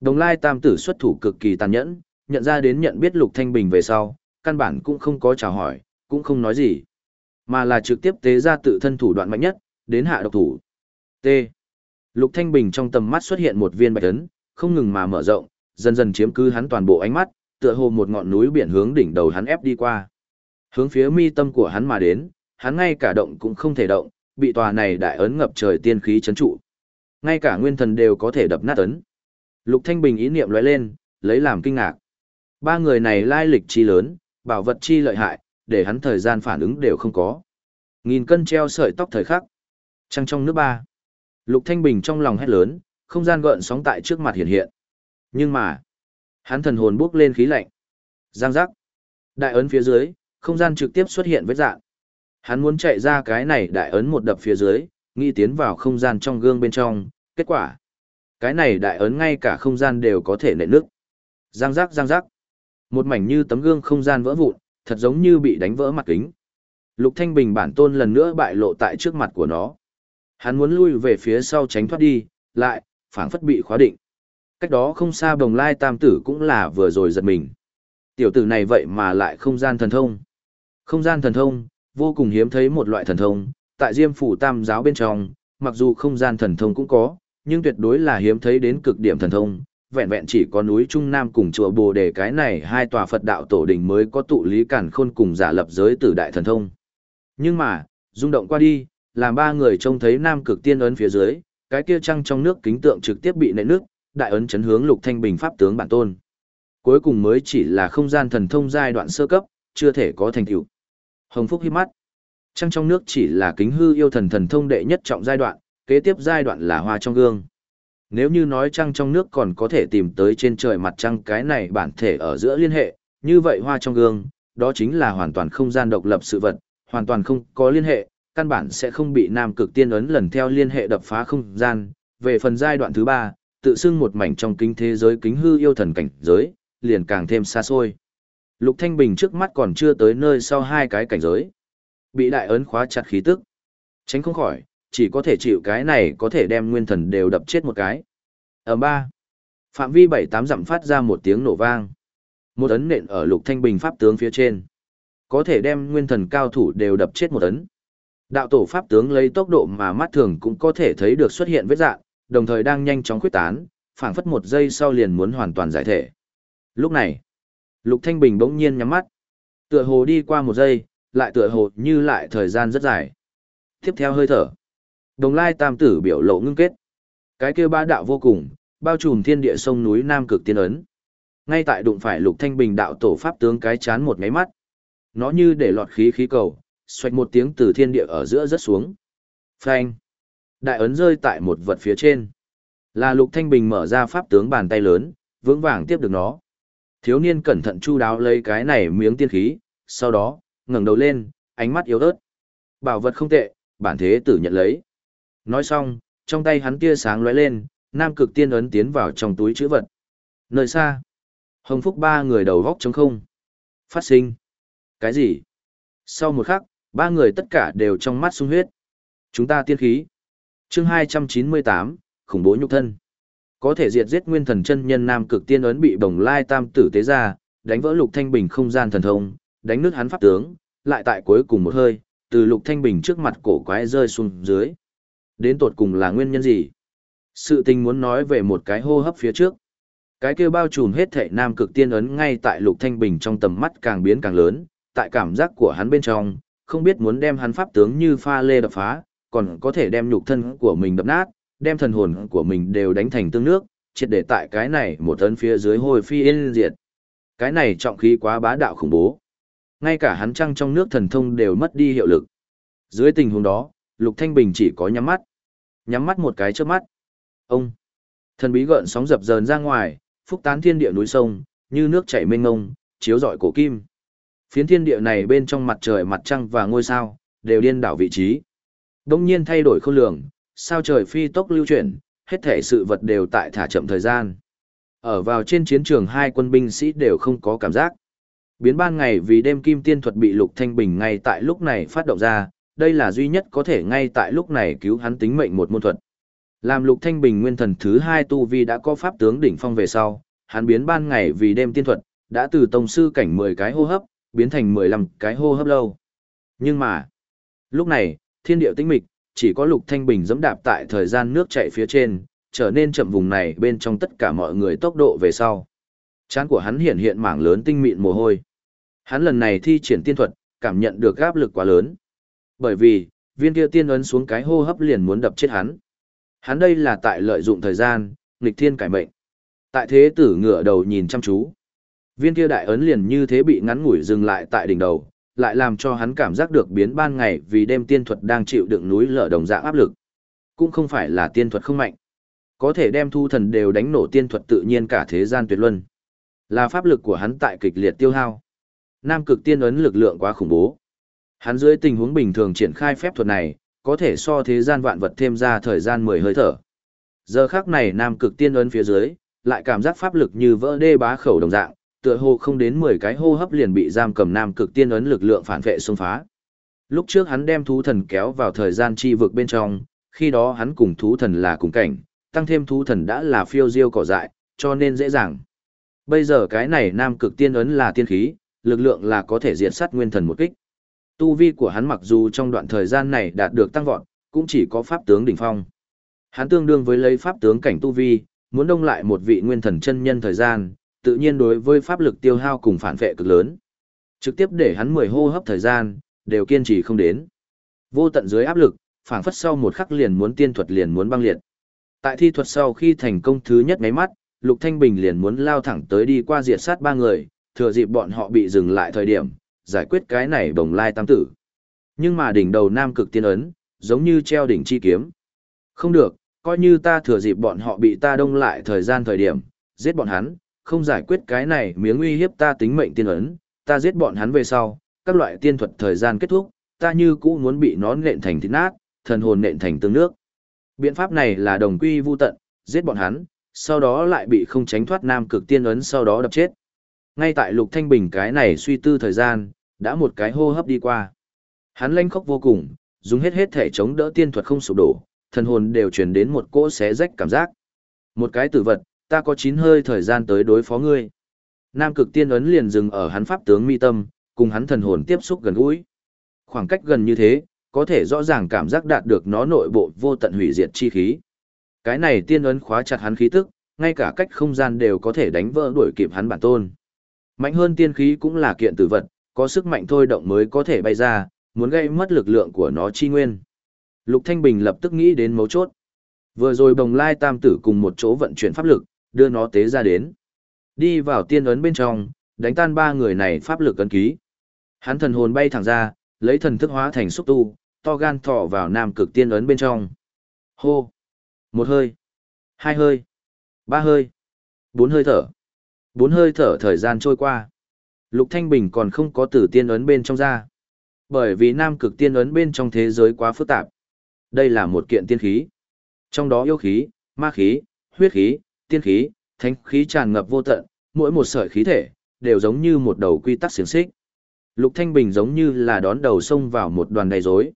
Đồng lai tam tử xuất thủ cực kỳ tàn nhẫn, nhận ra đến nhận biết Lục Thanh Bình về sau, căn bản cũng không có chào hỏi, cũng không nói gì. Mà là trực tiếp tế ra tự thân thủ đoạn mạnh nhất, đến hạ độc thủ. T. Lục Thanh Bình trong tầm mắt xuất hiện một viên bạch ấn, không ngừng mà mở rộng, dần dần chiếm cứ hắn toàn bộ ánh mắt, tựa hồ một ngọn núi biển hướng đỉnh đầu hắn ép đi qua. Hướng phía mi tâm của hắn mà đến, hắn ngay cả động cũng không thể động, bị tòa này đại ấn ngập trời tiên khí chấn trụ. Ngay cả nguyên thần đều có thể đập nát ấn. Lục Thanh Bình ý niệm lóe lên, lấy làm kinh ngạc. Ba người này lai lịch chi lớn, bảo vật chi lợi hại, để hắn thời gian phản ứng đều không có. Nghìn cân treo sợi tóc thời khắc. Trăng trong nước ba. Lục Thanh Bình trong lòng hét lớn, không gian gợn sóng tại trước mặt hiện hiện. Nhưng mà, hắn thần hồn bước lên khí lạnh. Giang giác. Đại ấn phía dưới, không gian trực tiếp xuất hiện với dạng. Hắn muốn chạy ra cái này đại ấn một đập phía dưới, nghĩ tiến vào không gian trong gương bên trong, kết quả. Cái này đại ấn ngay cả không gian đều có thể nện nước. Giang giác giang giác. Một mảnh như tấm gương không gian vỡ vụn, thật giống như bị đánh vỡ mặt kính. Lục Thanh Bình bản tôn lần nữa bại lộ tại trước mặt của nó. Hắn muốn lui về phía sau tránh thoát đi, lại, phảng phất bị khóa định. Cách đó không xa bồng lai tam tử cũng là vừa rồi giật mình. Tiểu tử này vậy mà lại không gian thần thông. Không gian thần thông, vô cùng hiếm thấy một loại thần thông, tại Diêm phủ Tam giáo bên trong, mặc dù không gian thần thông cũng có, nhưng tuyệt đối là hiếm thấy đến cực điểm thần thông, vẹn vẹn chỉ có núi Trung Nam cùng chùa Bồ Đề cái này hai tòa Phật đạo tổ đình mới có tụ lý cản khôn cùng giả lập giới tử đại thần thông. Nhưng mà, rung động qua đi, làm ba người trông thấy Nam cực tiên ấn phía dưới, cái kia trăng trong nước kính tượng trực tiếp bị nện nước, đại ấn chấn hướng Lục Thanh Bình pháp tướng bản tôn. Cuối cùng mới chỉ là không gian thần thông giai đoạn sơ cấp, chưa thể có thành tựu. Hồng Phúc hiếp mắt. Trăng trong nước chỉ là kính hư yêu thần thần thông đệ nhất trọng giai đoạn, kế tiếp giai đoạn là hoa trong gương. Nếu như nói trăng trong nước còn có thể tìm tới trên trời mặt trăng cái này bản thể ở giữa liên hệ, như vậy hoa trong gương, đó chính là hoàn toàn không gian độc lập sự vật, hoàn toàn không có liên hệ, căn bản sẽ không bị nam cực tiên ấn lần theo liên hệ đập phá không gian. Về phần giai đoạn thứ ba, tự xưng một mảnh trong kính thế giới kính hư yêu thần cảnh giới, liền càng thêm xa xôi. Lục Thanh Bình trước mắt còn chưa tới nơi sau hai cái cảnh giới. Bị đại ấn khóa chặt khí tức. Tránh không khỏi, chỉ có thể chịu cái này có thể đem nguyên thần đều đập chết một cái. Ở ba, phạm vi bảy tám dặm phát ra một tiếng nổ vang. Một ấn nện ở lục thanh bình pháp tướng phía trên. Có thể đem nguyên thần cao thủ đều đập chết một ấn. Đạo tổ pháp tướng lấy tốc độ mà mắt thường cũng có thể thấy được xuất hiện vết dạng, đồng thời đang nhanh chóng khuyết tán, phảng phất một giây sau liền muốn hoàn toàn giải thể. Lúc này, Lục Thanh Bình bỗng nhiên nhắm mắt. Tựa hồ đi qua một giây, lại tựa hồ như lại thời gian rất dài. Tiếp theo hơi thở. Đồng lai tam tử biểu lộ ngưng kết. Cái kia ba đạo vô cùng, bao trùm thiên địa sông núi Nam cực tiên ấn. Ngay tại đụng phải lục thanh bình đạo tổ pháp tướng cái chán một ngáy mắt. Nó như để lọt khí khí cầu, xoạch một tiếng từ thiên địa ở giữa rớt xuống. Phanh. Đại ấn rơi tại một vật phía trên. Là lục thanh bình mở ra pháp tướng bàn tay lớn, vững vàng tiếp được nó. Thiếu niên cẩn thận chu đáo lấy cái này miếng tiên khí, sau đó, ngẩng đầu lên, ánh mắt yếu ớt. Bảo vật không tệ, bản thế tử nhận lấy. Nói xong, trong tay hắn tia sáng lóe lên, nam cực tiên ấn tiến vào trong túi chữ vật. Nơi xa, hồng phúc ba người đầu góc trống không. Phát sinh. Cái gì? Sau một khắc, ba người tất cả đều trong mắt sung huyết. Chúng ta tiên khí. chương 298, khủng bố nhục thân. Có thể diệt giết nguyên thần chân nhân nam cực tiên ấn bị bồng lai tam tử tế ra, đánh vỡ lục thanh bình không gian thần thông, đánh nước hắn pháp tướng, lại tại cuối cùng một hơi, từ lục thanh bình trước mặt cổ quái rơi xuống dưới. Đến tột cùng là nguyên nhân gì? Sự tình muốn nói về một cái hô hấp phía trước. Cái kia bao trùm hết thảy nam cực tiên ấn ngay tại Lục Thanh Bình trong tầm mắt càng biến càng lớn, tại cảm giác của hắn bên trong, không biết muốn đem hắn pháp tướng như pha lê đập phá, còn có thể đem nhục thân của mình đập nát, đem thần hồn của mình đều đánh thành tương nước, triệt để tại cái này một tấn phía dưới hồi phi yên diệt. Cái này trọng khí quá bá đạo khủng bố. Ngay cả hắn trăng trong nước thần thông đều mất đi hiệu lực. Dưới tình huống đó, Lục Thanh Bình chỉ có nhắm mắt. Nhắm mắt một cái trước mắt. Ông. Thần bí gợn sóng dập dờn ra ngoài, phúc tán thiên địa núi sông, như nước chảy mênh mông, chiếu rọi cổ kim. Phiến thiên địa này bên trong mặt trời mặt trăng và ngôi sao, đều điên đảo vị trí. Đông nhiên thay đổi khôn lường, sao trời phi tốc lưu chuyển, hết thể sự vật đều tại thả chậm thời gian. Ở vào trên chiến trường hai quân binh sĩ đều không có cảm giác. Biến ban ngày vì đêm kim tiên thuật bị Lục Thanh Bình ngay tại lúc này phát động ra, đây là duy nhất có thể ngay tại lúc này cứu hắn tính mệnh một môn thuật. Làm Lục Thanh Bình nguyên thần thứ hai tu vi đã có pháp tướng đỉnh phong về sau, hắn biến ban ngày vì đêm tiên thuật, đã từ tông sư cảnh 10 cái hô hấp, biến thành 15 cái hô hấp lâu. Nhưng mà, lúc này, thiên địa tĩnh mịch, chỉ có Lục Thanh Bình dẫm đạp tại thời gian nước chảy phía trên, trở nên chậm vùng này bên trong tất cả mọi người tốc độ về sau. Chán của hắn hiện hiện mảng lớn tinh mịn mồ hôi. Hắn lần này thi triển tiên thuật, cảm nhận được áp lực quá lớn. Bởi vì, viên kia tiên ấn xuống cái hô hấp liền muốn đập chết hắn. Hắn đây là tại lợi dụng thời gian, nghịch thiên cải mệnh. Tại thế tử ngửa đầu nhìn chăm chú. Viên kia đại ấn liền như thế bị ngắn ngủi dừng lại tại đỉnh đầu, lại làm cho hắn cảm giác được biến ban ngày vì đêm tiên thuật đang chịu đựng núi lở đồng dạng áp lực. Cũng không phải là tiên thuật không mạnh. Có thể đem thu thần đều đánh nổ tiên thuật tự nhiên cả thế gian tuyệt luân. Là pháp lực của hắn tại kịch liệt tiêu hao. Nam cực tiên ấn lực lượng quá khủng bố. Hắn dưới tình huống bình thường triển khai phép thuật này, có thể so thế gian vạn vật thêm ra thời gian mười hơi thở. Giờ khắc này nam cực tiên ấn phía dưới, lại cảm giác pháp lực như vỡ đê bá khẩu đồng dạng, tựa hồ không đến 10 cái hô hấp liền bị giam cầm nam cực tiên ấn lực lượng phản vệ xông phá. Lúc trước hắn đem thú thần kéo vào thời gian chi vực bên trong, khi đó hắn cùng thú thần là cùng cảnh, tăng thêm thú thần đã là phiêu diêu cỏ dại, cho nên dễ dàng. Bây giờ cái này nam cực tiên ấn là tiên khí, lực lượng là có thể diệt sát nguyên thần một kích. Tu vi của hắn mặc dù trong đoạn thời gian này đạt được tăng vọt, cũng chỉ có pháp tướng đỉnh phong. Hắn tương đương với lấy pháp tướng cảnh tu vi, muốn đông lại một vị nguyên thần chân nhân thời gian, tự nhiên đối với pháp lực tiêu hao cùng phản vệ cực lớn. Trực tiếp để hắn 10 hô hấp thời gian, đều kiên trì không đến. Vô tận dưới áp lực, phảng phất sau một khắc liền muốn tiên thuật liền muốn băng liệt. Tại thi thuật sau khi thành công thứ nhất mấy mắt, Lục Thanh Bình liền muốn lao thẳng tới đi qua diệt sát ba người, thừa dịp bọn họ bị dừng lại thời điểm, giải quyết cái này bồng lai tam tử. Nhưng mà đỉnh đầu nam cực tiên ấn, giống như treo đỉnh chi kiếm. Không được, coi như ta thừa dịp bọn họ bị ta đông lại thời gian thời điểm, giết bọn hắn, không giải quyết cái này miếng uy hiếp ta tính mệnh tiên ấn, ta giết bọn hắn về sau, các loại tiên thuật thời gian kết thúc, ta như cũ muốn bị nó nện thành thịt nát, thần hồn nện thành tương nước. Biện pháp này là đồng quy vu tận, giết bọn hắn, sau đó lại bị không tránh thoát nam cực tiên ấn sau đó đập chết. Ngay tại Lục Thanh Bình cái này suy tư thời gian, đã một cái hô hấp đi qua. Hắn lanh khóc vô cùng, dùng hết hết thể chống đỡ tiên thuật không sụp đổ, thần hồn đều truyền đến một cỗ xé rách cảm giác. Một cái tử vật, ta có chín hơi thời gian tới đối phó ngươi. Nam cực tiên ấn liền dừng ở hắn pháp tướng mi tâm, cùng hắn thần hồn tiếp xúc gần gũi. Khoảng cách gần như thế, có thể rõ ràng cảm giác đạt được nó nội bộ vô tận hủy diệt chi khí. Cái này tiên ấn khóa chặt hắn khí tức, ngay cả cách không gian đều có thể đánh vỡ đuổi kịp hắn bản tôn. Mạnh hơn tiên khí cũng là kiện tử vật, có sức mạnh thôi động mới có thể bay ra, muốn gây mất lực lượng của nó chi nguyên. Lục Thanh Bình lập tức nghĩ đến mấu chốt. Vừa rồi bồng lai tam tử cùng một chỗ vận chuyển pháp lực, đưa nó tế ra đến. Đi vào tiên ấn bên trong, đánh tan ba người này pháp lực ấn ký. Hắn thần hồn bay thẳng ra, lấy thần thức hóa thành xúc tu, to gan thọ vào nam cực tiên ấn bên trong. Hô! Một hơi, hai hơi, ba hơi, bốn hơi thở. Bốn hơi thở thời gian trôi qua. Lục Thanh Bình còn không có tử tiên ấn bên trong ra. Bởi vì nam cực tiên ấn bên trong thế giới quá phức tạp. Đây là một kiện tiên khí. Trong đó yêu khí, ma khí, huyết khí, tiên khí, thánh khí tràn ngập vô tận, mỗi một sợi khí thể, đều giống như một đầu quy tắc xiển xích. Lục Thanh Bình giống như là đón đầu sông vào một đoàn đầy rối.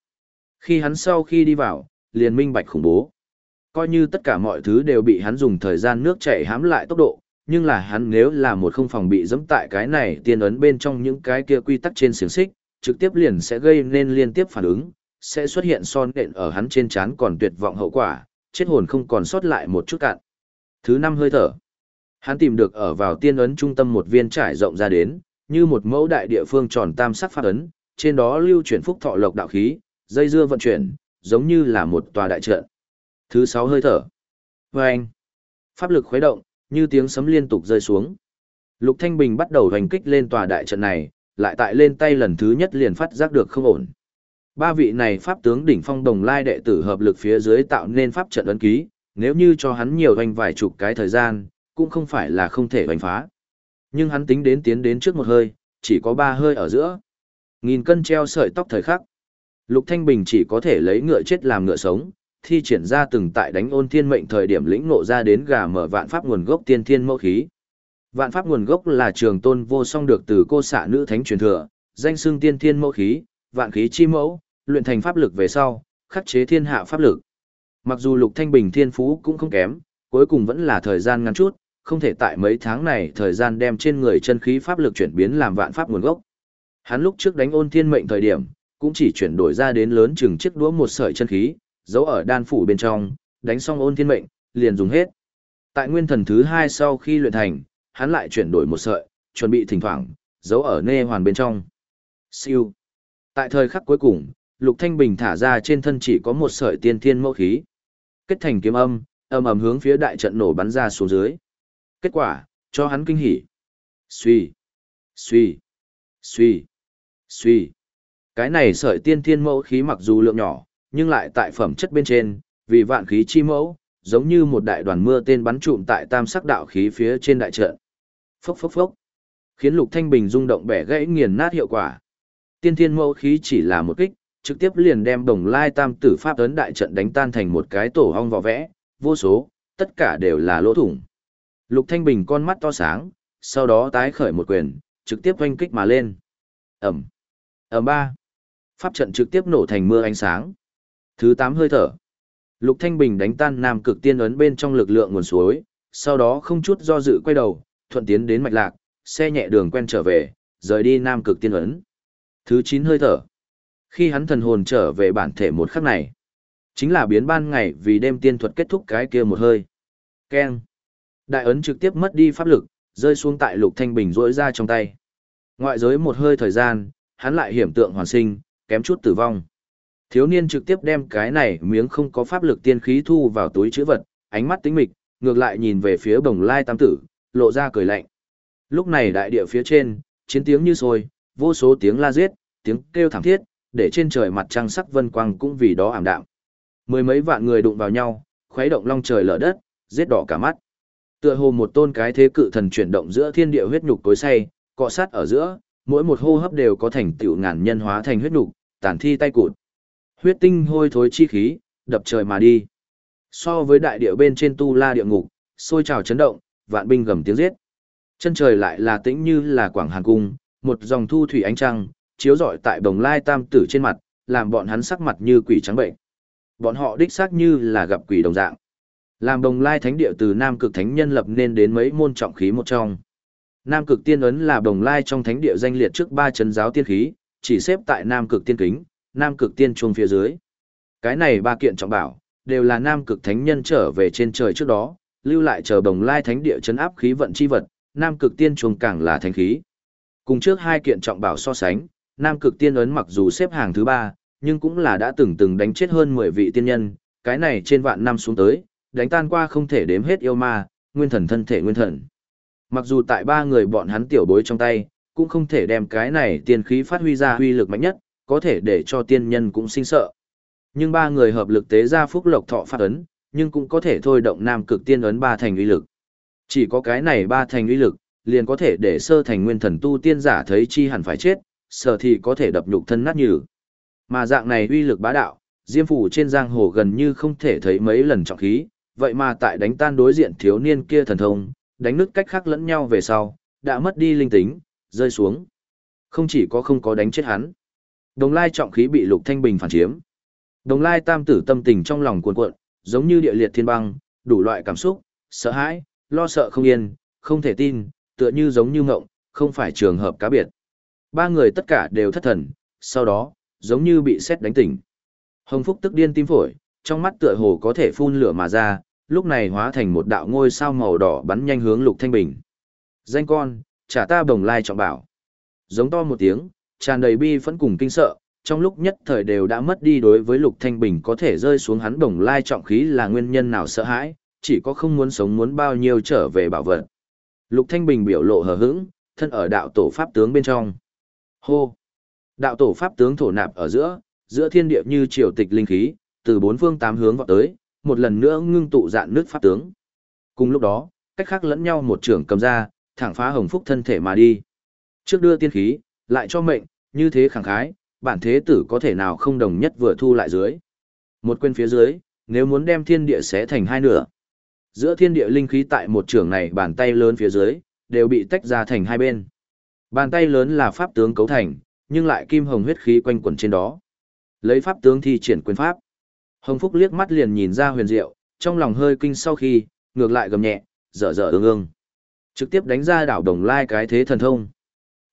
Khi hắn sau khi đi vào, liền minh bạch khủng bố. Coi như tất cả mọi thứ đều bị hắn dùng thời gian nước chảy hãm lại tốc độ, nhưng là hắn nếu là một không phòng bị dẫm tại cái này tiên ấn bên trong những cái kia quy tắc trên xiển xích, trực tiếp liền sẽ gây nên liên tiếp phản ứng, sẽ xuất hiện son nện ở hắn trên trán còn tuyệt vọng hậu quả, chết hồn không còn sót lại một chút cạn. Thứ năm hơi thở. Hắn tìm được ở vào tiên ấn trung tâm một viên trải rộng ra đến, như một mẫu đại địa phương tròn tam sắc pháp ấn, trên đó lưu chuyển phúc thọ lộc đạo khí, dây dưa vận chuyển, giống như là một tòa đại trận. Thứ sáu hơi thở. Vâng! Pháp lực khuấy động, như tiếng sấm liên tục rơi xuống. Lục Thanh Bình bắt đầu hành kích lên tòa đại trận này, lại tại lên tay lần thứ nhất liền phát giác được không ổn. Ba vị này pháp tướng đỉnh phong đồng lai đệ tử hợp lực phía dưới tạo nên pháp trận ấn ký, nếu như cho hắn nhiều hành vài chục cái thời gian, cũng không phải là không thể hành phá. Nhưng hắn tính đến tiến đến trước một hơi, chỉ có ba hơi ở giữa. Nghìn cân treo sợi tóc thời khắc. Lục Thanh Bình chỉ có thể lấy ngựa chết làm ngựa sống, thi triển ra từng tại đánh ôn thiên mệnh thời điểm lĩnh ngộ ra đến gà mở vạn pháp nguồn gốc tiên thiên mẫu khí. Vạn pháp nguồn gốc là trường tôn vô song được từ cô xạ nữ thánh truyền thừa, danh xưng tiên thiên mẫu khí, vạn khí chi mẫu, luyện thành pháp lực về sau, khắc chế thiên hạ pháp lực. Mặc dù Lục Thanh Bình thiên phú cũng không kém, cuối cùng vẫn là thời gian ngắn chút, không thể tại mấy tháng này thời gian đem trên người chân khí pháp lực chuyển biến làm vạn pháp nguồn gốc. Hắn lúc trước đánh ôn thiên mệnh thời điểm, cũng chỉ chuyển đổi ra đến lớn chừng chiếc đũa một sợi chân khí, giấu ở đan phủ bên trong, đánh xong ôn thiên mệnh, liền dùng hết. Tại nguyên thần thứ hai sau khi luyện thành, hắn lại chuyển đổi một sợi, chuẩn bị thỉnh thoảng, giấu ở nê hoàn bên trong. Siêu. Tại thời khắc cuối cùng, Lục Thanh Bình thả ra trên thân chỉ có một sợi tiên thiên mẫu khí. Kết thành kiếm âm, âm ầm hướng phía đại trận nổ bắn ra xuống dưới. Kết quả, cho hắn kinh hỉ. Suy, suy, suy, suy. Cái này sợi tiên thiên mẫu khí mặc dù lượng nhỏ, nhưng lại tại phẩm chất bên trên, vì vạn khí chi mẫu, giống như một đại đoàn mưa tên bắn trụm tại tam sắc đạo khí phía trên đại trận. Phốc phốc phốc. Khiến Lục Thanh Bình rung động bẻ gãy nghiền nát hiệu quả. Tiên thiên mẫu khí chỉ là một kích, trực tiếp liền đem đồng lai tam tử pháp ấn đại trận đánh tan thành một cái tổ hong vỏ vẽ, vô số, tất cả đều là lỗ thủng. Lục Thanh Bình con mắt to sáng, sau đó tái khởi một quyền, trực tiếp oanh kích mà lên. Ẩm. Ẩm ba. Pháp trận trực tiếp nổ thành mưa ánh sáng. Thứ tám hơi thở. Lục Thanh Bình đánh tan nam cực tiên ấn bên trong lực lượng nguồn suối, sau đó không chút do dự quay đầu, thuận tiến đến mạch lạc, xe nhẹ đường quen trở về, rời đi nam cực tiên ấn. Thứ chín hơi thở. Khi hắn thần hồn trở về bản thể một khắc này, chính là biến ban ngày vì đêm tiên thuật kết thúc cái kia một hơi. Keng. Đại ấn trực tiếp mất đi pháp lực, rơi xuống tại Lục Thanh Bình rỗi ra trong tay. Ngoại giới một hơi thời gian, hắn lại hiểm tượng hoàn sinh, kém chút tử vong. Thiếu niên trực tiếp đem cái này miếng không có pháp lực tiên khí thu vào túi chữ vật, ánh mắt tính mịch, ngược lại nhìn về phía bồng lai tam tử, lộ ra cười lạnh. Lúc này đại địa phía trên, chiến tiếng như sôi, vô số tiếng la giết, tiếng kêu thảm thiết, để trên trời mặt trăng sắc vân quang cũng vì đó ảm đạm. Mười mấy vạn người đụng vào nhau, khuấy động long trời lở đất, giết đỏ cả mắt. Tựa hồ một tôn cái thế cự thần chuyển động giữa thiên địa huyết nhục tối say, cọ sát ở giữa, mỗi một hô hấp đều có thành tựu ngàn nhân hóa thành huyết nhục, tàn thi tay cụt. Huyết tinh hôi thối chi khí, đập trời mà đi. So với đại địa bên trên tu la địa ngục, sôi trào chấn động, vạn binh gầm tiếng giết. Chân trời lại là tĩnh như là quảng hàn cung, một dòng thu thủy ánh trăng, chiếu rọi tại đồng lai tam tử trên mặt, làm bọn hắn sắc mặt như quỷ trắng bệnh. Bọn họ đích xác như là gặp quỷ đồng dạng. Làm đồng lai thánh địa từ Nam cực thánh nhân lập nên đến mấy môn trọng khí một trong. Nam cực tiên ấn là đồng lai trong thánh địa danh liệt trước ba chân giáo tiên khí, chỉ xếp tại Nam cực tiên kính, Nam cực tiên chuông phía dưới. Cái này ba kiện trọng bảo, đều là Nam cực thánh nhân trở về trên trời trước đó, lưu lại chờ đồng lai thánh địa chấn áp khí vận chi vật, Nam cực tiên chuông càng là thánh khí. Cùng trước hai kiện trọng bảo so sánh, Nam cực tiên ấn mặc dù xếp hàng thứ ba, nhưng cũng là đã từng từng đánh chết hơn 10 vị tiên nhân, cái này trên vạn năm xuống tới, đánh tan qua không thể đếm hết yêu ma, nguyên thần thân thể nguyên thần. Mặc dù tại ba người bọn hắn tiểu bối trong tay, cũng không thể đem cái này tiên khí phát huy ra huy lực mạnh nhất, có thể để cho tiên nhân cũng sinh sợ. Nhưng ba người hợp lực tế ra phúc lộc thọ phát ấn, nhưng cũng có thể thôi động nam cực tiên ấn ba thành uy lực. Chỉ có cái này ba thành uy lực, liền có thể để sơ thành nguyên thần tu tiên giả thấy chi hẳn phải chết, sợ thì có thể đập nhục thân nát nhừ. Mà dạng này uy lực bá đạo, diêm phủ trên giang hồ gần như không thể thấy mấy lần trọng khí, vậy mà tại đánh tan đối diện thiếu niên kia thần thông, đánh nứt cách khác lẫn nhau về sau, đã mất đi linh tính, rơi xuống. Không chỉ có không có đánh chết hắn. Đồng lai trọng khí bị Lục Thanh Bình phản chiếm. Đồng lai tam tử tâm tình trong lòng cuộn cuộn, giống như địa liệt thiên băng, đủ loại cảm xúc, sợ hãi, lo sợ không yên, không thể tin, tựa như giống như ngộng, không phải trường hợp cá biệt. Ba người tất cả đều thất thần, sau đó, giống như bị xét đánh tỉnh. Hồng Phúc tức điên tim phổi, trong mắt tựa hồ có thể phun lửa mà ra, lúc này hóa thành một đạo ngôi sao màu đỏ bắn nhanh hướng Lục Thanh Bình. Danh con, trả ta bồng lai trọng bảo. Giống to một tiếng, tràn đầy bi phẫn cùng kinh sợ, trong lúc nhất thời đều đã mất đi đối với Lục Thanh Bình có thể rơi xuống hắn bồng lai trọng khí là nguyên nhân nào sợ hãi, chỉ có không muốn sống muốn bao nhiêu trở về bảo vật. Lục Thanh Bình biểu lộ hờ hững, thân ở đạo tổ pháp tướng bên trong. Hô! Đạo tổ pháp tướng thổ nạp ở giữa, giữa thiên địa như triều tịch linh khí, từ bốn phương tám hướng vọt tới, một lần nữa ngưng tụ dạn nước pháp tướng. Cùng lúc đó, cách khác lẫn nhau một trưởng cầm ra, thẳng phá hồng phúc thân thể mà đi. Trước đưa tiên khí, lại cho mệnh, như thế khẳng khái, bản thế tử có thể nào không đồng nhất vừa thu lại dưới. Một quên phía dưới, nếu muốn đem thiên địa xé thành hai nửa. Giữa thiên địa linh khí tại một trường này bàn tay lớn phía dưới, đều bị tách ra thành hai bên. Bàn tay lớn là pháp tướng cấu thành, nhưng lại kim hồng huyết khí quanh quẩn trên đó. Lấy pháp tướng thi triển quyền pháp. Hồng Phúc liếc mắt liền nhìn ra huyền diệu, trong lòng hơi kinh sau khi, ngược lại gầm nhẹ, dở dở ương ương. Trực tiếp đánh ra đảo đồng lai cái thế thần thông.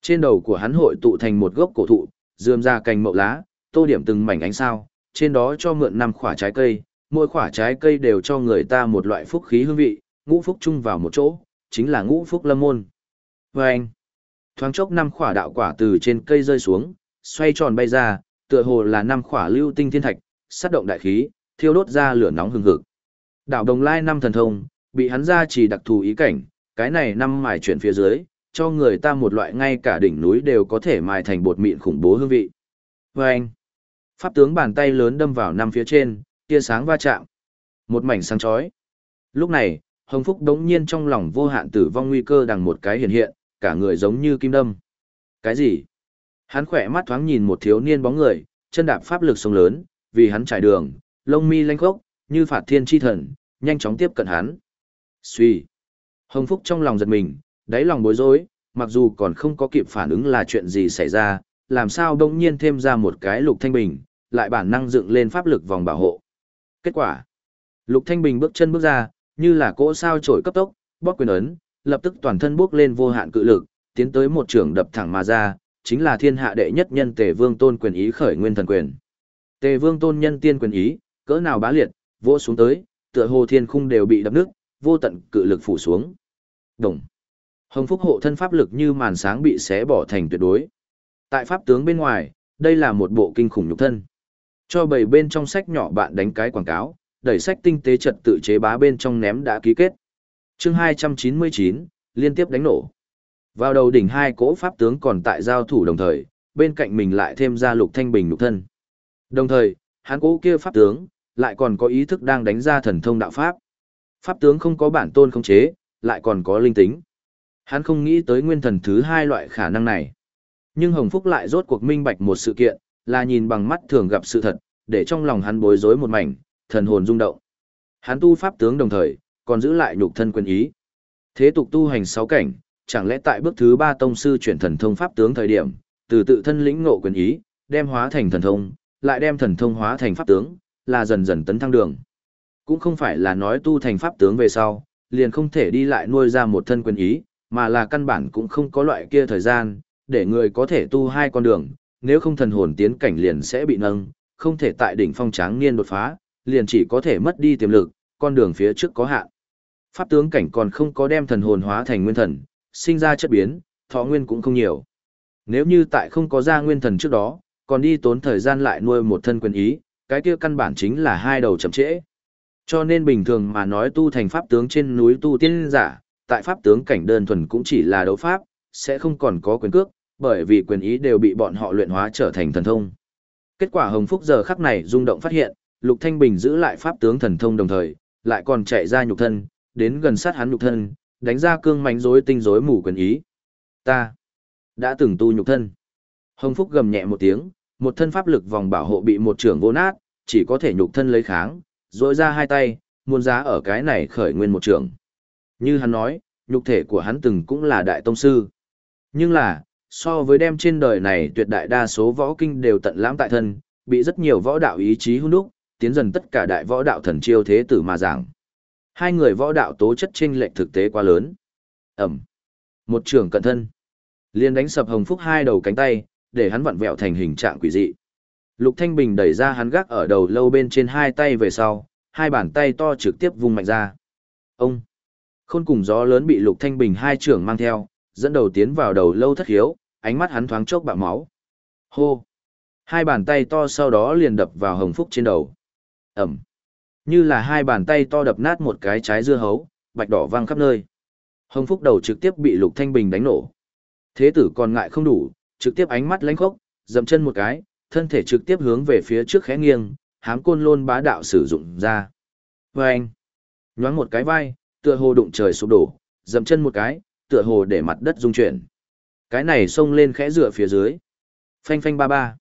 Trên đầu của hắn hội tụ thành một gốc cổ thụ, dườm ra cành mậu lá, tô điểm từng mảnh ánh sao, trên đó cho mượn năm khỏa trái cây, mỗi khỏa trái cây đều cho người ta một loại phúc khí hương vị, ngũ phúc chung vào một chỗ, chính là ngũ phúc lâm môn. Và anh, thoáng chốc năm khỏa đạo quả từ trên cây rơi xuống, xoay tròn bay ra, tựa hồ là năm khỏa lưu tinh thiên thạch, sát động đại khí, thiêu đốt ra lửa nóng hừng hực. Đạo Đồng Lai năm thần thông, bị hắn ra chỉ đặc thù ý cảnh, cái này năm mài chuyển phía dưới, cho người ta một loại ngay cả đỉnh núi đều có thể mài thành bột mịn khủng bố hương vị. Và anh, pháp tướng bàn tay lớn đâm vào năm phía trên, tia sáng va chạm. Một mảnh sáng chói. Lúc này, Hồng Phúc đống nhiên trong lòng vô hạn tử vong nguy cơ đằng một cái hiện hiện, cả người giống như kim đâm. Cái gì? Hắn khỏe mắt thoáng nhìn một thiếu niên bóng người, chân đạp pháp lực sông lớn, vì hắn trải đường, lông mi lanh khốc, như phạt thiên chi thần, nhanh chóng tiếp cận hắn. Suy. Hồng Phúc trong lòng giật mình, đáy lòng bối rối, mặc dù còn không có kịp phản ứng là chuyện gì xảy ra, làm sao đông nhiên thêm ra một cái lục thanh bình, lại bản năng dựng lên pháp lực vòng bảo hộ. Kết quả. Lục thanh bình bước chân bước ra, như là cỗ sao trổi cấp tốc, bóp quyền ấn, lập tức toàn thân bước lên vô hạn cự lực, tiến tới một trường đập thẳng mà ra, chính là thiên hạ đệ nhất nhân tề vương tôn quyền ý khởi nguyên thần quyền. Tề vương tôn nhân tiên quyền ý, cỡ nào bá liệt, vỗ xuống tới, tựa hồ thiên khung đều bị đập nước, vô tận cự lực phủ xuống. Đồng. Hồng Phúc hộ thân pháp lực như màn sáng bị xé bỏ thành tuyệt đối. Tại pháp tướng bên ngoài, đây là một bộ kinh khủng nhục thân. Cho bảy bên trong sách nhỏ bạn đánh cái quảng cáo, đẩy sách tinh tế trật tự chế bá bên trong ném đã ký kết. Chương 299, liên tiếp đánh nổ. Vào đầu đỉnh hai cỗ pháp tướng còn tại giao thủ đồng thời, bên cạnh mình lại thêm ra lục thanh bình lục thân. Đồng thời, hắn cỗ kia pháp tướng, lại còn có ý thức đang đánh ra thần thông đạo pháp. Pháp tướng không có bản tôn khống chế, lại còn có linh tính. Hắn không nghĩ tới nguyên thần thứ hai loại khả năng này. Nhưng Hồng Phúc lại rốt cuộc minh bạch một sự kiện, là nhìn bằng mắt thường gặp sự thật, để trong lòng hắn bối rối một mảnh, thần hồn rung động. Hắn tu pháp tướng đồng thời, còn giữ lại nhục thân quyền ý. Thế tục tu hành sáu cảnh, chẳng lẽ tại bước thứ ba tông sư chuyển thần thông pháp tướng thời điểm, từ tự thân lĩnh ngộ quyền ý, đem hóa thành thần thông, lại đem thần thông hóa thành pháp tướng, là dần dần tấn thăng đường. Cũng không phải là nói tu thành pháp tướng về sau, liền không thể đi lại nuôi ra một thân quyền ý, mà là căn bản cũng không có loại kia thời gian, để người có thể tu hai con đường, nếu không thần hồn tiến cảnh liền sẽ bị nâng, không thể tại đỉnh phong tráng niên đột phá, liền chỉ có thể mất đi tiềm lực, con đường phía trước có hạn. Pháp tướng cảnh còn không có đem thần hồn hóa thành nguyên thần, sinh ra chất biến, thọ nguyên cũng không nhiều. Nếu như tại không có ra nguyên thần trước đó, còn đi tốn thời gian lại nuôi một thân quyền ý, cái kia căn bản chính là hai đầu chậm trễ. Cho nên bình thường mà nói tu thành pháp tướng trên núi tu tiên giả, tại pháp tướng cảnh đơn thuần cũng chỉ là đấu pháp, sẽ không còn có quyền cước, bởi vì quyền ý đều bị bọn họ luyện hóa trở thành thần thông. Kết quả Hồng Phúc giờ khắc này rung động phát hiện, Lục Thanh Bình giữ lại pháp tướng thần thông đồng thời, lại còn chạy ra nhục thân, đến gần sát hắn nhục thân, đánh ra cương mãnh rối tinh rối mù quyền ý. Ta đã từng tu nhục thân. Hồng Phúc gầm nhẹ một tiếng, một thân pháp lực vòng bảo hộ bị một trưởng vô nát, chỉ có thể nhục thân lấy kháng, rỗi ra hai tay, muôn giá ở cái này khởi nguyên một trưởng. Như hắn nói, nhục thể của hắn từng cũng là đại tông sư. Nhưng là, so với đem trên đời này tuyệt đại đa số võ kinh đều tận lãm tại thân, bị rất nhiều võ đạo ý chí hung đúc, tiến dần tất cả đại võ đạo thần chiêu thế tử mà giảng. Hai người võ đạo tố chất chênh lệch thực tế quá lớn. Ẩm. Một trường cận thân. liền đánh sập hồng phúc hai đầu cánh tay, để hắn vặn vẹo thành hình trạng quỷ dị. Lục Thanh Bình đẩy ra hắn gác ở đầu lâu bên trên hai tay về sau, hai bàn tay to trực tiếp vung mạnh ra. Ông! Khôn cùng gió lớn bị Lục Thanh Bình hai trưởng mang theo, dẫn đầu tiến vào đầu lâu thất hiếu, ánh mắt hắn thoáng chốc bạo máu. Hô! Hai bàn tay to sau đó liền đập vào Hồng Phúc trên đầu. Ẩm! Như là hai bàn tay to đập nát một cái trái dưa hấu, bạch đỏ văng khắp nơi. Hồng Phúc đầu trực tiếp bị Lục Thanh Bình đánh nổ. Thế tử còn ngại không đủ, trực tiếp ánh mắt lánh khốc, dậm chân một cái, thân thể trực tiếp hướng về phía trước khẽ nghiêng, hám côn lôn bá đạo sử dụng ra. Và anh, nhoáng một cái vai, tựa hồ đụng trời sụp đổ, dậm chân một cái, tựa hồ để mặt đất rung chuyển. Cái này xông lên khẽ dựa phía dưới. Phanh phanh ba ba.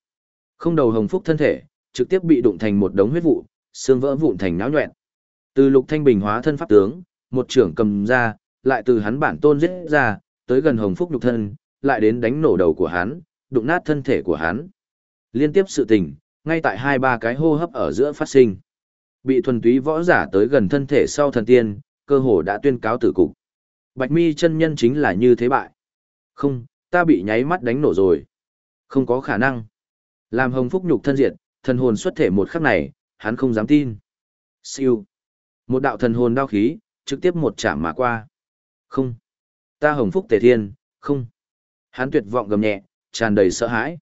Không đầu hồng phúc thân thể, trực tiếp bị đụng thành một đống huyết vụ, xương vỡ vụn thành náo nhuẹn. Từ lục thanh bình hóa thân pháp tướng, một trưởng cầm ra, lại từ hắn bản tôn giết ra, tới gần hồng phúc nhục thân, lại đến đánh nổ đầu của hắn, đụng nát thân thể của hắn. Liên tiếp sự tình, ngay tại hai ba cái hô hấp ở giữa phát sinh. Bị thuần túy võ giả tới gần thân thể sau thần tiên, cơ hồ đã tuyên cáo tử cục. Bạch mi chân nhân chính là như thế bại. Không, ta bị nháy mắt đánh nổ rồi. Không có khả năng. Làm hồng phúc nhục thân diệt, thần hồn xuất thể một khắc này, hắn không dám tin. Siêu. Một đạo thần hồn đao khí, trực tiếp một chạm mà qua. Không. Ta hồng phúc tề thiên, không. Hắn tuyệt vọng gầm nhẹ, tràn đầy sợ hãi.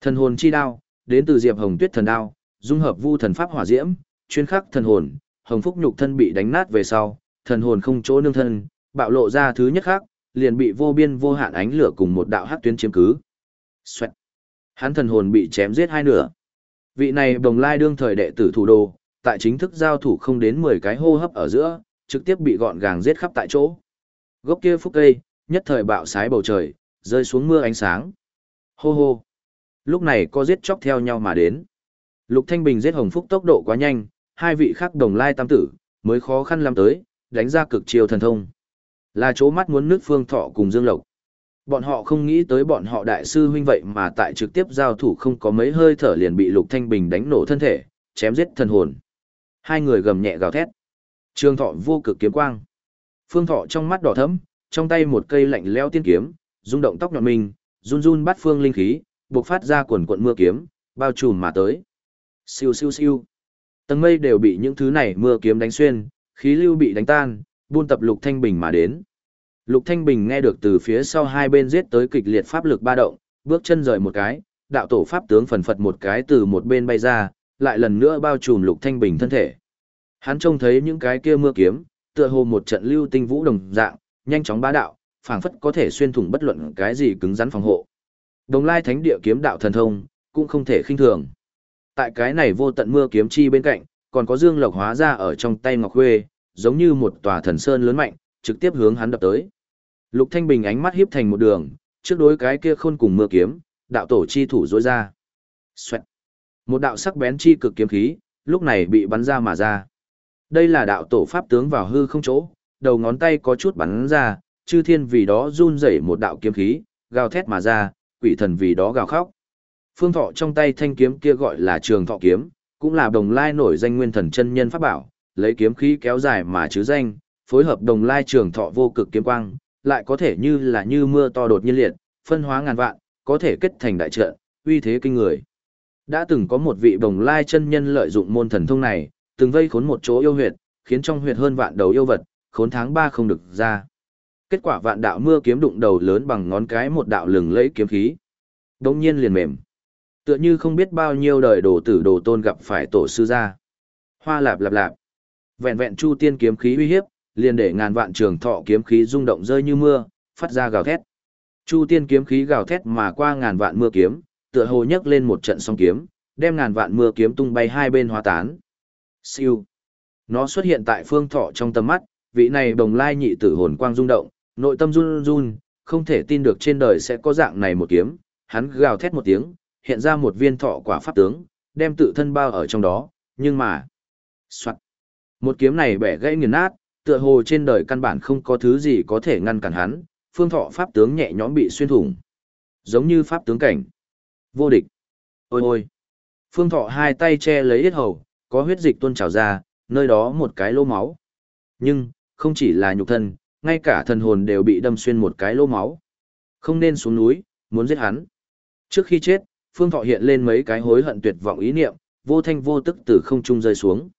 Thần hồn chi đao, đến từ Diệp Hồng Tuyết thần đao, dung hợp vu thần pháp hỏa diễm, chuyên khắc thần hồn, hồng phúc nhục thân bị đánh nát về sau, thần hồn không chỗ nương thân, bạo lộ ra thứ nhất khác, liền bị vô biên vô hạn ánh lửa cùng một đạo hắc tuyến chiếm cứ. Xoẹt. Hắn thần hồn bị chém giết hai nửa. Vị này đồng lai đương thời đệ tử thủ đô, tại chính thức giao thủ không đến 10 cái hô hấp ở giữa, trực tiếp bị gọn gàng giết khắp tại chỗ. Gốc kia phúc cây, nhất thời bạo sái bầu trời, rơi xuống mưa ánh sáng. Hô hô. Lúc này có giết chóc theo nhau mà đến. Lục Thanh Bình giết Hồng Phúc tốc độ quá nhanh, hai vị khác đồng lai tam tử, mới khó khăn làm tới, đánh ra cực chiều thần thông. Là chỗ mắt muốn nước phương thọ cùng Dương Lộc. Bọn họ không nghĩ tới bọn họ đại sư huynh vậy mà tại trực tiếp giao thủ không có mấy hơi thở liền bị Lục Thanh Bình đánh nổ thân thể, chém giết thần hồn. Hai người gầm nhẹ gào thét. Trương Thọ vô cực kiếm quang. Phương Thọ trong mắt đỏ thẫm, trong tay một cây lạnh lẽo tiên kiếm, rung động tóc nhọn mình, run run bắt phương linh khí, bộc phát ra quần cuộn mưa kiếm, bao trùm mà tới. Siêu siêu siêu. Tầng mây đều bị những thứ này mưa kiếm đánh xuyên, khí lưu bị đánh tan, buôn tập Lục Thanh Bình mà đến. Lục Thanh Bình nghe được từ phía sau hai bên giết tới kịch liệt pháp lực ba động, bước chân rời một cái, đạo tổ pháp tướng phần phật một cái từ một bên bay ra, lại lần nữa bao trùm Lục Thanh Bình thân thể. Hắn trông thấy những cái kia mưa kiếm, tựa hồ một trận lưu tinh vũ đồng dạng, nhanh chóng bá đạo, phảng phất có thể xuyên thủng bất luận cái gì cứng rắn phòng hộ. Đồng Lai Thánh Địa kiếm đạo thần thông, cũng không thể khinh thường. Tại cái này vô tận mưa kiếm chi bên cạnh, còn có Dương Lộc hóa ra ở trong tay Ngọc Khuê, giống như một tòa thần sơn lớn mạnh, trực tiếp hướng hắn đập tới. Lục Thanh Bình ánh mắt hiếp thành một đường, trước đối cái kia khôn cùng mưa kiếm, đạo tổ chi thủ rối ra. Xoẹt. Một đạo sắc bén chi cực kiếm khí, lúc này bị bắn ra mà ra. Đây là đạo tổ pháp tướng vào hư không chỗ, đầu ngón tay có chút bắn ra, chư thiên vì đó run rẩy một đạo kiếm khí, gào thét mà ra, quỷ thần vì đó gào khóc. Phương thọ trong tay thanh kiếm kia gọi là trường thọ kiếm, cũng là đồng lai nổi danh nguyên thần chân nhân pháp bảo, lấy kiếm khí kéo dài mà chứ danh, phối hợp đồng lai trường thọ vô cực kiếm quang, lại có thể như là như mưa to đột nhiên liệt, phân hóa ngàn vạn, có thể kết thành đại trận, uy thế kinh người. Đã từng có một vị đồng lai chân nhân lợi dụng môn thần thông này, từng vây khốn một chỗ yêu huyệt, khiến trong huyệt hơn vạn đầu yêu vật, khốn tháng ba không được ra. Kết quả vạn đạo mưa kiếm đụng đầu lớn bằng ngón cái một đạo lừng lẫy kiếm khí. Đống nhiên liền mềm. Tựa như không biết bao nhiêu đời đồ tử đồ tôn gặp phải tổ sư gia. Hoa lạp lạp lạp. Vẹn vẹn chu tiên kiếm khí uy hiếp, liền để ngàn vạn trường thọ kiếm khí rung động rơi như mưa, phát ra gào thét. Chu tiên kiếm khí gào thét mà qua ngàn vạn mưa kiếm, tựa hồ nhấc lên một trận song kiếm, đem ngàn vạn mưa kiếm tung bay hai bên hóa tán. Siêu. Nó xuất hiện tại phương thọ trong tầm mắt, vị này đồng lai nhị tử hồn quang rung động, nội tâm run run, không thể tin được trên đời sẽ có dạng này một kiếm, hắn gào thét một tiếng, hiện ra một viên thọ quả pháp tướng, đem tự thân bao ở trong đó, nhưng mà... Soạn. Một kiếm này bẻ gãy nghiền nát, tựa hồ trên đời căn bản không có thứ gì có thể ngăn cản hắn, phương thọ pháp tướng nhẹ nhõm bị xuyên thủng. Giống như pháp tướng cảnh. Vô địch. Ôi ôi. Phương thọ hai tay che lấy hết hầu, có huyết dịch tuôn trào ra, nơi đó một cái lỗ máu. Nhưng, không chỉ là nhục thân, ngay cả thần hồn đều bị đâm xuyên một cái lỗ máu. Không nên xuống núi, muốn giết hắn. Trước khi chết, Phương Thọ hiện lên mấy cái hối hận tuyệt vọng ý niệm, vô thanh vô tức từ không trung rơi xuống.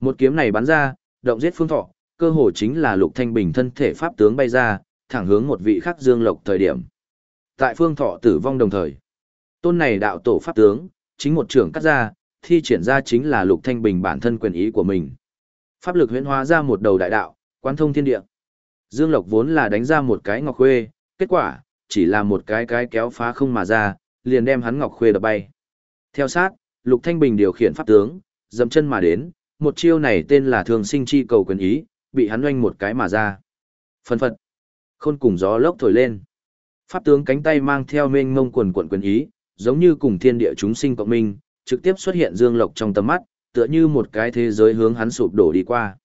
Một kiếm này bắn ra, động giết phương thọ, cơ hồ chính là Lục Thanh Bình thân thể pháp tướng bay ra, thẳng hướng một vị khắc Dương Lộc thời điểm. Tại phương thọ tử vong đồng thời. Tôn này đạo tổ pháp tướng, chính một trưởng cắt ra, thi triển ra chính là Lục Thanh Bình bản thân quyền ý của mình. Pháp lực huyễn hóa ra một đầu đại đạo, quan thông thiên địa. Dương Lộc vốn là đánh ra một cái ngọc khuê, kết quả, chỉ là một cái cái kéo phá không mà ra, liền đem hắn ngọc khuê đập bay. Theo sát, Lục Thanh Bình điều khiển pháp tướng, dậm chân mà đến, một chiêu này tên là thường sinh chi cầu quyền ý, bị hắn oanh một cái mà ra. Phân phật, khôn cùng gió lốc thổi lên. Pháp tướng cánh tay mang theo mênh mông quần quần quần ý, giống như cùng thiên địa chúng sinh cộng minh, trực tiếp xuất hiện Dương Lộc trong tầm mắt, tựa như một cái thế giới hướng hắn sụp đổ đi qua.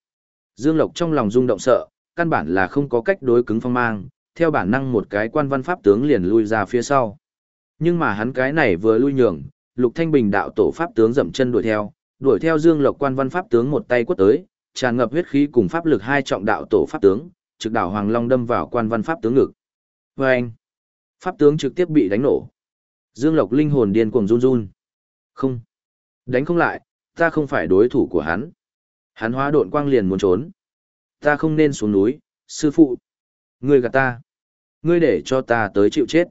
Dương Lộc trong lòng rung động sợ, căn bản là không có cách đối cứng phong mang, theo bản năng một cái quan văn pháp tướng liền lui ra phía sau. Nhưng mà hắn cái này vừa lui nhường, Lục Thanh Bình đạo tổ pháp tướng dậm chân đuổi theo, đuổi theo Dương Lộc quan văn pháp tướng một tay quất tới, tràn ngập huyết khí cùng pháp lực hai trọng đạo tổ pháp tướng, trực đảo Hoàng Long đâm vào quan văn pháp tướng ngực. Và anh, pháp tướng trực tiếp bị đánh nổ. Dương Lộc linh hồn điên cuồng run run. Không, đánh không lại, ta không phải đối thủ của hắn. Hắn hóa độn quang liền muốn trốn. Ta không nên xuống núi, sư phụ. Ngươi gạt ta. Ngươi để cho ta tới chịu chết.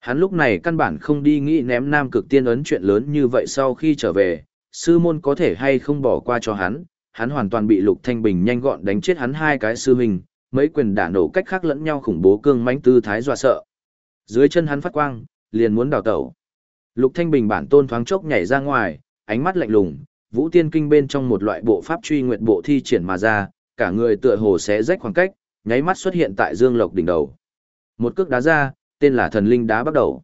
Hắn lúc này căn bản không đi nghĩ ném nam cực tiên ấn chuyện lớn như vậy sau khi trở về, sư môn có thể hay không bỏ qua cho hắn, hắn hoàn toàn bị Lục Thanh Bình nhanh gọn đánh chết hắn hai cái sư hình mấy quyền đả nổ cách khác lẫn nhau khủng bố cương mãnh tư thái dọa sợ. Dưới chân hắn phát quang, liền muốn đào tẩu. Lục Thanh Bình bản tôn thoáng chốc nhảy ra ngoài, ánh mắt lạnh lùng, Vũ Tiên Kinh bên trong một loại bộ pháp truy nguyện bộ thi triển mà ra, cả người tựa hồ xé rách khoảng cách, nháy mắt xuất hiện tại Dương Lộc đỉnh đầu. Một cước đá ra, tên là thần linh đá bắt đầu.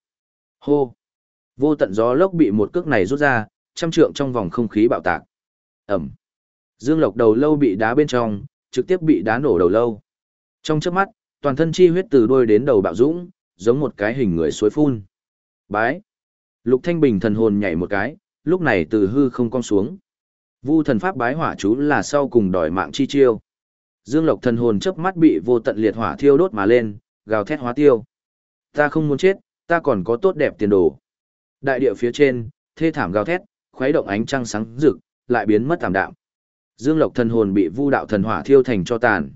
Hô! Vô tận gió lốc bị một cước này rút ra, trăm trượng trong vòng không khí bạo tạc. Ẩm! Dương Lộc đầu lâu bị đá bên trong, trực tiếp bị đá nổ đầu lâu. Trong chớp mắt, toàn thân chi huyết từ đuôi đến đầu bạo dũng, giống một cái hình người suối phun. Bái! Lục Thanh Bình thần hồn nhảy một cái, lúc này từ hư không cong xuống. Vu thần pháp bái hỏa chú là sau cùng đòi mạng chi chiêu. Dương Lộc thần hồn chớp mắt bị vô tận liệt hỏa thiêu đốt mà lên, gào thét hóa tiêu. Ta không muốn chết, ta còn có tốt đẹp tiền đồ. Đại địa phía trên, thê thảm gào thét, khuấy động ánh trăng sáng rực, lại biến mất tạm đạm. Dương Lộc thần hồn bị Vu đạo thần hỏa thiêu thành cho tàn.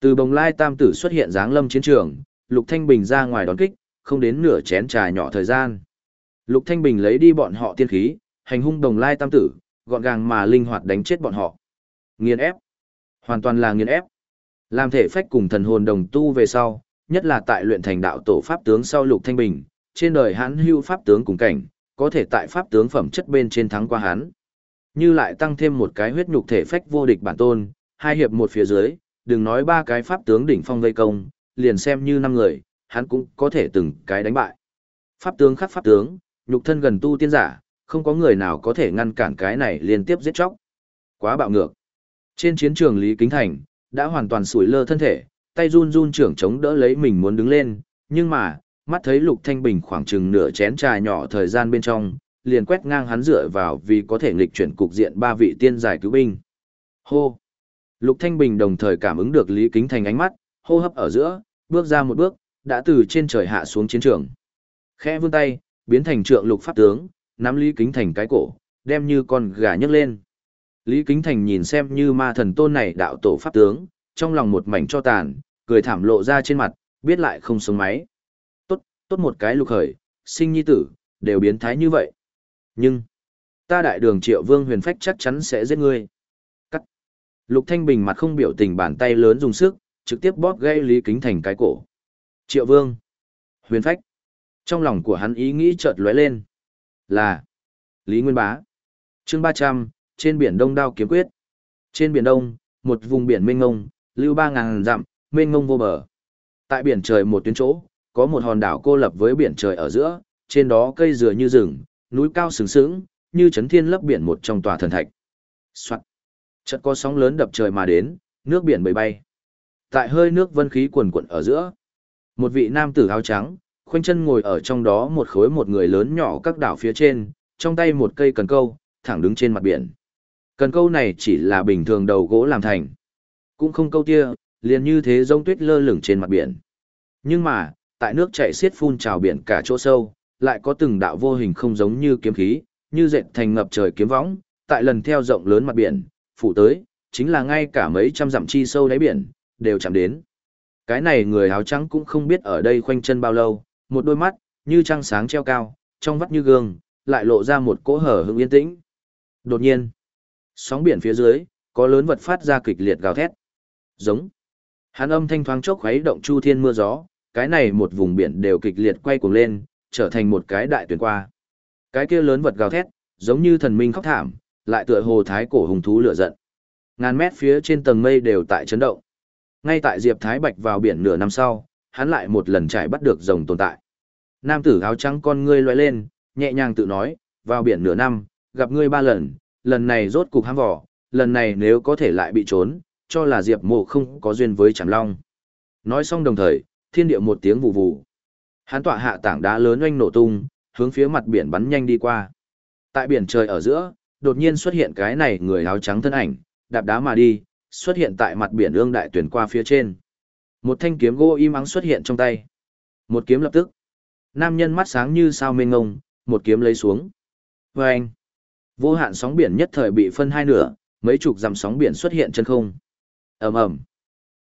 Từ Bồng Lai Tam tử xuất hiện dáng lâm chiến trường, Lục Thanh Bình ra ngoài đón kích, không đến nửa chén trà nhỏ thời gian. Lục Thanh Bình lấy đi bọn họ tiên khí, hành hung Bồng Lai Tam tử, gọn gàng mà linh hoạt đánh chết bọn họ. Nghiền ép. Hoàn toàn là nghiền ép. Làm thể phách cùng thần hồn đồng tu về sau, nhất là tại luyện thành đạo tổ pháp tướng sau Lục Thanh Bình, trên đời hắn hưu pháp tướng cùng cảnh, có thể tại pháp tướng phẩm chất bên trên thắng qua hắn. Như lại tăng thêm một cái huyết nhục thể phách vô địch bản tôn, hai hiệp một phía dưới, đừng nói ba cái pháp tướng đỉnh phong vây công, liền xem như năm người, hắn cũng có thể từng cái đánh bại. Pháp tướng khắc pháp tướng, nhục thân gần tu tiên giả, không có người nào có thể ngăn cản cái này liên tiếp giết chóc. Quá bạo ngược. Trên chiến trường Lý Kính Thành, đã hoàn toàn sủi lơ thân thể, tay run run trưởng chống đỡ lấy mình muốn đứng lên, nhưng mà, mắt thấy Lục Thanh Bình khoảng chừng nửa chén trà nhỏ thời gian bên trong, liền quét ngang hắn dựa vào vì có thể nghịch chuyển cục diện ba vị tiên giải cứu binh. Hô! Lục Thanh Bình đồng thời cảm ứng được Lý Kính Thành ánh mắt, hô hấp ở giữa, bước ra một bước, đã từ trên trời hạ xuống chiến trường. Khẽ vươn tay, biến thành trượng lục pháp tướng, nắm Lý Kính Thành cái cổ, đem như con gà nhấc lên. Lý Kính Thành nhìn xem như ma thần tôn này đạo tổ pháp tướng, trong lòng một mảnh cho tàn, cười thảm lộ ra trên mặt, biết lại không sống máy. Tốt, tốt một cái lục khởi, sinh nhi tử, đều biến thái như vậy. Nhưng, ta đại đường triệu vương huyền phách chắc chắn sẽ giết ngươi. Cắt. Lục Thanh Bình mặt không biểu tình bàn tay lớn dùng sức, trực tiếp bóp gây Lý Kính Thành cái cổ. Triệu vương. Huyền phách. Trong lòng của hắn ý nghĩ chợt lóe lên. Là. Lý Nguyên Bá. chương 300, trên biển Đông Đao Kiếm Quyết. Trên biển Đông, một vùng biển mênh mông lưu ba ngàn dặm, mênh mông vô bờ. Tại biển trời một tuyến chỗ, có một hòn đảo cô lập với biển trời ở giữa, trên đó cây dừa như rừng, núi cao sừng sững, như chấn thiên lấp biển một trong tòa thần thạch. Soạn. Chợt có sóng lớn đập trời mà đến, nước biển bầy bay. Tại hơi nước vân khí quần quận ở giữa, một vị nam tử áo trắng, khoanh chân ngồi ở trong đó một khối một người lớn nhỏ các đảo phía trên, trong tay một cây cần câu, thẳng đứng trên mặt biển. Cần câu này chỉ là bình thường đầu gỗ làm thành. Cũng không câu tia, liền như thế rông tuyết lơ lửng trên mặt biển. Nhưng mà, tại nước chảy xiết phun trào biển cả chỗ sâu, lại có từng đạo vô hình không giống như kiếm khí, như dệt thành ngập trời kiếm võng, tại lần theo rộng lớn mặt biển, phủ tới, chính là ngay cả mấy trăm dặm chi sâu đáy biển, đều chạm đến. Cái này người áo trắng cũng không biết ở đây khoanh chân bao lâu, một đôi mắt, như trăng sáng treo cao, trong vắt như gương, lại lộ ra một cỗ hở hững yên tĩnh. Đột nhiên, sóng biển phía dưới, có lớn vật phát ra kịch liệt gào thét. Giống. Hàn âm thanh thoáng chốc khuấy động chu thiên mưa gió, cái này một vùng biển đều kịch liệt quay cuồng lên, trở thành một cái đại tuyển qua. Cái kia lớn vật gào thét, giống như thần minh khóc thảm, lại tựa hồ thái cổ hùng thú lửa giận. Ngàn mét phía trên tầng mây đều tại chấn động. Ngay tại Diệp Thái Bạch vào biển nửa năm sau, hắn lại một lần trải bắt được rồng tồn tại. Nam tử áo trắng con ngươi lóe lên, nhẹ nhàng tự nói, vào biển nửa năm, gặp ngươi ba lần, lần này rốt cục hám vỏ, lần này nếu có thể lại bị trốn, cho là Diệp mộ không có duyên với Trảm Long. Nói xong đồng thời, thiên địa một tiếng vụ vụ. Hắn tọa hạ tảng đá lớn oanh nổ tung, hướng phía mặt biển bắn nhanh đi qua. Tại biển trời ở giữa, đột nhiên xuất hiện cái này người áo trắng thân ảnh, đạp đá mà đi, xuất hiện tại mặt biển ương đại tuyển qua phía trên. Một thanh kiếm gỗ im ắng xuất hiện trong tay. Một kiếm lập tức. Nam nhân mắt sáng như sao mênh ngông, một kiếm lấy xuống. Và anh. Vô hạn sóng biển nhất thời bị phân hai nửa, mấy chục dặm sóng biển xuất hiện chân không. ầm ầm.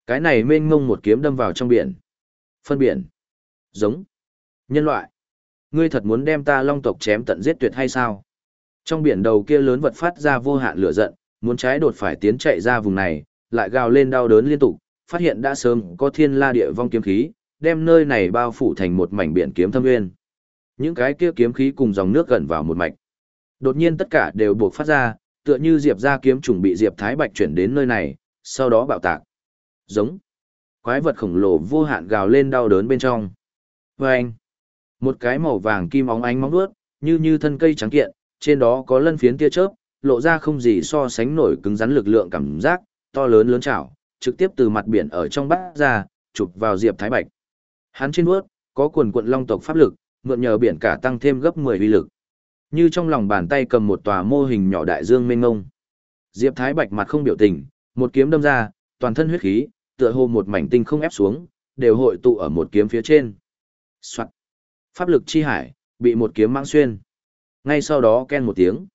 Cái này mênh ngông một kiếm đâm vào trong biển. Phân biển. Giống. Nhân loại. Ngươi thật muốn đem ta long tộc chém tận giết tuyệt hay sao? Trong biển đầu kia lớn vật phát ra vô hạn lửa giận, muốn trái đột phải tiến chạy ra vùng này, lại gào lên đau đớn liên tục, phát hiện đã sớm có thiên la địa vong kiếm khí, đem nơi này bao phủ thành một mảnh biển kiếm thâm nguyên. Những cái kia kiếm khí cùng dòng nước gần vào một mạch. Đột nhiên tất cả đều buộc phát ra, tựa như Diệp ra kiếm trùng bị Diệp Thái Bạch chuyển đến nơi này, sau đó bạo tạc. Giống. Quái vật khổng lồ vô hạn gào lên đau đớn bên trong. Và anh. Một cái màu vàng kim óng ánh móng vuốt, như như thân cây trắng kiện, trên đó có lân phiến tia chớp, lộ ra không gì so sánh nổi cứng rắn lực lượng cảm giác, to lớn lớn chảo, trực tiếp từ mặt biển ở trong bát ra, chụp vào Diệp Thái Bạch. Hắn trên vuốt, có quần quận long tộc pháp lực, mượn nhờ biển cả tăng thêm gấp 10 uy lực. Như trong lòng bàn tay cầm một tòa mô hình nhỏ đại dương mênh ngông. Diệp Thái Bạch mặt không biểu tình, một kiếm đâm ra, toàn thân huyết khí, tựa hồ một mảnh tinh không ép xuống, đều hội tụ ở một kiếm phía trên. Soạn. Pháp lực chi hải, bị một kiếm mang xuyên. Ngay sau đó ken một tiếng.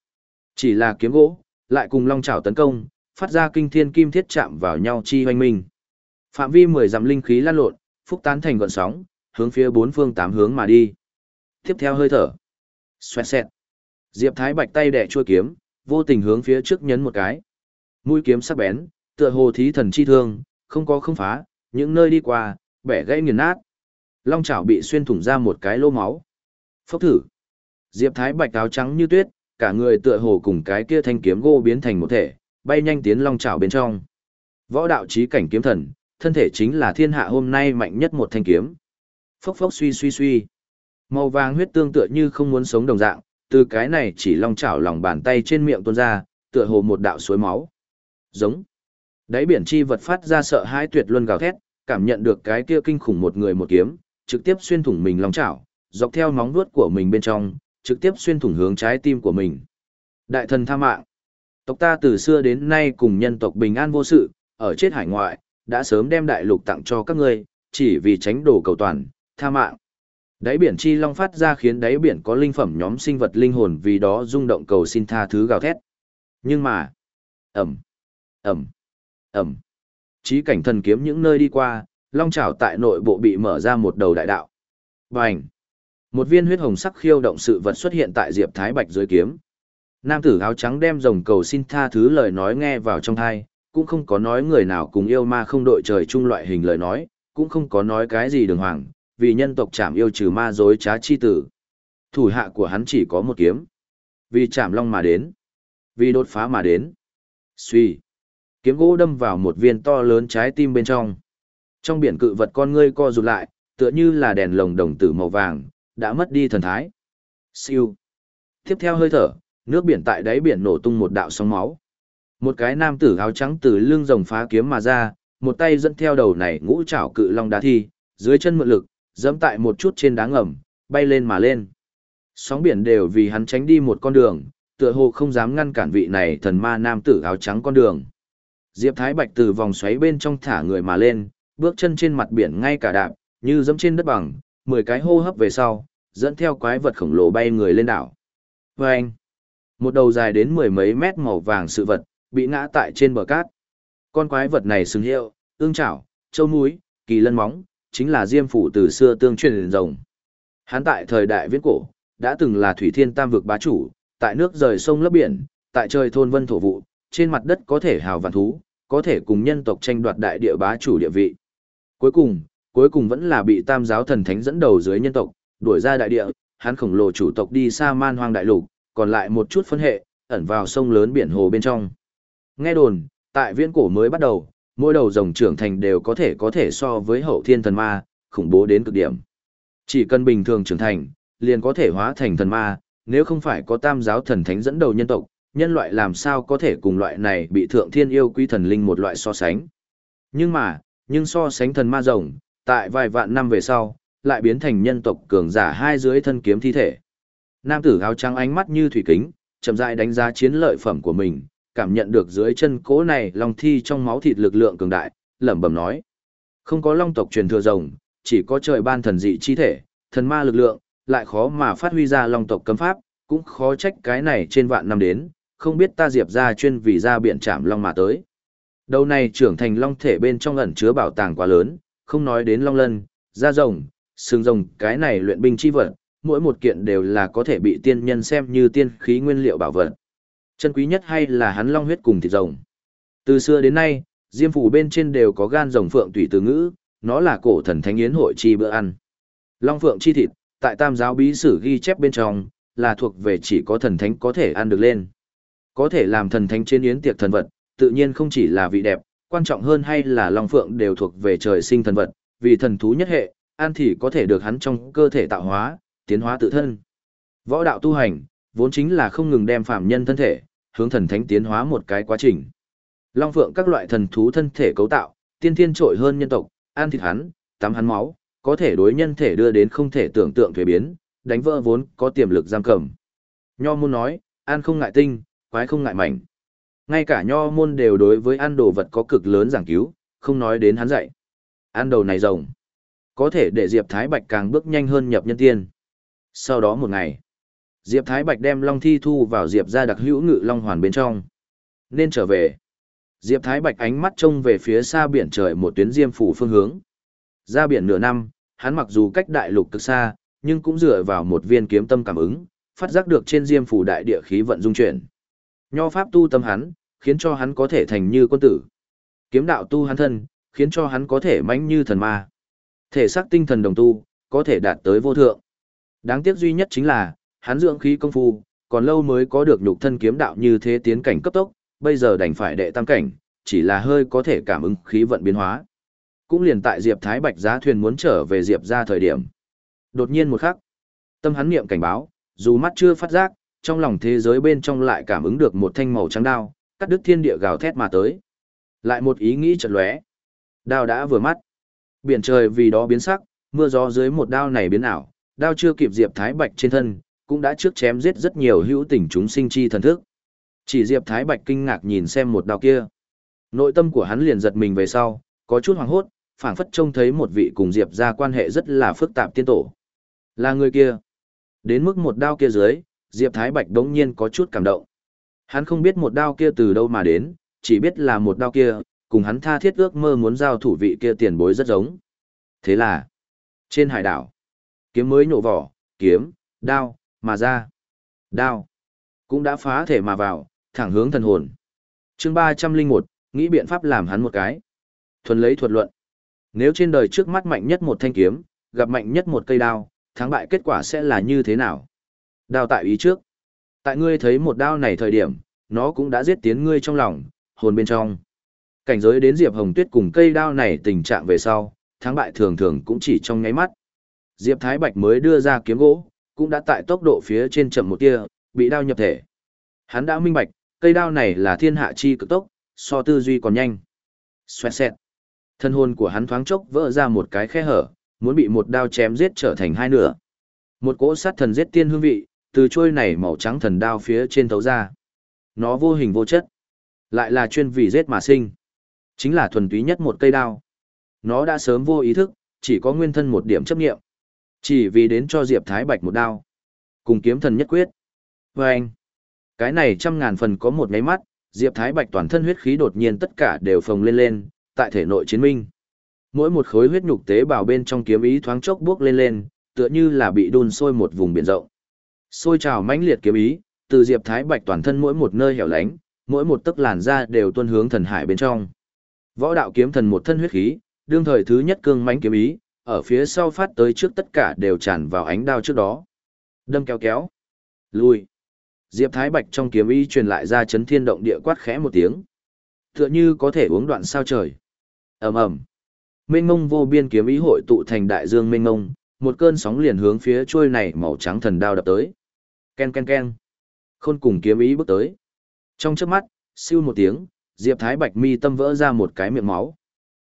Chỉ là kiếm gỗ, lại cùng long chảo tấn công, phát ra kinh thiên kim thiết chạm vào nhau chi hoanh minh. Phạm vi mười dặm linh khí lan lộn, phúc tán thành gọn sóng, hướng phía bốn phương tám hướng mà đi. Tiếp theo hơi thở. Xoẹt xẹt. Diệp Thái Bạch tay đẻ chua kiếm, vô tình hướng phía trước nhấn một cái. Mũi kiếm sắc bén, tựa hồ thí thần chi thương, không có không phá, những nơi đi qua, bẻ gãy nghiền nát. Long chảo bị xuyên thủng ra một cái lô máu. Phốc thử. Diệp Thái Bạch áo trắng như tuyết, cả người tựa hồ cùng cái kia thanh kiếm gỗ biến thành một thể, bay nhanh tiến long chảo bên trong. Võ đạo chí cảnh kiếm thần, thân thể chính là thiên hạ hôm nay mạnh nhất một thanh kiếm. Phốc phốc suy suy suy. Màu vàng huyết tương tựa như không muốn sống đồng dạng, từ cái này chỉ long chảo lòng bàn tay trên miệng tuôn ra, tựa hồ một đạo suối máu. Giống. Đáy biển chi vật phát ra sợ hãi tuyệt luân gào thét, cảm nhận được cái kia kinh khủng một người một kiếm, trực tiếp xuyên thủng mình lòng chảo, dọc theo móng vuốt của mình bên trong, trực tiếp xuyên thủng hướng trái tim của mình. Đại thần tha mạng. Tộc ta từ xưa đến nay cùng nhân tộc bình an vô sự, ở chết hải ngoại, đã sớm đem đại lục tặng cho các ngươi, chỉ vì tránh đổ cầu toàn, tha mạng. Đáy biển chi long phát ra khiến đáy biển có linh phẩm nhóm sinh vật linh hồn vì đó rung động cầu xin tha thứ gào thét. Nhưng mà, ẩm, ẩm, ẩm. Chí cảnh thần kiếm những nơi đi qua, long chảo tại nội bộ bị mở ra một đầu đại đạo. Bành! Một viên huyết hồng sắc khiêu động sự vật xuất hiện tại Diệp Thái Bạch dưới kiếm. Nam tử áo trắng đem rồng cầu xin tha thứ lời nói nghe vào trong thai, cũng không có nói người nào cùng yêu ma không đội trời chung loại hình lời nói, cũng không có nói cái gì đường hoàng, vì nhân tộc chảm yêu trừ ma dối trá chi tử. Thủ hạ của hắn chỉ có một kiếm. Vì chảm long mà đến. Vì đột phá mà đến. Suy. Kiếm gỗ đâm vào một viên to lớn trái tim bên trong. Trong biển cự vật con ngươi co rụt lại, tựa như là đèn lồng đồng tử màu vàng, đã mất đi thần thái. Siêu. Tiếp theo hơi thở, nước biển tại đáy biển nổ tung một đạo sóng máu. Một cái nam tử áo trắng từ lưng rồng phá kiếm mà ra, một tay dẫn theo đầu này ngũ trảo cự long đá thi, dưới chân mượn lực, dẫm tại một chút trên đá ngầm, bay lên mà lên. Sóng biển đều vì hắn tránh đi một con đường, tựa hồ không dám ngăn cản vị này thần ma nam tử áo trắng con đường. Diệp Thái Bạch từ vòng xoáy bên trong thả người mà lên, bước chân trên mặt biển ngay cả đạp, như dẫm trên đất bằng, mười cái hô hấp về sau, dẫn theo quái vật khổng lồ bay người lên đảo. Vâng! anh, một đầu dài đến mười mấy mét màu vàng sự vật, bị ngã tại trên bờ cát. Con quái vật này xứng hiệu, ương chảo, châu múi, kỳ lân móng, chính là diêm phủ từ xưa tương truyền rồng. hán tại thời đại viễn cổ, đã từng là thủy thiên tam vực bá chủ, tại nước rời sông lấp biển, tại trời thôn vân thổ vụ, trên mặt đất có thể hào vạn thú, có thể cùng nhân tộc tranh đoạt đại địa bá chủ địa vị. Cuối cùng, cuối cùng vẫn là bị tam giáo thần thánh dẫn đầu dưới nhân tộc, đuổi ra đại địa, hắn khổng lồ chủ tộc đi xa man hoang đại lục, còn lại một chút phân hệ, ẩn vào sông lớn biển hồ bên trong. Nghe đồn, tại viễn cổ mới bắt đầu, mỗi đầu rồng trưởng thành đều có thể có thể so với hậu thiên thần ma, khủng bố đến cực điểm. Chỉ cần bình thường trưởng thành, liền có thể hóa thành thần ma, nếu không phải có tam giáo thần thánh dẫn đầu nhân tộc, nhân loại làm sao có thể cùng loại này bị thượng thiên yêu quý thần linh một loại so sánh. Nhưng mà, nhưng so sánh thần ma rồng, tại vài vạn năm về sau, lại biến thành nhân tộc cường giả hai dưới thân kiếm thi thể. Nam tử áo trắng ánh mắt như thủy kính, chậm rãi đánh giá chiến lợi phẩm của mình, cảm nhận được dưới chân cố này long thi trong máu thịt lực lượng cường đại, lẩm bẩm nói: "Không có long tộc truyền thừa rồng, chỉ có trời ban thần dị chi thể, thần ma lực lượng, lại khó mà phát huy ra long tộc cấm pháp, cũng khó trách cái này trên vạn năm đến, không biết ta diệp gia chuyên vì ra biển trảm long mà tới. Đầu này trưởng thành long thể bên trong ẩn chứa bảo tàng quá lớn, không nói đến long lân, da rồng, xương rồng, cái này luyện binh chi vật, mỗi một kiện đều là có thể bị tiên nhân xem như tiên khí nguyên liệu bảo vật. Chân quý nhất hay là hắn long huyết cùng thịt rồng. Từ xưa đến nay, diêm phủ bên trên đều có gan rồng phượng tùy từ ngữ, nó là cổ thần thánh yến hội chi bữa ăn. Long phượng chi thịt, tại tam giáo bí sử ghi chép bên trong, là thuộc về chỉ có thần thánh có thể ăn được lên. Có thể làm thần thánh trên yến tiệc thần vật, tự nhiên không chỉ là vị đẹp, quan trọng hơn hay là Long Phượng đều thuộc về trời sinh thần vật, vì thần thú nhất hệ, an thì có thể được hắn trong cơ thể tạo hóa, tiến hóa tự thân. Võ đạo tu hành, vốn chính là không ngừng đem phạm nhân thân thể, hướng thần thánh tiến hóa một cái quá trình. Long Phượng các loại thần thú thân thể cấu tạo, tiên thiên trội hơn nhân tộc, An thịt hắn, tắm hắn máu, có thể đối nhân thể đưa đến không thể tưởng tượng thuế biến, đánh vỡ vốn có tiềm lực giam cầm. Nho muốn nói, an không ngại tinh, quái không ngại mảnh. Ngay cả nho môn đều đối với ăn đồ vật có cực lớn giảng cứu, không nói đến hắn dạy. Ăn đầu này rồng. Có thể để Diệp Thái Bạch càng bước nhanh hơn nhập nhân tiên. Sau đó một ngày, Diệp Thái Bạch đem Long Thi thu vào Diệp ra đặc hữu ngự Long Hoàn bên trong. Nên trở về. Diệp Thái Bạch ánh mắt trông về phía xa biển trời một tuyến diêm phủ phương hướng. Ra biển nửa năm, hắn mặc dù cách đại lục cực xa, nhưng cũng dựa vào một viên kiếm tâm cảm ứng, phát giác được trên diêm phủ đại địa khí vận dung chuyển. Nho pháp tu tâm hắn, khiến cho hắn có thể thành như quân tử. Kiếm đạo tu hắn thân, khiến cho hắn có thể mãnh như thần ma. Thể xác tinh thần đồng tu, có thể đạt tới vô thượng. Đáng tiếc duy nhất chính là, hắn dưỡng khí công phu, còn lâu mới có được nhục thân kiếm đạo như thế tiến cảnh cấp tốc, bây giờ đành phải đệ tam cảnh, chỉ là hơi có thể cảm ứng khí vận biến hóa. Cũng liền tại Diệp Thái Bạch giá thuyền muốn trở về Diệp ra thời điểm. Đột nhiên một khắc, tâm hắn niệm cảnh báo, dù mắt chưa phát giác, trong lòng thế giới bên trong lại cảm ứng được một thanh màu trắng đao, cắt đứt thiên địa gào thét mà tới. Lại một ý nghĩ chợt lóe. Đao đã vừa mắt. Biển trời vì đó biến sắc, mưa gió dưới một đao này biến ảo, đao chưa kịp Diệp Thái Bạch trên thân, cũng đã trước chém giết rất nhiều hữu tình chúng sinh chi thần thức. Chỉ Diệp Thái Bạch kinh ngạc nhìn xem một đao kia. Nội tâm của hắn liền giật mình về sau, có chút hoảng hốt, phảng phất trông thấy một vị cùng Diệp ra quan hệ rất là phức tạp tiên tổ. Là người kia. Đến mức một đao kia dưới, Diệp Thái Bạch đống nhiên có chút cảm động. Hắn không biết một đao kia từ đâu mà đến, chỉ biết là một đao kia, cùng hắn tha thiết ước mơ muốn giao thủ vị kia tiền bối rất giống. Thế là, trên hải đảo, kiếm mới nhổ vỏ, kiếm, đao, mà ra. Đao, cũng đã phá thể mà vào, thẳng hướng thần hồn. chương 301, nghĩ biện pháp làm hắn một cái. Thuần lấy thuật luận. Nếu trên đời trước mắt mạnh nhất một thanh kiếm, gặp mạnh nhất một cây đao, thắng bại kết quả sẽ là như thế nào? Đao tại ý trước. Tại ngươi thấy một đao này thời điểm, nó cũng đã giết tiến ngươi trong lòng, hồn bên trong. Cảnh giới đến Diệp Hồng Tuyết cùng cây đao này tình trạng về sau, thắng bại thường thường cũng chỉ trong nháy mắt. Diệp Thái Bạch mới đưa ra kiếm gỗ, cũng đã tại tốc độ phía trên chậm một tia, bị đao nhập thể. Hắn đã minh bạch, cây đao này là thiên hạ chi cực tốc, so tư duy còn nhanh. Xoẹt xẹt. Thân hồn của hắn thoáng chốc vỡ ra một cái khe hở, muốn bị một đao chém giết trở thành hai nửa. Một cỗ sát thần giết tiên hương vị, từ trôi này màu trắng thần đao phía trên thấu ra. Nó vô hình vô chất, lại là chuyên vì giết mà sinh. Chính là thuần túy nhất một cây đao. Nó đã sớm vô ý thức, chỉ có nguyên thân một điểm chấp nghiệm. Chỉ vì đến cho Diệp Thái Bạch một đao. Cùng kiếm thần nhất quyết. Và anh, cái này trăm ngàn phần có một mấy mắt, Diệp Thái Bạch toàn thân huyết khí đột nhiên tất cả đều phồng lên lên, tại thể nội chiến minh. Mỗi một khối huyết nhục tế bào bên trong kiếm ý thoáng chốc bước lên lên, tựa như là bị đun sôi một vùng biển rộng. Xôi trào mãnh liệt kiếm ý, từ Diệp Thái Bạch toàn thân mỗi một nơi hẻo lánh, mỗi một tấc làn da đều tuôn hướng thần hải bên trong. Võ đạo kiếm thần một thân huyết khí, đương thời thứ nhất cương mãnh kiếm ý, ở phía sau phát tới trước tất cả đều tràn vào ánh đao trước đó. Đâm kéo kéo. Lui. Diệp Thái Bạch trong kiếm ý truyền lại ra chấn thiên động địa quát khẽ một tiếng. Tựa như có thể uống đoạn sao trời. ầm ầm Mênh mông vô biên kiếm ý hội tụ thành đại dương mênh mông, một cơn sóng liền hướng phía trôi này màu trắng thần đao đập tới. Ken ken ken. Khôn cùng kiếm ý bước tới. Trong chớp mắt, siêu một tiếng, Diệp Thái Bạch mi tâm vỡ ra một cái miệng máu.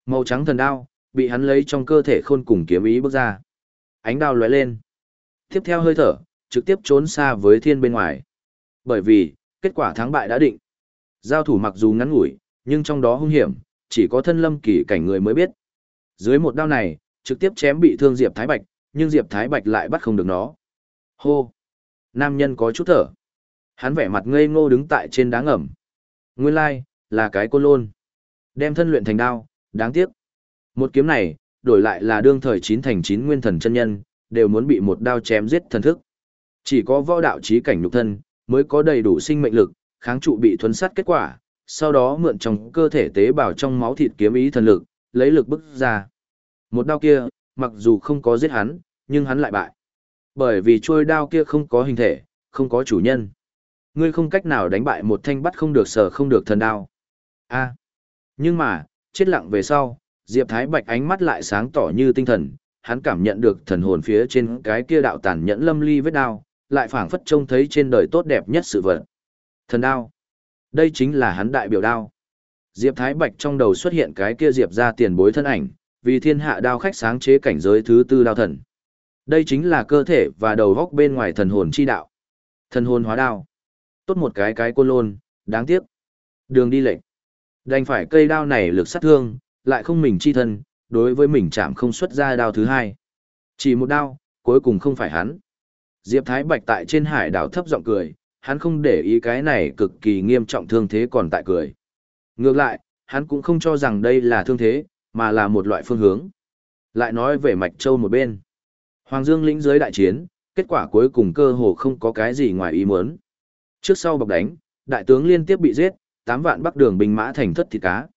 Màu trắng thần đao, bị hắn lấy trong cơ thể khôn cùng kiếm ý bước ra. Ánh đao lóe lên. Tiếp theo hơi thở, trực tiếp trốn xa với thiên bên ngoài. Bởi vì, kết quả thắng bại đã định. Giao thủ mặc dù ngắn ngủi, nhưng trong đó hung hiểm, chỉ có thân lâm kỳ cảnh người mới biết. Dưới một đao này, trực tiếp chém bị thương Diệp Thái Bạch, nhưng Diệp Thái Bạch lại bắt không được nó. Hô! Nam nhân có chút thở. Hắn vẻ mặt ngây ngô đứng tại trên đá ngầm. Nguyên lai, là cái côn lôn. Đem thân luyện thành đao, đáng tiếc. Một kiếm này, đổi lại là đương thời chín thành chín nguyên thần chân nhân, đều muốn bị một đao chém giết thần thức. Chỉ có võ đạo trí cảnh nhục thân, mới có đầy đủ sinh mệnh lực, kháng trụ bị thuấn sát kết quả, sau đó mượn trong cơ thể tế bào trong máu thịt kiếm ý thần lực, lấy lực bức ra. Một đao kia, mặc dù không có giết hắn, nhưng hắn lại bại. Bởi vì trôi đao kia không có hình thể, không có chủ nhân. Ngươi không cách nào đánh bại một thanh bắt không được sở không được thần đao. A. Nhưng mà, chết lặng về sau, Diệp Thái Bạch ánh mắt lại sáng tỏ như tinh thần, hắn cảm nhận được thần hồn phía trên cái kia đạo tàn nhẫn lâm ly vết đao, lại phảng phất trông thấy trên đời tốt đẹp nhất sự vật. Thần đao. Đây chính là hắn đại biểu đao. Diệp Thái Bạch trong đầu xuất hiện cái kia Diệp ra tiền bối thân ảnh, vì thiên hạ đao khách sáng chế cảnh giới thứ tư đao thần. Đây chính là cơ thể và đầu góc bên ngoài thần hồn chi đạo. Thần hồn hóa đao. Tốt một cái cái côn lôn, đáng tiếc. Đường đi lệnh. Đành phải cây đao này lực sát thương, lại không mình chi thân, đối với mình chạm không xuất ra đao thứ hai. Chỉ một đao, cuối cùng không phải hắn. Diệp Thái Bạch tại trên hải đảo thấp giọng cười, hắn không để ý cái này cực kỳ nghiêm trọng thương thế còn tại cười. Ngược lại, hắn cũng không cho rằng đây là thương thế, mà là một loại phương hướng. Lại nói về Mạch Châu một bên. Hoàng Dương lĩnh dưới đại chiến, kết quả cuối cùng cơ hồ không có cái gì ngoài ý muốn. Trước sau bọc đánh, đại tướng liên tiếp bị giết, 8 vạn bắc đường binh mã thành thất thịt cá.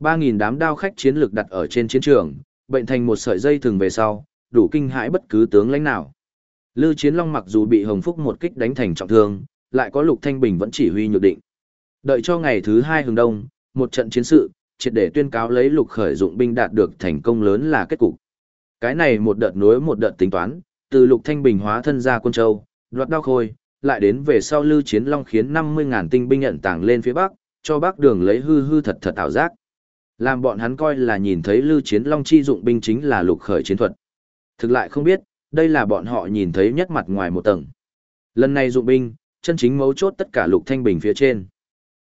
3.000 đám đao khách chiến lược đặt ở trên chiến trường, bệnh thành một sợi dây thường về sau, đủ kinh hãi bất cứ tướng lãnh nào. Lư Chiến Long mặc dù bị Hồng Phúc một kích đánh thành trọng thương, lại có Lục Thanh Bình vẫn chỉ huy nhược định. Đợi cho ngày thứ hai hướng đông, một trận chiến sự, triệt để tuyên cáo lấy Lục khởi dụng binh đạt được thành công lớn là kết cục. Cái này một đợt nối một đợt tính toán, từ Lục Thanh Bình hóa thân ra quân châu, đoạt đao khôi, lại đến về sau Lưu Chiến Long khiến 50.000 tinh binh nhận tàng lên phía bắc, cho bắc đường lấy hư hư thật thật ảo giác. Làm bọn hắn coi là nhìn thấy Lưu Chiến Long chi dụng binh chính là Lục khởi chiến thuật. Thực lại không biết, đây là bọn họ nhìn thấy nhất mặt ngoài một tầng. Lần này dụng binh, chân chính mấu chốt tất cả Lục Thanh Bình phía trên.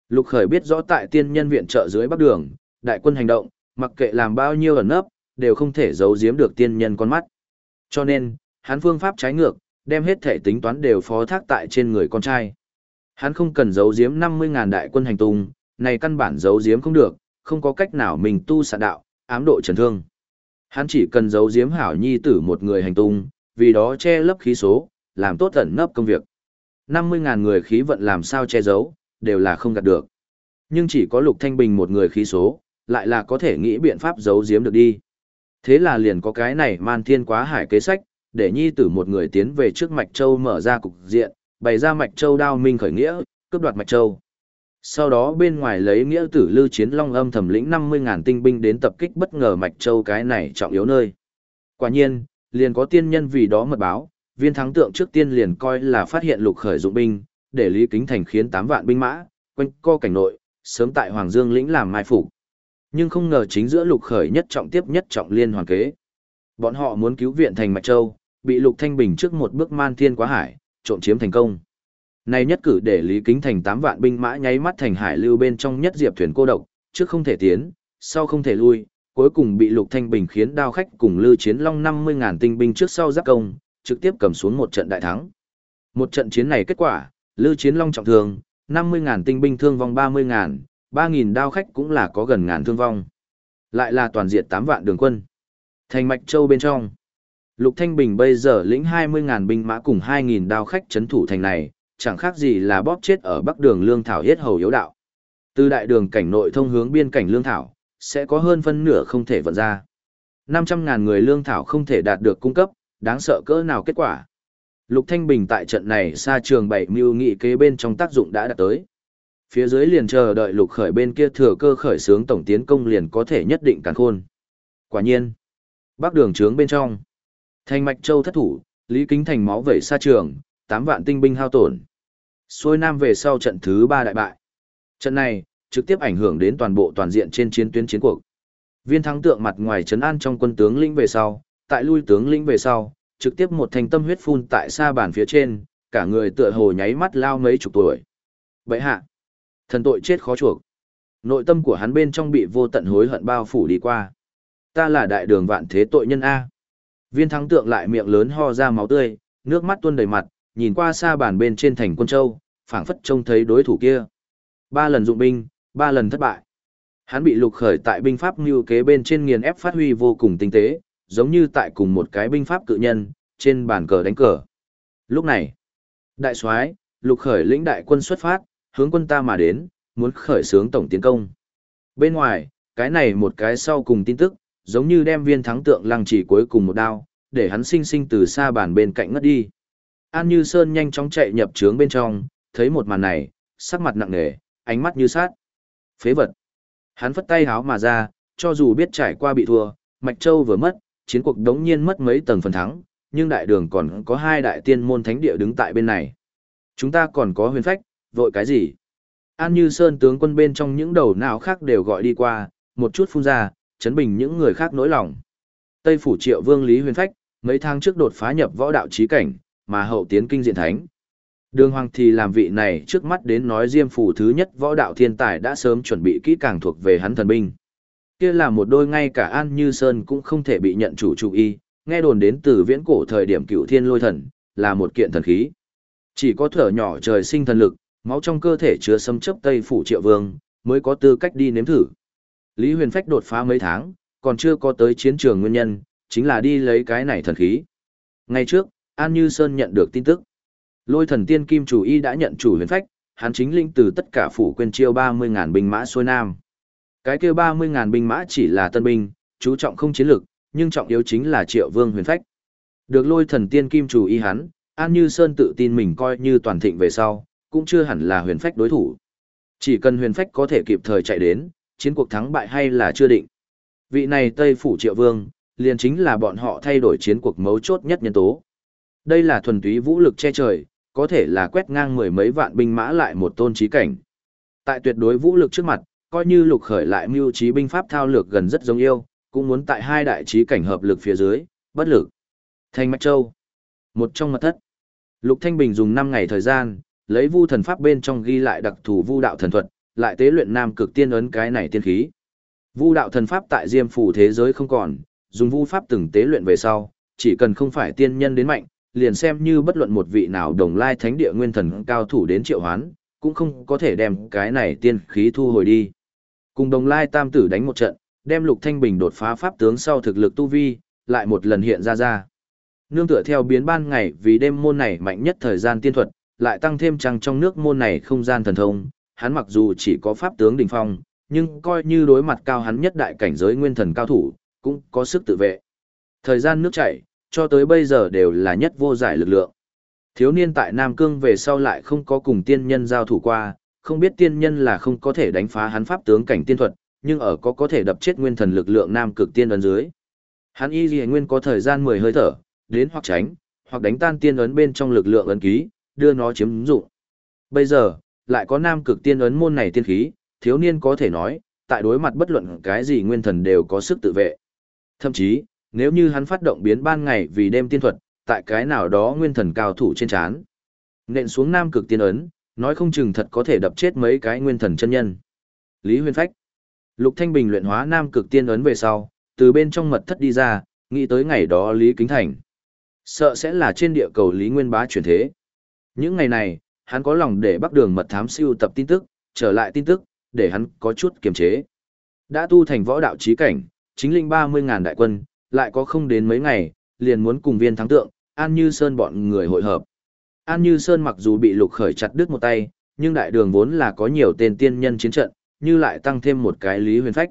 Lục Khởi biết rõ tại tiên nhân viện trợ dưới bắc đường, đại quân hành động, mặc kệ làm bao nhiêu ẩn nấp, đều không thể giấu giếm được tiên nhân con mắt. Cho nên, hắn phương pháp trái ngược, đem hết thể tính toán đều phó thác tại trên người con trai. Hắn không cần giấu giếm 50.000 đại quân hành tung, này căn bản giấu giếm không được, không có cách nào mình tu sạn đạo, ám độ trần thương. Hắn chỉ cần giấu giếm hảo nhi tử một người hành tung, vì đó che lấp khí số, làm tốt ẩn nấp công việc. 50.000 người khí vận làm sao che giấu, đều là không gạt được. Nhưng chỉ có Lục Thanh Bình một người khí số, lại là có thể nghĩ biện pháp giấu giếm được đi. Thế là liền có cái này man thiên quá hải kế sách, để nhi tử một người tiến về trước Mạch Châu mở ra cục diện, bày ra Mạch Châu đao minh khởi nghĩa, cướp đoạt Mạch Châu. Sau đó bên ngoài lấy nghĩa tử lưu chiến long âm thẩm lĩnh 50.000 tinh binh đến tập kích bất ngờ Mạch Châu cái này trọng yếu nơi. Quả nhiên, liền có tiên nhân vì đó mật báo, viên thắng tượng trước tiên liền coi là phát hiện lục khởi dụng binh, để Lý Kính Thành khiến 8 vạn binh mã, quanh co cảnh nội, sớm tại Hoàng Dương lĩnh làm mai phục. Nhưng không ngờ chính giữa lục khởi nhất trọng tiếp nhất trọng liên hoàn kế. Bọn họ muốn cứu viện thành Mạch Châu, bị Lục Thanh Bình trước một bước man thiên quá hải, trộm chiếm thành công. Này nhất cử để Lý Kính Thành 8 vạn binh mã nháy mắt thành hải lưu bên trong nhất diệp thuyền cô độc, trước không thể tiến, sau không thể lui, cuối cùng bị Lục Thanh Bình khiến đao khách cùng Lư Chiến Long 50.000 tinh binh trước sau giáp công, trực tiếp cầm xuống một trận đại thắng. Một trận chiến này kết quả, Lư Chiến Long trọng thương, 50.000 tinh binh thương vong 30.000, 3.000 đao khách cũng là có gần ngàn thương vong. Lại là toàn diện 8 vạn đường quân. Thành Mạch Châu bên trong. Lục Thanh Bình bây giờ lĩnh 20.000 binh mã cùng 2.000 đao khách chấn thủ thành này, chẳng khác gì là bóp chết ở bắc đường lương thảo hết hầu yếu đạo. Từ đại đường cảnh nội thông hướng biên cảnh lương thảo, sẽ có hơn phân nửa không thể vận ra. 500.000 người lương thảo không thể đạt được cung cấp, đáng sợ cỡ nào kết quả. Lục Thanh Bình tại trận này xa trường bảy mưu nghị kế bên trong tác dụng đã đạt tới. Phía dưới liền chờ đợi lục khởi bên kia thừa cơ khởi sướng tổng tiến công liền có thể nhất định càn khôn. Quả nhiên, bắc đường trướng bên trong, thành mạch châu thất thủ, Lý Kính Thành máu vẩy xa trường, tám vạn tinh binh hao tổn. Xuôi nam về sau trận thứ ba đại bại. Trận này, trực tiếp ảnh hưởng đến toàn bộ toàn diện trên chiến tuyến chiến cuộc. Viên thắng tượng mặt ngoài trấn an trong quân tướng lĩnh về sau, tại lui tướng lĩnh về sau, trực tiếp một thành tâm huyết phun tại xa bàn phía trên, cả người tựa hồ nháy mắt lao mấy chục tuổi. Vậy hạ, thần tội chết khó chuộc. Nội tâm của hắn bên trong bị vô tận hối hận bao phủ đi qua. Ta là đại đường vạn thế tội nhân A. Viên thắng tượng lại miệng lớn ho ra máu tươi, nước mắt tuôn đầy mặt, nhìn qua xa bàn bên trên thành quân châu, phảng phất trông thấy đối thủ kia. Ba lần dụng binh, ba lần thất bại. Hắn bị lục khởi tại binh pháp như kế bên trên nghiền ép phát huy vô cùng tinh tế, giống như tại cùng một cái binh pháp cự nhân, trên bàn cờ đánh cờ. Lúc này, đại soái lục khởi lĩnh đại quân xuất phát, hướng quân ta mà đến, muốn khởi xướng tổng tiến công. Bên ngoài, cái này một cái sau cùng tin tức, giống như đem viên thắng tượng lăng chỉ cuối cùng một đao, để hắn sinh sinh từ xa bàn bên cạnh ngất đi. An Như Sơn nhanh chóng chạy nhập trướng bên trong, thấy một màn này, sắc mặt nặng nề, ánh mắt như sát. Phế vật. Hắn phất tay háo mà ra, cho dù biết trải qua bị thua, Mạch Châu vừa mất, chiến cuộc đống nhiên mất mấy tầng phần thắng, nhưng đại đường còn có hai đại tiên môn thánh địa đứng tại bên này. Chúng ta còn có huyền phách, vội cái gì? An Như Sơn tướng quân bên trong những đầu não khác đều gọi đi qua, một chút phun ra, chấn bình những người khác nỗi lòng. Tây phủ triệu vương Lý Huyền Phách, mấy tháng trước đột phá nhập võ đạo trí cảnh, mà hậu tiến kinh diện thánh. Đường Hoàng thì làm vị này trước mắt đến nói Diêm phủ thứ nhất võ đạo thiên tài đã sớm chuẩn bị kỹ càng thuộc về hắn thần binh. Kia là một đôi ngay cả An Như Sơn cũng không thể bị nhận chủ chủ y, nghe đồn đến từ viễn cổ thời điểm cựu thiên lôi thần, là một kiện thần khí. Chỉ có thở nhỏ trời sinh thần lực, máu trong cơ thể chứa xâm chấp Tây phủ Triệu Vương, mới có tư cách đi nếm thử. Lý Huyền Phách đột phá mấy tháng, còn chưa có tới chiến trường nguyên nhân, chính là đi lấy cái này thần khí. ngày trước, An Như Sơn nhận được tin tức. Lôi thần tiên kim chủ y đã nhận chủ huyền phách, hắn chính linh từ tất cả phủ quên chiêu 30.000 binh mã xuôi nam. Cái kia 30.000 binh mã chỉ là tân binh, chú trọng không chiến lực nhưng trọng yếu chính là triệu vương huyền phách. Được lôi thần tiên kim chủ y hắn, An Như Sơn tự tin mình coi như toàn thịnh về sau, cũng chưa hẳn là huyền phách đối thủ. Chỉ cần huyền phách có thể kịp thời chạy đến, chiến cuộc thắng bại hay là chưa định. Vị này Tây Phủ Triệu Vương, liền chính là bọn họ thay đổi chiến cuộc mấu chốt nhất nhân tố. Đây là thuần túy vũ lực che trời, có thể là quét ngang mười mấy vạn binh mã lại một tôn trí cảnh. Tại tuyệt đối vũ lực trước mặt, coi như lục khởi lại mưu trí binh pháp thao lược gần rất giống yêu, cũng muốn tại hai đại trí cảnh hợp lực phía dưới, bất lực. thanh Mạch Châu, một trong mật thất. Lục Thanh Bình dùng 5 ngày thời gian, lấy vu thần pháp bên trong ghi lại đặc thù vu đạo thần thuật, lại tế luyện nam cực tiên ấn cái này tiên khí. Vu đạo thần pháp tại Diêm phủ thế giới không còn, dùng vu pháp từng tế luyện về sau, chỉ cần không phải tiên nhân đến mạnh, liền xem như bất luận một vị nào đồng lai thánh địa nguyên thần cao thủ đến triệu hoán, cũng không có thể đem cái này tiên khí thu hồi đi. Cùng đồng lai tam tử đánh một trận, đem lục thanh bình đột phá pháp tướng sau thực lực tu vi, lại một lần hiện ra ra. Nương tựa theo biến ban ngày vì đêm môn này mạnh nhất thời gian tiên thuật, lại tăng thêm trăng trong nước môn này không gian thần thông, hắn mặc dù chỉ có pháp tướng đỉnh phong, nhưng coi như đối mặt cao hắn nhất đại cảnh giới nguyên thần cao thủ, cũng có sức tự vệ. Thời gian nước chảy, cho tới bây giờ đều là nhất vô giải lực lượng. Thiếu niên tại Nam Cương về sau lại không có cùng tiên nhân giao thủ qua, không biết tiên nhân là không có thể đánh phá hắn pháp tướng cảnh tiên thuật, nhưng ở có có thể đập chết nguyên thần lực lượng Nam cực tiên ấn dưới. Hắn y gì nguyên có thời gian 10 hơi thở, đến hoặc tránh, hoặc đánh tan tiên ấn bên trong lực lượng ấn ký, đưa nó chiếm dụng. Bây giờ, lại có Nam cực tiên ấn môn này tiên khí, thiếu niên có thể nói, tại đối mặt bất luận cái gì nguyên thần đều có sức tự vệ. Thậm chí, nếu như hắn phát động biến ban ngày vì đêm tiên thuật, tại cái nào đó nguyên thần cao thủ trên chán. Nện xuống nam cực tiên ấn, nói không chừng thật có thể đập chết mấy cái nguyên thần chân nhân. Lý Huyền Phách Lục Thanh Bình luyện hóa nam cực tiên ấn về sau, từ bên trong mật thất đi ra, nghĩ tới ngày đó Lý Kính Thành. Sợ sẽ là trên địa cầu Lý Nguyên Bá chuyển thế. Những ngày này, hắn có lòng để bắc đường mật thám siêu tập tin tức, trở lại tin tức, để hắn có chút kiềm chế. Đã tu thành võ đạo trí cảnh, chính linh 30.000 đại quân, lại có không đến mấy ngày, liền muốn cùng viên thắng tượng, An Như Sơn bọn người hội hợp. An Như Sơn mặc dù bị lục khởi chặt đứt một tay, nhưng đại đường vốn là có nhiều tên tiên nhân chiến trận, như lại tăng thêm một cái lý huyền phách.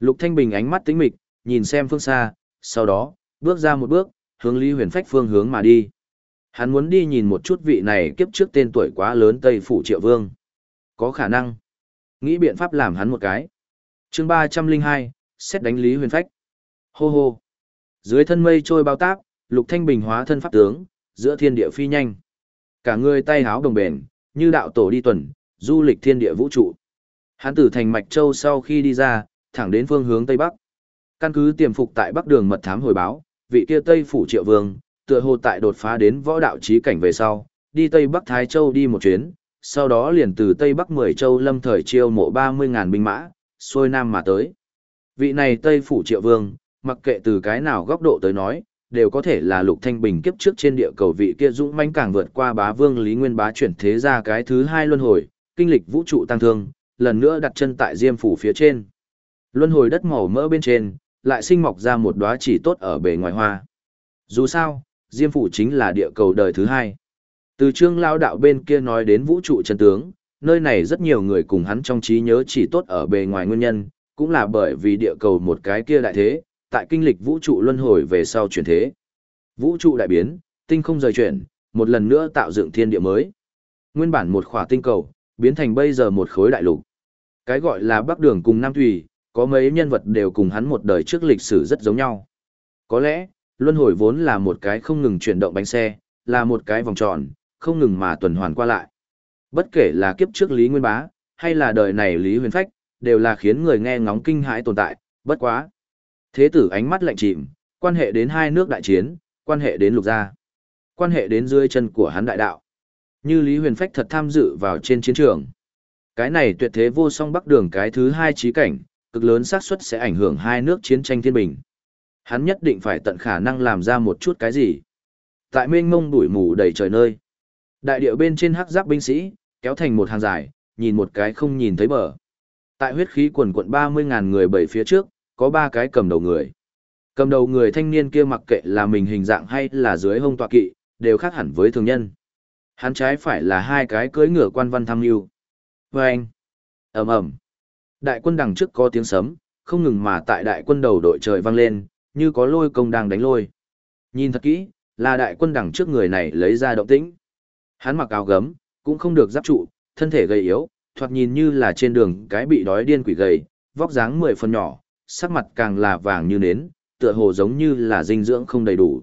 Lục Thanh Bình ánh mắt tĩnh mịch, nhìn xem phương xa, sau đó, bước ra một bước, hướng lý huyền phách phương hướng mà đi. Hắn muốn đi nhìn một chút vị này kiếp trước tên tuổi quá lớn Tây Phủ Triệu Vương. Có khả năng. Nghĩ biện pháp làm hắn một cái. chương 302, xét đánh lý huyền phách. Hô hô. Dưới thân mây trôi bao táp, Lục Thanh Bình hóa thân pháp tướng, giữa thiên địa phi nhanh. Cả người tay háo đồng bền, như đạo tổ đi tuần, du lịch thiên địa vũ trụ. Hắn từ thành Mạch Châu sau khi đi ra, thẳng đến phương hướng Tây Bắc. Căn cứ tiềm phục tại Bắc Đường mật thám hồi báo, vị kia Tây phủ Triệu Vương, tựa hồ tại đột phá đến võ đạo chí cảnh về sau, đi Tây Bắc Thái Châu đi một chuyến, sau đó liền từ Tây Bắc Mười Châu lâm thời chiêu mộ 30.000 binh mã, xuôi nam mà tới. Vị này Tây phủ Triệu Vương, mặc kệ từ cái nào góc độ tới nói, đều có thể là Lục Thanh Bình kiếp trước trên địa cầu vị kia dũng mãnh càng vượt qua bá vương Lý Nguyên bá chuyển thế ra cái thứ hai luân hồi, kinh lịch vũ trụ tăng thương, lần nữa đặt chân tại Diêm phủ phía trên. Luân hồi đất màu mỡ bên trên, lại sinh mọc ra một đóa chỉ tốt ở bề ngoài hoa. Dù sao, Diêm phủ chính là địa cầu đời thứ hai. Từ trương lao đạo bên kia nói đến vũ trụ chân tướng, nơi này rất nhiều người cùng hắn trong trí nhớ chỉ tốt ở bề ngoài nguyên nhân, cũng là bởi vì địa cầu một cái kia đại thế, tại kinh lịch vũ trụ luân hồi về sau chuyển thế. Vũ trụ đại biến, tinh không rời chuyển, một lần nữa tạo dựng thiên địa mới. Nguyên bản một khỏa tinh cầu, biến thành bây giờ một khối đại lục. Cái gọi là Bắc Đường cùng Nam Thủy, có mấy nhân vật đều cùng hắn một đời trước lịch sử rất giống nhau. Có lẽ, luân hồi vốn là một cái không ngừng chuyển động bánh xe, là một cái vòng tròn, không ngừng mà tuần hoàn qua lại. Bất kể là kiếp trước Lý Nguyên Bá, hay là đời này Lý Huyền Phách, đều là khiến người nghe ngóng kinh hãi tồn tại, bất quá. Thế tử ánh mắt lạnh chìm, quan hệ đến hai nước đại chiến, quan hệ đến lục gia, quan hệ đến dưới chân của hắn đại đạo. Như Lý Huyền Phách thật tham dự vào trên chiến trường. Cái này tuyệt thế vô song bắc đường cái thứ hai trí cảnh, cực lớn xác suất sẽ ảnh hưởng hai nước chiến tranh thiên bình. Hắn nhất định phải tận khả năng làm ra một chút cái gì. Tại mênh mông đuổi mù đầy trời nơi. Đại điệu bên trên hắc giáp binh sĩ, kéo thành một hàng dài, nhìn một cái không nhìn thấy bờ. Tại huyết khí quần quận 30.000 người bảy phía trước, có ba cái cầm đầu người. Cầm đầu người thanh niên kia mặc kệ là mình hình dạng hay là dưới hông tọa kỵ, đều khác hẳn với thường nhân. Hắn trái phải là hai cái cưỡi ngựa quan văn tham yêu Và anh, ầm ầm, đại quân đằng trước có tiếng sấm, không ngừng mà tại đại quân đầu đội trời vang lên, như có lôi công đang đánh lôi. Nhìn thật kỹ, là đại quân đằng trước người này lấy ra động tĩnh. Hắn mặc áo gấm, cũng không được giáp trụ, thân thể gầy yếu, thoạt nhìn như là trên đường cái bị đói điên quỷ gầy, vóc dáng mười phần nhỏ, sắc mặt càng là vàng như nến, tựa hồ giống như là dinh dưỡng không đầy đủ.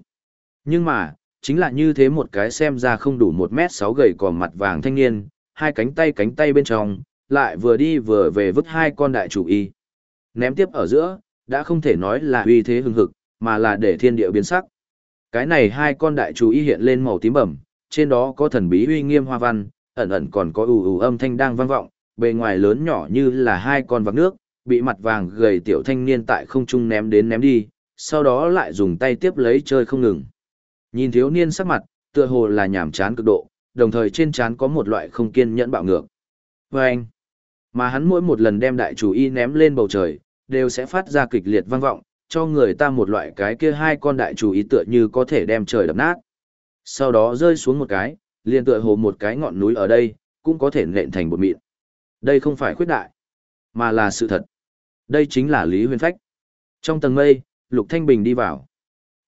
Nhưng mà, chính là như thế một cái xem ra không đủ một mét sáu gầy còn mặt vàng thanh niên, hai cánh tay cánh tay bên trong, lại vừa đi vừa về vứt hai con đại chủ y. Ném tiếp ở giữa, đã không thể nói là uy thế hưng hực, mà là để thiên địa biến sắc. Cái này hai con đại chủ y hiện lên màu tím bẩm, trên đó có thần bí uy nghiêm hoa văn, ẩn ẩn còn có ù ù âm thanh đang vang vọng, bề ngoài lớn nhỏ như là hai con vạc nước, bị mặt vàng gầy tiểu thanh niên tại không trung ném đến ném đi, sau đó lại dùng tay tiếp lấy chơi không ngừng. Nhìn thiếu niên sắc mặt, tựa hồ là nhảm chán cực độ, đồng thời trên trán có một loại không kiên nhẫn bạo ngược. Và anh, mà hắn mỗi một lần đem đại chủ y ném lên bầu trời, đều sẽ phát ra kịch liệt vang vọng, cho người ta một loại cái kia hai con đại chủ ý tựa như có thể đem trời đập nát. Sau đó rơi xuống một cái, liền tựa hồ một cái ngọn núi ở đây, cũng có thể nện thành một mịn. Đây không phải khuyết đại, mà là sự thật. Đây chính là Lý Huyền Phách. Trong tầng mây, Lục Thanh Bình đi vào.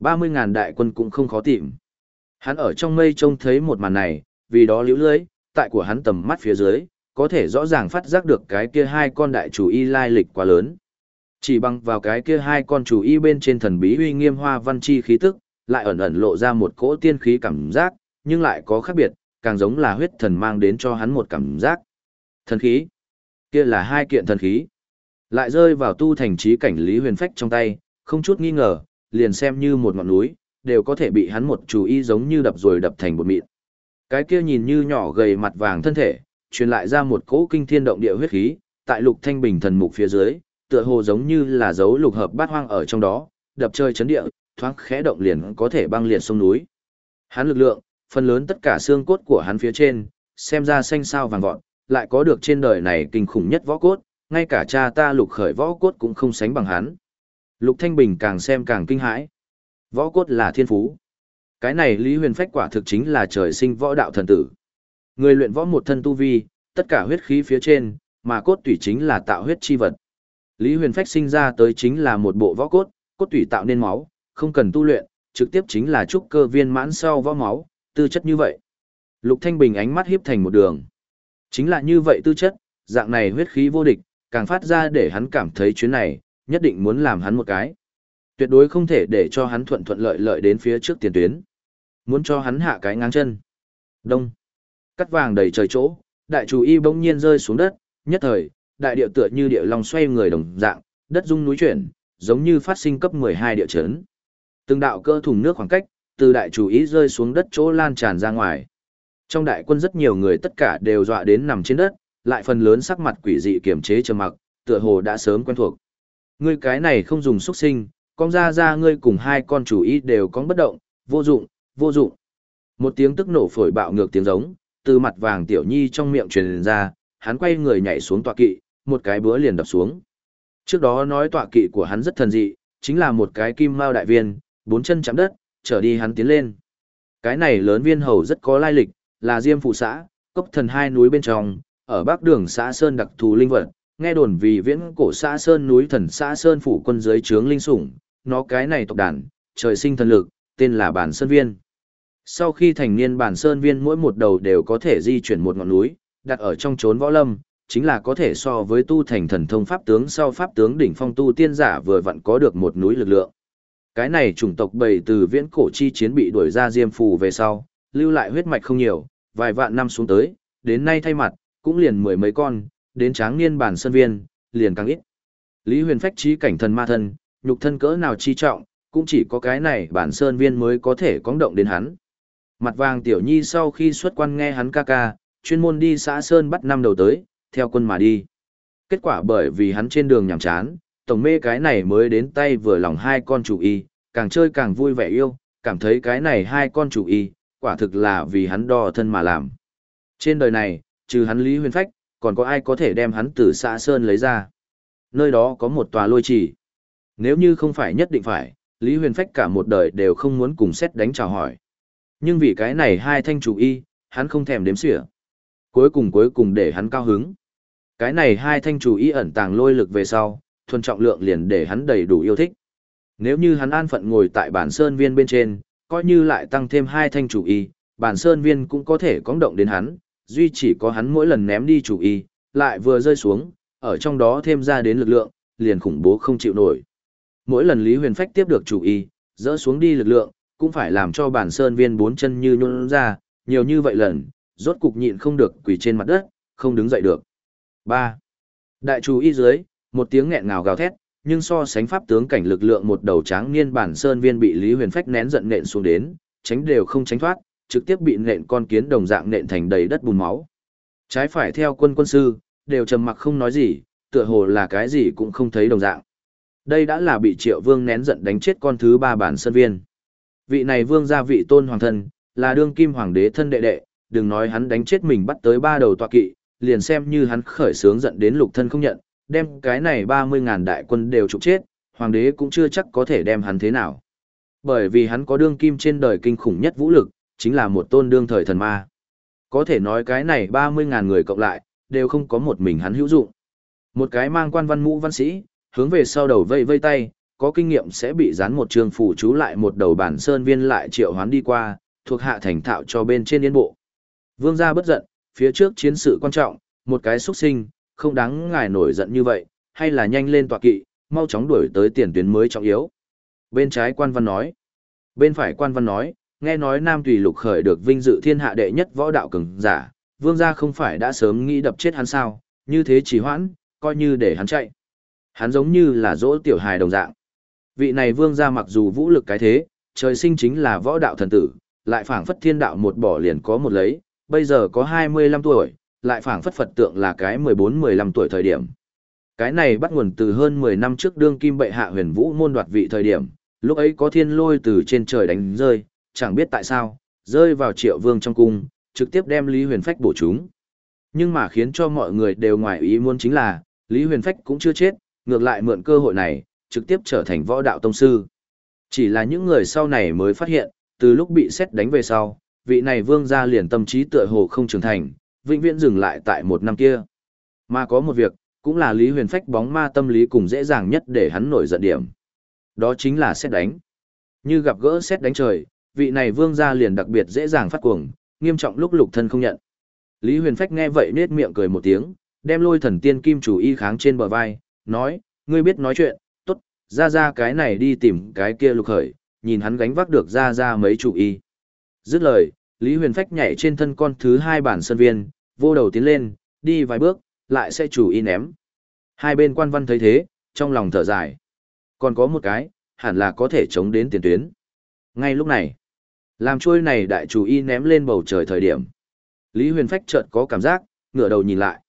30.000 đại quân cũng không khó tìm. Hắn ở trong mây trông thấy một màn này, vì đó liễu lưới, tại của hắn tầm mắt phía dưới, có thể rõ ràng phát giác được cái kia hai con đại chủ y lai lịch quá lớn. Chỉ bằng vào cái kia hai con chủ y bên trên thần bí uy nghiêm hoa văn chi khí tức, lại ẩn ẩn lộ ra một cỗ tiên khí cảm giác, nhưng lại có khác biệt, càng giống là huyết thần mang đến cho hắn một cảm giác. Thần khí. Kia là hai kiện thần khí. Lại rơi vào tu thành trí cảnh Lý Huyền Phách trong tay, không chút nghi ngờ, liền xem như một ngọn núi, đều có thể bị hắn một chú ý giống như đập rồi đập thành bột mịn. Cái kia nhìn như nhỏ gầy mặt vàng thân thể, truyền lại ra một cỗ kinh thiên động địa huyết khí, tại lục thanh bình thần mục phía dưới, tựa hồ giống như là dấu lục hợp bát hoang ở trong đó, đập chơi chấn địa, thoáng khẽ động liền có thể băng liệt sông núi. Hắn lực lượng, phần lớn tất cả xương cốt của hắn phía trên, xem ra xanh sao vàng vọt, lại có được trên đời này kinh khủng nhất võ cốt, ngay cả cha ta lục khởi võ cốt cũng không sánh bằng hắn. Lục Thanh Bình càng xem càng kinh hãi. Võ cốt là thiên phú. Cái này Lý Huyền Phách quả thực chính là trời sinh võ đạo thần tử. Người luyện võ một thân tu vi, tất cả huyết khí phía trên, mà cốt tủy chính là tạo huyết chi vật. Lý Huyền Phách sinh ra tới chính là một bộ võ cốt, cốt tủy tạo nên máu, không cần tu luyện, trực tiếp chính là trúc cơ viên mãn sau võ máu, tư chất như vậy. Lục Thanh Bình ánh mắt hiếp thành một đường. Chính là như vậy tư chất, dạng này huyết khí vô địch, càng phát ra để hắn cảm thấy chuyến này, nhất định muốn làm hắn một cái. Tuyệt đối không thể để cho hắn thuận thuận lợi lợi đến phía trước tiền tuyến. Muốn cho hắn hạ cái ngang chân. Đông. Cắt vàng đầy trời chỗ, đại chủ y bỗng nhiên rơi xuống đất, nhất thời, đại địa tựa như địa long xoay người đồng dạng, đất rung núi chuyển, giống như phát sinh cấp 12 địa chấn. Từng đạo cơ thùng nước khoảng cách, từ đại chủ ý rơi xuống đất chỗ lan tràn ra ngoài. Trong đại quân rất nhiều người tất cả đều dọa đến nằm trên đất, lại phần lớn sắc mặt quỷ dị kiềm chế trầm mặc, tựa hồ đã sớm quen thuộc. Ngươi cái này không dùng xuất sinh, con ra ra ngươi cùng hai con chủ ý đều có bất động, vô dụng, vô dụng. Một tiếng tức nổ phổi bạo ngược tiếng giống, từ mặt vàng tiểu nhi trong miệng truyền ra, hắn quay người nhảy xuống tọa kỵ, một cái búa liền đập xuống. Trước đó nói tọa kỵ của hắn rất thần dị, chính là một cái kim mao đại viên, bốn chân chạm đất, trở đi hắn tiến lên. Cái này lớn viên hầu rất có lai lịch, là Diêm phụ xã, cốc thần hai núi bên trong, ở bắc đường xã Sơn đặc thù linh vật, nghe đồn vì viễn cổ xã Sơn núi thần xã Sơn phủ quân dưới trướng linh sủng, nó cái này tộc đàn, trời sinh thần lực, tên là bản sơn viên. Sau khi thành niên bản sơn viên mỗi một đầu đều có thể di chuyển một ngọn núi, đặt ở trong chốn võ lâm, chính là có thể so với tu thành thần thông pháp tướng sau pháp tướng đỉnh phong tu tiên giả vừa vặn có được một núi lực lượng. Cái này chủng tộc bầy từ viễn cổ chi chiến bị đuổi ra diêm phù về sau, lưu lại huyết mạch không nhiều, vài vạn năm xuống tới, đến nay thay mặt, cũng liền mười mấy con, đến tráng niên bản sơn viên, liền càng ít. Lý huyền phách trí cảnh thần ma thân, nhục thân cỡ nào chi trọng, cũng chỉ có cái này bản sơn viên mới có thể cóng động đến hắn. Mặt vàng tiểu nhi sau khi xuất quan nghe hắn ca ca, chuyên môn đi xã Sơn bắt năm đầu tới, theo quân mà đi. Kết quả bởi vì hắn trên đường nhàm chán, tổng mê cái này mới đến tay vừa lòng hai con chủ y, càng chơi càng vui vẻ yêu, cảm thấy cái này hai con chủ y, quả thực là vì hắn đo thân mà làm. Trên đời này, trừ hắn Lý Huyền Phách, còn có ai có thể đem hắn từ xã Sơn lấy ra. Nơi đó có một tòa lôi trì. Nếu như không phải nhất định phải, Lý Huyền Phách cả một đời đều không muốn cùng xét đánh chào hỏi. Nhưng vì cái này hai thanh chủ y, hắn không thèm đếm xỉa. Cuối cùng cuối cùng để hắn cao hứng. Cái này hai thanh chủ y ẩn tàng lôi lực về sau, thuần trọng lượng liền để hắn đầy đủ yêu thích. Nếu như hắn an phận ngồi tại bản sơn viên bên trên, coi như lại tăng thêm hai thanh chủ y, bản sơn viên cũng có thể cóng động đến hắn, duy chỉ có hắn mỗi lần ném đi chủ y, lại vừa rơi xuống, ở trong đó thêm ra đến lực lượng, liền khủng bố không chịu nổi. Mỗi lần Lý Huyền Phách tiếp được chủ y, dỡ xuống đi lực lượng, cũng phải làm cho bản sơn viên bốn chân như nhún ra, nhiều như vậy lần, rốt cục nhịn không được quỳ trên mặt đất, không đứng dậy được. 3. Đại chủ y dưới, một tiếng nghẹn ngào gào thét, nhưng so sánh pháp tướng cảnh lực lượng một đầu tráng niên bản sơn viên bị Lý Huyền Phách nén giận nện xuống đến, tránh đều không tránh thoát, trực tiếp bị nện con kiến đồng dạng nện thành đầy đất bùn máu. Trái phải theo quân quân sư, đều trầm mặc không nói gì, tựa hồ là cái gì cũng không thấy đồng dạng. Đây đã là bị Triệu Vương nén giận đánh chết con thứ ba bản sơn viên. Vị này vương gia vị tôn hoàng thân, là đương kim hoàng đế thân đệ đệ, đừng nói hắn đánh chết mình bắt tới ba đầu tọa kỵ, liền xem như hắn khởi sướng giận đến lục thân không nhận, đem cái này 30.000 đại quân đều trục chết, hoàng đế cũng chưa chắc có thể đem hắn thế nào. Bởi vì hắn có đương kim trên đời kinh khủng nhất vũ lực, chính là một tôn đương thời thần ma. Có thể nói cái này 30.000 người cộng lại, đều không có một mình hắn hữu dụng. Một cái mang quan văn mũ văn sĩ, hướng về sau đầu vây vây tay, có kinh nghiệm sẽ bị dán một trường phủ chú lại một đầu bản sơn viên lại triệu hoán đi qua, thuộc hạ thành thạo cho bên trên yên bộ. Vương gia bất giận, phía trước chiến sự quan trọng, một cái xuất sinh, không đáng ngài nổi giận như vậy, hay là nhanh lên tọa kỵ, mau chóng đuổi tới tiền tuyến mới trọng yếu. Bên trái quan văn nói. Bên phải quan văn nói, nghe nói Nam Tùy Lục khởi được vinh dự thiên hạ đệ nhất võ đạo cường giả, vương gia không phải đã sớm nghĩ đập chết hắn sao, như thế chỉ hoãn, coi như để hắn chạy. Hắn giống như là dỗ tiểu hài đồng dạng. Vị này vương gia mặc dù vũ lực cái thế, trời sinh chính là võ đạo thần tử, lại phảng phất thiên đạo một bỏ liền có một lấy, bây giờ có 25 tuổi, lại phảng phất Phật tượng là cái 14-15 tuổi thời điểm. Cái này bắt nguồn từ hơn 10 năm trước đương kim bệ hạ huyền vũ môn đoạt vị thời điểm, lúc ấy có thiên lôi từ trên trời đánh rơi, chẳng biết tại sao, rơi vào triệu vương trong cung, trực tiếp đem Lý Huyền Phách bổ chúng. Nhưng mà khiến cho mọi người đều ngoài ý muốn chính là, Lý Huyền Phách cũng chưa chết, ngược lại mượn cơ hội này, trực tiếp trở thành võ đạo tông sư. Chỉ là những người sau này mới phát hiện, từ lúc bị xét đánh về sau, vị này vương gia liền tâm trí tựa hồ không trưởng thành, vĩnh viễn dừng lại tại một năm kia. Mà có một việc, cũng là Lý Huyền Phách bóng ma tâm lý cùng dễ dàng nhất để hắn nổi giận điểm. Đó chính là xét đánh. Như gặp gỡ xét đánh trời, vị này vương gia liền đặc biệt dễ dàng phát cuồng, nghiêm trọng lúc lục thân không nhận. Lý Huyền Phách nghe vậy nết miệng cười một tiếng, đem lôi thần tiên kim chủ y kháng trên bờ vai, nói, ngươi biết nói chuyện, tốt, ra ra cái này đi tìm cái kia lục khởi, nhìn hắn gánh vác được ra ra mấy chủ y. Dứt lời, Lý Huyền Phách nhảy trên thân con thứ hai bản sân viên, vô đầu tiến lên, đi vài bước, lại sẽ chủ y ném. Hai bên quan văn thấy thế, trong lòng thở dài. Còn có một cái, hẳn là có thể chống đến tiền tuyến. Ngay lúc này, làm trôi này đại chủ y ném lên bầu trời thời điểm. Lý Huyền Phách chợt có cảm giác, ngửa đầu nhìn lại.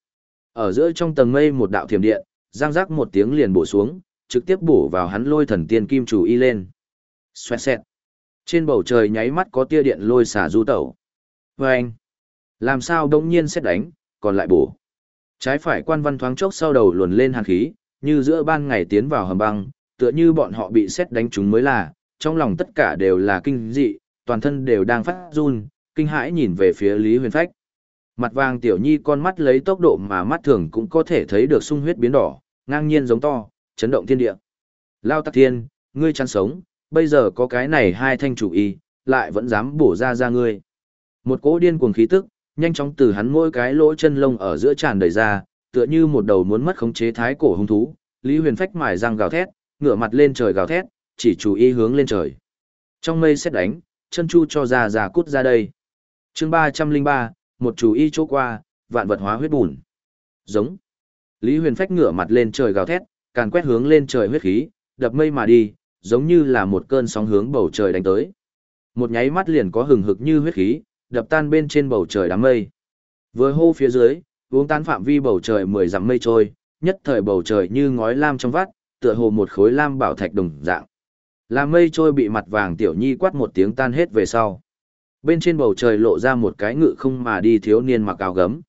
Ở giữa trong tầng mây một đạo thiểm điện, giang giác một tiếng liền bổ xuống, trực tiếp bổ vào hắn lôi thần tiên kim chủ y lên. Xoẹt xẹt. Trên bầu trời nháy mắt có tia điện lôi xả du tẩu. Và anh, làm sao đông nhiên xét đánh, còn lại bổ. Trái phải quan văn thoáng chốc sau đầu luồn lên hàn khí, như giữa ban ngày tiến vào hầm băng, tựa như bọn họ bị xét đánh chúng mới là, trong lòng tất cả đều là kinh dị, toàn thân đều đang phát run, kinh hãi nhìn về phía Lý Huyền Phách. Mặt vàng tiểu nhi con mắt lấy tốc độ mà mắt thường cũng có thể thấy được sung huyết biến đỏ, ngang nhiên giống to, chấn động thiên địa. Lao tắc thiên, ngươi chăn sống, bây giờ có cái này hai thanh chủ y, lại vẫn dám bổ ra ra ngươi. Một cỗ điên cuồng khí tức, nhanh chóng từ hắn mỗi cái lỗ chân lông ở giữa tràn đầy ra, tựa như một đầu muốn mất khống chế thái cổ hung thú. Lý Huyền phách mài răng gào thét, ngửa mặt lên trời gào thét, chỉ chủ y hướng lên trời. Trong mây xét đánh, chân chu cho ra ra cút ra đây. Chương ba trăm linh ba, một chủ y chỗ qua, vạn vật hóa huyết bùn. Giống. Lý Huyền phách ngửa mặt lên trời gào thét, càn quét hướng lên trời huyết khí, đập mây mà đi, giống như là một cơn sóng hướng bầu trời đánh tới. Một nháy mắt liền có hừng hực như huyết khí, đập tan bên trên bầu trời đám mây. Vừa hô phía dưới, uống tan phạm vi bầu trời mười dặm mây trôi, nhất thời bầu trời như ngói lam trong vắt, tựa hồ một khối lam bảo thạch đồng dạng. Làm mây trôi bị mặt vàng tiểu nhi quát một tiếng tan hết về sau. Bên trên bầu trời lộ ra một cái ngự không mà đi thiếu niên mặc áo gấm.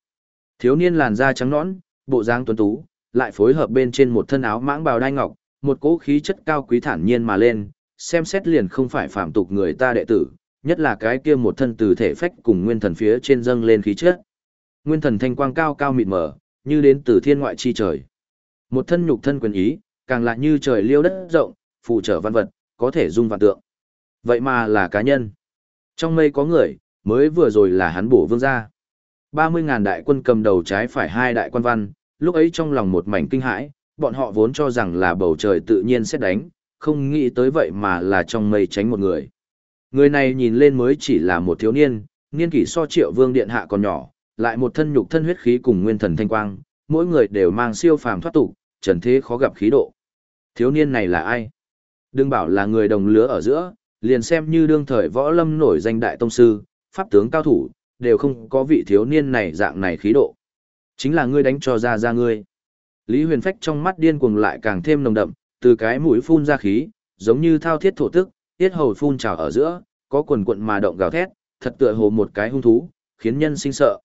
Thiếu niên làn da trắng nõn, bộ dáng tuấn tú, lại phối hợp bên trên một thân áo mãng bào đai ngọc, một cỗ khí chất cao quý thản nhiên mà lên, xem xét liền không phải phạm tục người ta đệ tử, nhất là cái kia một thân từ thể phách cùng nguyên thần phía trên dâng lên khí chất. Nguyên thần thanh quang cao cao mịt mờ, như đến từ thiên ngoại chi trời. Một thân nhục thân quyền ý, càng lại như trời liêu đất rộng, phụ trợ văn vật, có thể dung vạn tượng. Vậy mà là cá nhân. Trong mây có người, mới vừa rồi là hắn bổ vương gia. 30.000 đại quân cầm đầu trái phải hai đại quan văn, lúc ấy trong lòng một mảnh kinh hãi, bọn họ vốn cho rằng là bầu trời tự nhiên sẽ đánh, không nghĩ tới vậy mà là trong mây tránh một người. Người này nhìn lên mới chỉ là một thiếu niên, niên kỷ so triệu vương điện hạ còn nhỏ, lại một thân nhục thân huyết khí cùng nguyên thần thanh quang, mỗi người đều mang siêu phàm thoát tục, trần thế khó gặp khí độ. Thiếu niên này là ai? Đừng bảo là người đồng lứa ở giữa, liền xem như đương thời võ lâm nổi danh đại tông sư, pháp tướng cao thủ, đều không có vị thiếu niên này dạng này khí độ. Chính là ngươi đánh cho ra ra ngươi. Lý Huyền Phách trong mắt điên cuồng lại càng thêm nồng đậm, từ cái mũi phun ra khí, giống như thao thiết thổ tức, tiết hầu phun trào ở giữa, có quần quận mà động gào thét, thật tựa hồ một cái hung thú, khiến nhân sinh sợ.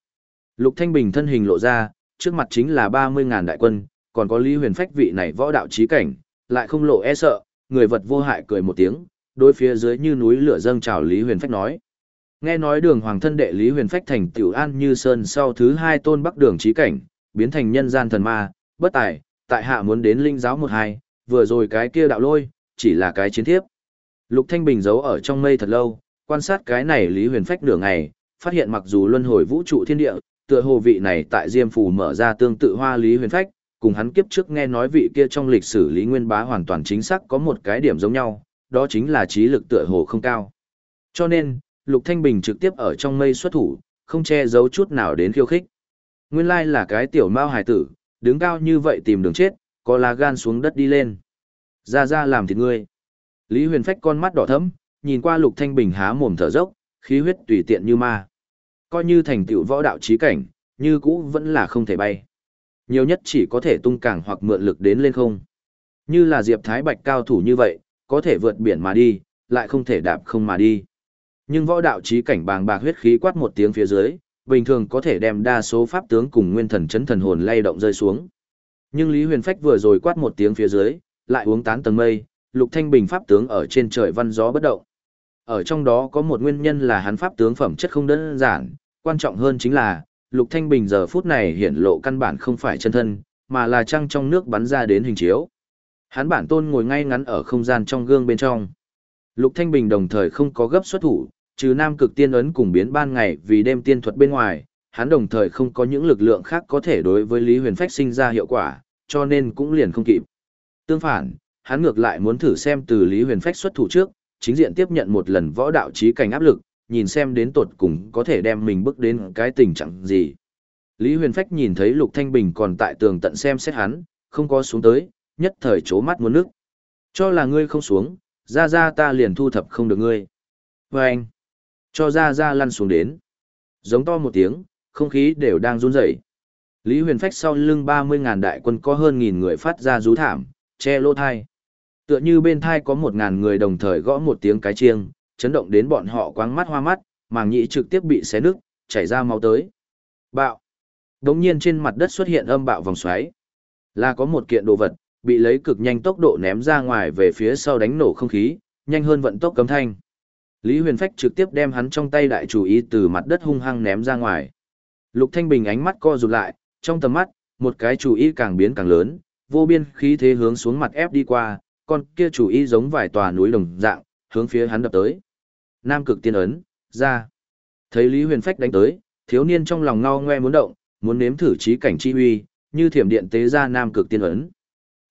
Lục Thanh Bình thân hình lộ ra, trước mặt chính là 30.000 đại quân, còn có Lý Huyền Phách vị này võ đạo trí cảnh, lại không lộ e sợ, người vật vô hại cười một tiếng, đối phía dưới như núi lửa dâng trào Lý Huyền Phách nói. Nghe nói đường hoàng thân đệ Lý Huyền Phách thành tiểu an như sơn sau thứ hai tôn bắc đường trí cảnh, biến thành nhân gian thần ma, bất tài, tại hạ muốn đến linh giáo một hai, vừa rồi cái kia đạo lôi, chỉ là cái chiến thiếp. Lục Thanh Bình giấu ở trong mây thật lâu, quan sát cái này Lý Huyền Phách nửa ngày, phát hiện mặc dù luân hồi vũ trụ thiên địa, tựa hồ vị này tại Diêm Phủ mở ra tương tự hoa Lý Huyền Phách, cùng hắn kiếp trước nghe nói vị kia trong lịch sử Lý Nguyên Bá hoàn toàn chính xác có một cái điểm giống nhau, đó chính là trí lực tựa hồ không cao. Cho nên, Lục Thanh Bình trực tiếp ở trong mây xuất thủ, không che giấu chút nào đến khiêu khích. Nguyên lai là cái tiểu mao hài tử, đứng cao như vậy tìm đường chết, có lá gan xuống đất đi lên. Ra ra làm thịt ngươi. Lý Huyền Phách con mắt đỏ thẫm, nhìn qua Lục Thanh Bình há mồm thở dốc, khí huyết tùy tiện như ma. Coi như thành tựu võ đạo trí cảnh, như cũ vẫn là không thể bay. Nhiều nhất chỉ có thể tung càng hoặc mượn lực đến lên không. Như là Diệp Thái Bạch cao thủ như vậy, có thể vượt biển mà đi, lại không thể đạp không mà đi. Nhưng võ đạo trí cảnh bàng bạc huyết khí quát một tiếng phía dưới, bình thường có thể đem đa số pháp tướng cùng nguyên thần chấn thần hồn lay động rơi xuống. Nhưng Lý Huyền Phách vừa rồi quát một tiếng phía dưới, lại uống tán tầng mây, Lục Thanh Bình pháp tướng ở trên trời văn gió bất động. Ở trong đó có một nguyên nhân là hắn pháp tướng phẩm chất không đơn giản, quan trọng hơn chính là, Lục Thanh Bình giờ phút này hiện lộ căn bản không phải chân thân, mà là trăng trong nước bắn ra đến hình chiếu. Hắn bản tôn ngồi ngay ngắn ở không gian trong gương bên trong. Lục Thanh Bình đồng thời không có gấp xuất thủ, trừ nam cực tiên ấn cùng biến ban ngày vì đêm tiên thuật bên ngoài, hắn đồng thời không có những lực lượng khác có thể đối với Lý Huyền Phách sinh ra hiệu quả, cho nên cũng liền không kịp. Tương phản, hắn ngược lại muốn thử xem từ Lý Huyền Phách xuất thủ trước, chính diện tiếp nhận một lần võ đạo trí cảnh áp lực, nhìn xem đến tột cùng có thể đem mình bước đến cái tình trạng gì. Lý Huyền Phách nhìn thấy Lục Thanh Bình còn tại tường tận xem xét hắn, không có xuống tới, nhất thời chố mắt muốn nước. Cho là ngươi không xuống, ra ra ta liền thu thập không được ngươi. Và anh, cho ra ra lăn xuống đến. Giống to một tiếng, không khí đều đang run rẩy. Lý Huyền Phách sau lưng 30.000 đại quân có hơn nghìn người phát ra rú thảm, che lỗ thai. Tựa như bên thai có 1.000 người đồng thời gõ một tiếng cái chiêng, chấn động đến bọn họ quáng mắt hoa mắt, màng nhĩ trực tiếp bị xé nứt, chảy ra máu tới. Bạo. Đống nhiên trên mặt đất xuất hiện âm bạo vòng xoáy. Là có một kiện đồ vật, bị lấy cực nhanh tốc độ ném ra ngoài về phía sau đánh nổ không khí, nhanh hơn vận tốc cấm thanh. Lý Huyền Phách trực tiếp đem hắn trong tay đại chủ ý từ mặt đất hung hăng ném ra ngoài. Lục Thanh Bình ánh mắt co rụt lại, trong tầm mắt, một cái chủ ý càng biến càng lớn, vô biên khí thế hướng xuống mặt ép đi qua, con kia chủ ý giống vài tòa núi đồng dạng, hướng phía hắn đập tới. Nam cực tiên ấn, ra. Thấy Lý Huyền Phách đánh tới, thiếu niên trong lòng ngao ngoe muốn động, muốn nếm thử trí cảnh chi huy, như thiểm điện tế ra nam cực tiên ấn.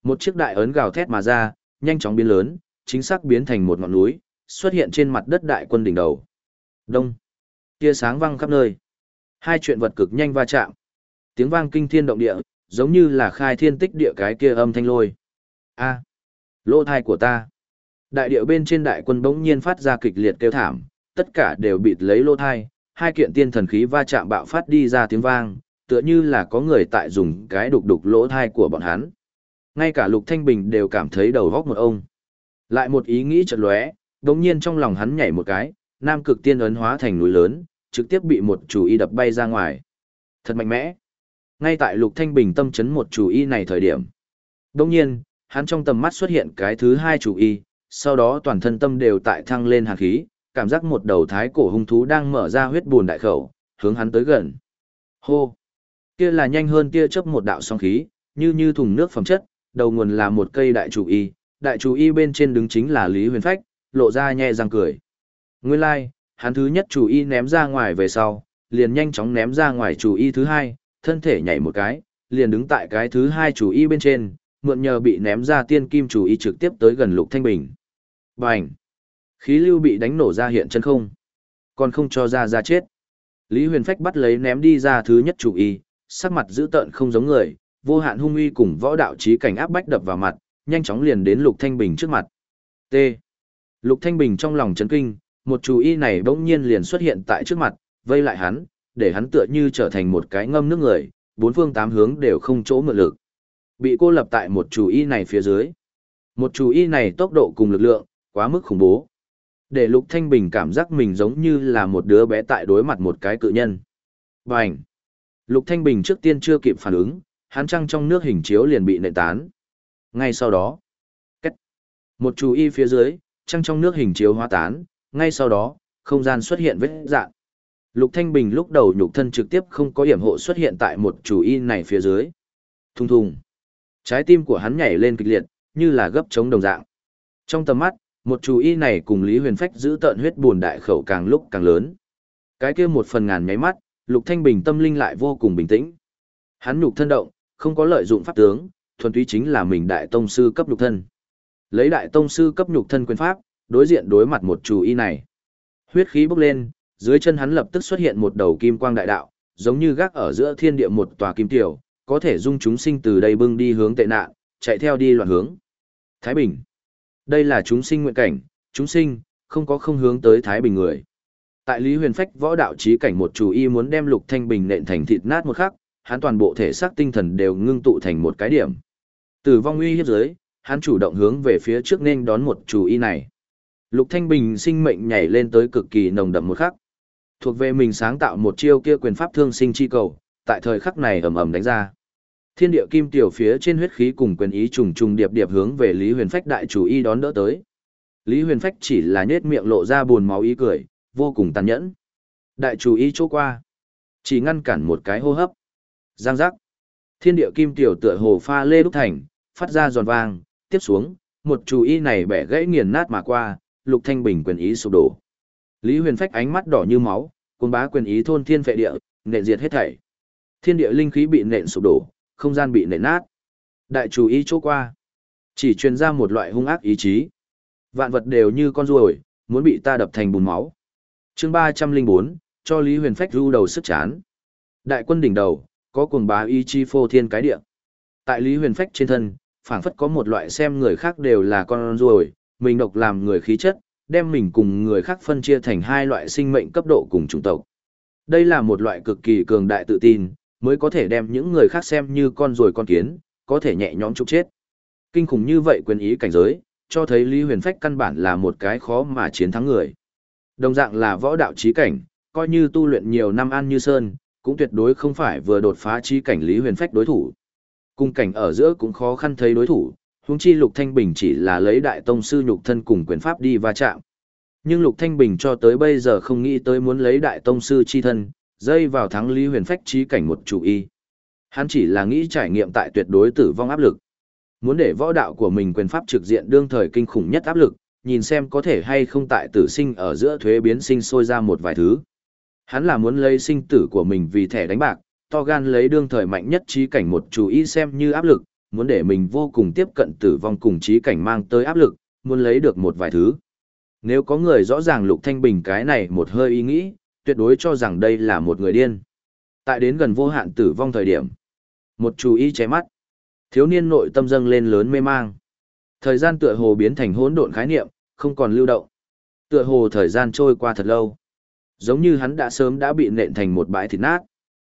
Một chiếc đại ấn gào thét mà ra, nhanh chóng biến lớn, chính xác biến thành một ngọn núi, xuất hiện trên mặt đất đại quân đỉnh đầu. Đông. Tia sáng vang khắp nơi. Hai chuyện vật cực nhanh va chạm. Tiếng vang kinh thiên động địa, giống như là khai thiên tích địa cái kia âm thanh lôi. A. Lỗ thai của ta. Đại địa bên trên đại quân bỗng nhiên phát ra kịch liệt kêu thảm, tất cả đều bịt lấy lỗ thai, hai kiện tiên thần khí va chạm bạo phát đi ra tiếng vang, tựa như là có người tại dùng cái đục đục lỗ thai của bọn hắn. Ngay cả Lục Thanh Bình đều cảm thấy đầu góc một ông. Lại một ý nghĩ chợt lóe, đồng nhiên trong lòng hắn nhảy một cái, nam cực tiên ấn hóa thành núi lớn, trực tiếp bị một chủ y đập bay ra ngoài. Thật mạnh mẽ. Ngay tại Lục Thanh Bình tâm chấn một chủ y này thời điểm. Đồng nhiên, hắn trong tầm mắt xuất hiện cái thứ hai chủ y, sau đó toàn thân tâm đều tại thăng lên hàn khí, cảm giác một đầu thái cổ hung thú đang mở ra huyết buồn đại khẩu, hướng hắn tới gần. Hô! Kia là nhanh hơn kia chớp một đạo song khí, như như thùng nước phẩm chất, đầu nguồn là một cây đại chủ y, đại chủ y bên trên đứng chính là Lý Huyền Phách, lộ ra nhẹ răng cười. Nguyên lai, like, hắn thứ nhất chủ y ném ra ngoài về sau, liền nhanh chóng ném ra ngoài chủ y thứ hai, thân thể nhảy một cái, liền đứng tại cái thứ hai chủ y bên trên, mượn nhờ bị ném ra tiên kim chủ y trực tiếp tới gần Lục Thanh Bình. Bành! Khí lưu bị đánh nổ ra hiện chân không. Còn không cho ra ra chết. Lý Huyền Phách bắt lấy ném đi ra thứ nhất chủ y, sắc mặt dữ tợn không giống người, vô hạn hung uy cùng võ đạo trí cảnh áp bách đập vào mặt, nhanh chóng liền đến Lục Thanh Bình trước mặt. T. Lục Thanh Bình trong lòng chấn kinh, một chú y này bỗng nhiên liền xuất hiện tại trước mặt, vây lại hắn, để hắn tựa như trở thành một cái ngâm nước người, bốn phương tám hướng đều không chỗ mượn lực. Bị cô lập tại một chú y này phía dưới. Một chú y này tốc độ cùng lực lượng, quá mức khủng bố. Để Lục Thanh Bình cảm giác mình giống như là một đứa bé tại đối mặt một cái cự nhân. Bành! Lục Thanh Bình trước tiên chưa kịp phản ứng, hắn trăng trong nước hình chiếu liền bị nệ tán. Ngay sau đó, cách một chú y phía dưới, trăng trong nước hình chiếu hóa tán, ngay sau đó, không gian xuất hiện vết dạng. Lục Thanh Bình lúc đầu nhục thân trực tiếp không có hiểm hộ xuất hiện tại một chủ y này phía dưới. Thùng thùng. Trái tim của hắn nhảy lên kịch liệt, như là gấp chống đồng dạng. Trong tầm mắt, một chủ y này cùng Lý Huyền Phách giữ tợn huyết buồn đại khẩu càng lúc càng lớn. Cái kia một phần ngàn nháy mắt, Lục Thanh Bình tâm linh lại vô cùng bình tĩnh. Hắn nhục thân động, không có lợi dụng pháp tướng, thuần túy chính là mình đại tông sư cấp nhục thân. Lấy đại tông sư cấp nhục thân quyền pháp, đối diện đối mặt một chủ y này. Huyết khí bốc lên, dưới chân hắn lập tức xuất hiện một đầu kim quang đại đạo, giống như gác ở giữa thiên địa một tòa kim tiểu, có thể dung chúng sinh từ đây bưng đi hướng tệ nạn, chạy theo đi loạn hướng. Thái Bình. Đây là chúng sinh nguyện cảnh, chúng sinh, không có không hướng tới Thái Bình người. Tại Lý Huyền Phách võ đạo trí cảnh một chủ y muốn đem Lục Thanh Bình nện thành thịt nát một khắc, hắn toàn bộ thể xác tinh thần đều ngưng tụ thành một cái điểm. Tử vong uy hiếp dưới, hắn chủ động hướng về phía trước nên đón một chủ y này. Lục Thanh Bình sinh mệnh nhảy lên tới cực kỳ nồng đậm một khắc. Thuộc về mình sáng tạo một chiêu kia quyền pháp thương sinh chi cầu, tại thời khắc này ầm ầm đánh ra. Thiên địa kim tiểu phía trên huyết khí cùng quyền ý trùng trùng điệp điệp hướng về Lý Huyền Phách đại chủ y đón đỡ tới. Lý Huyền Phách chỉ là nhếch miệng lộ ra buồn máu ý cười, vô cùng tàn nhẫn. Đại chủ y chỗ qua, chỉ ngăn cản một cái hô hấp. Giang giác. Thiên địa kim tiểu tựa hồ pha lê đúc thành, phát ra giòn vang, tiếp xuống, một chủ y này bẻ gãy nghiền nát mà qua, Lục Thanh Bình quyền ý sụp đổ. Lý Huyền Phách ánh mắt đỏ như máu, cuồng bá quyền ý thôn thiên phệ địa, nện diệt hết thảy. Thiên địa linh khí bị nện sụp đổ, không gian bị nện nát. Đại chủ ý chỗ qua, chỉ truyền ra một loại hung ác ý chí. Vạn vật đều như con ruồi, muốn bị ta đập thành bùn máu. Chương 304, cho Lý Huyền Phách ru đầu sức chán. Đại quân đỉnh đầu, có cuồng bá ý chí phô thiên cái địa. Tại Lý Huyền Phách trên thân, phảng phất có một loại xem người khác đều là con ruồi, mình độc làm người khí chất, đem mình cùng người khác phân chia thành hai loại sinh mệnh cấp độ cùng chủng tộc. Đây là một loại cực kỳ cường đại tự tin, mới có thể đem những người khác xem như con ruồi con kiến, có thể nhẹ nhõm trục chết. Kinh khủng như vậy quyền ý cảnh giới, cho thấy Lý Huyền Phách căn bản là một cái khó mà chiến thắng người. Đồng dạng là võ đạo trí cảnh, coi như tu luyện nhiều năm an như sơn, cũng tuyệt đối không phải vừa đột phá trí cảnh Lý Huyền Phách đối thủ. Cung cảnh ở giữa cũng khó khăn thấy đối thủ, huống chi Lục Thanh Bình chỉ là lấy đại tông sư nhục thân cùng quyền pháp đi va chạm. Nhưng Lục Thanh Bình cho tới bây giờ không nghĩ tới muốn lấy đại tông sư chi thân, dây vào thắng Lý Huyền Phách trí cảnh một chủ y. Hắn chỉ là nghĩ trải nghiệm tại tuyệt đối tử vong áp lực. Muốn để võ đạo của mình quyền pháp trực diện đương thời kinh khủng nhất áp lực, nhìn xem có thể hay không tại tử sinh ở giữa thuế biến sinh sôi ra một vài thứ. Hắn là muốn lấy sinh tử của mình vì thẻ đánh bạc, to gan lấy đương thời mạnh nhất trí cảnh một chủ y xem như áp lực, muốn để mình vô cùng tiếp cận tử vong cùng trí cảnh mang tới áp lực, muốn lấy được một vài thứ. Nếu có người rõ ràng Lục Thanh Bình cái này một hơi ý nghĩ, tuyệt đối cho rằng đây là một người điên. Tại đến gần vô hạn tử vong thời điểm, một chú ý cháy mắt, thiếu niên nội tâm dâng lên lớn mê mang. Thời gian tựa hồ biến thành hỗn độn khái niệm, không còn lưu động. Tựa hồ thời gian trôi qua thật lâu. Giống như hắn đã sớm đã bị nện thành một bãi thịt nát.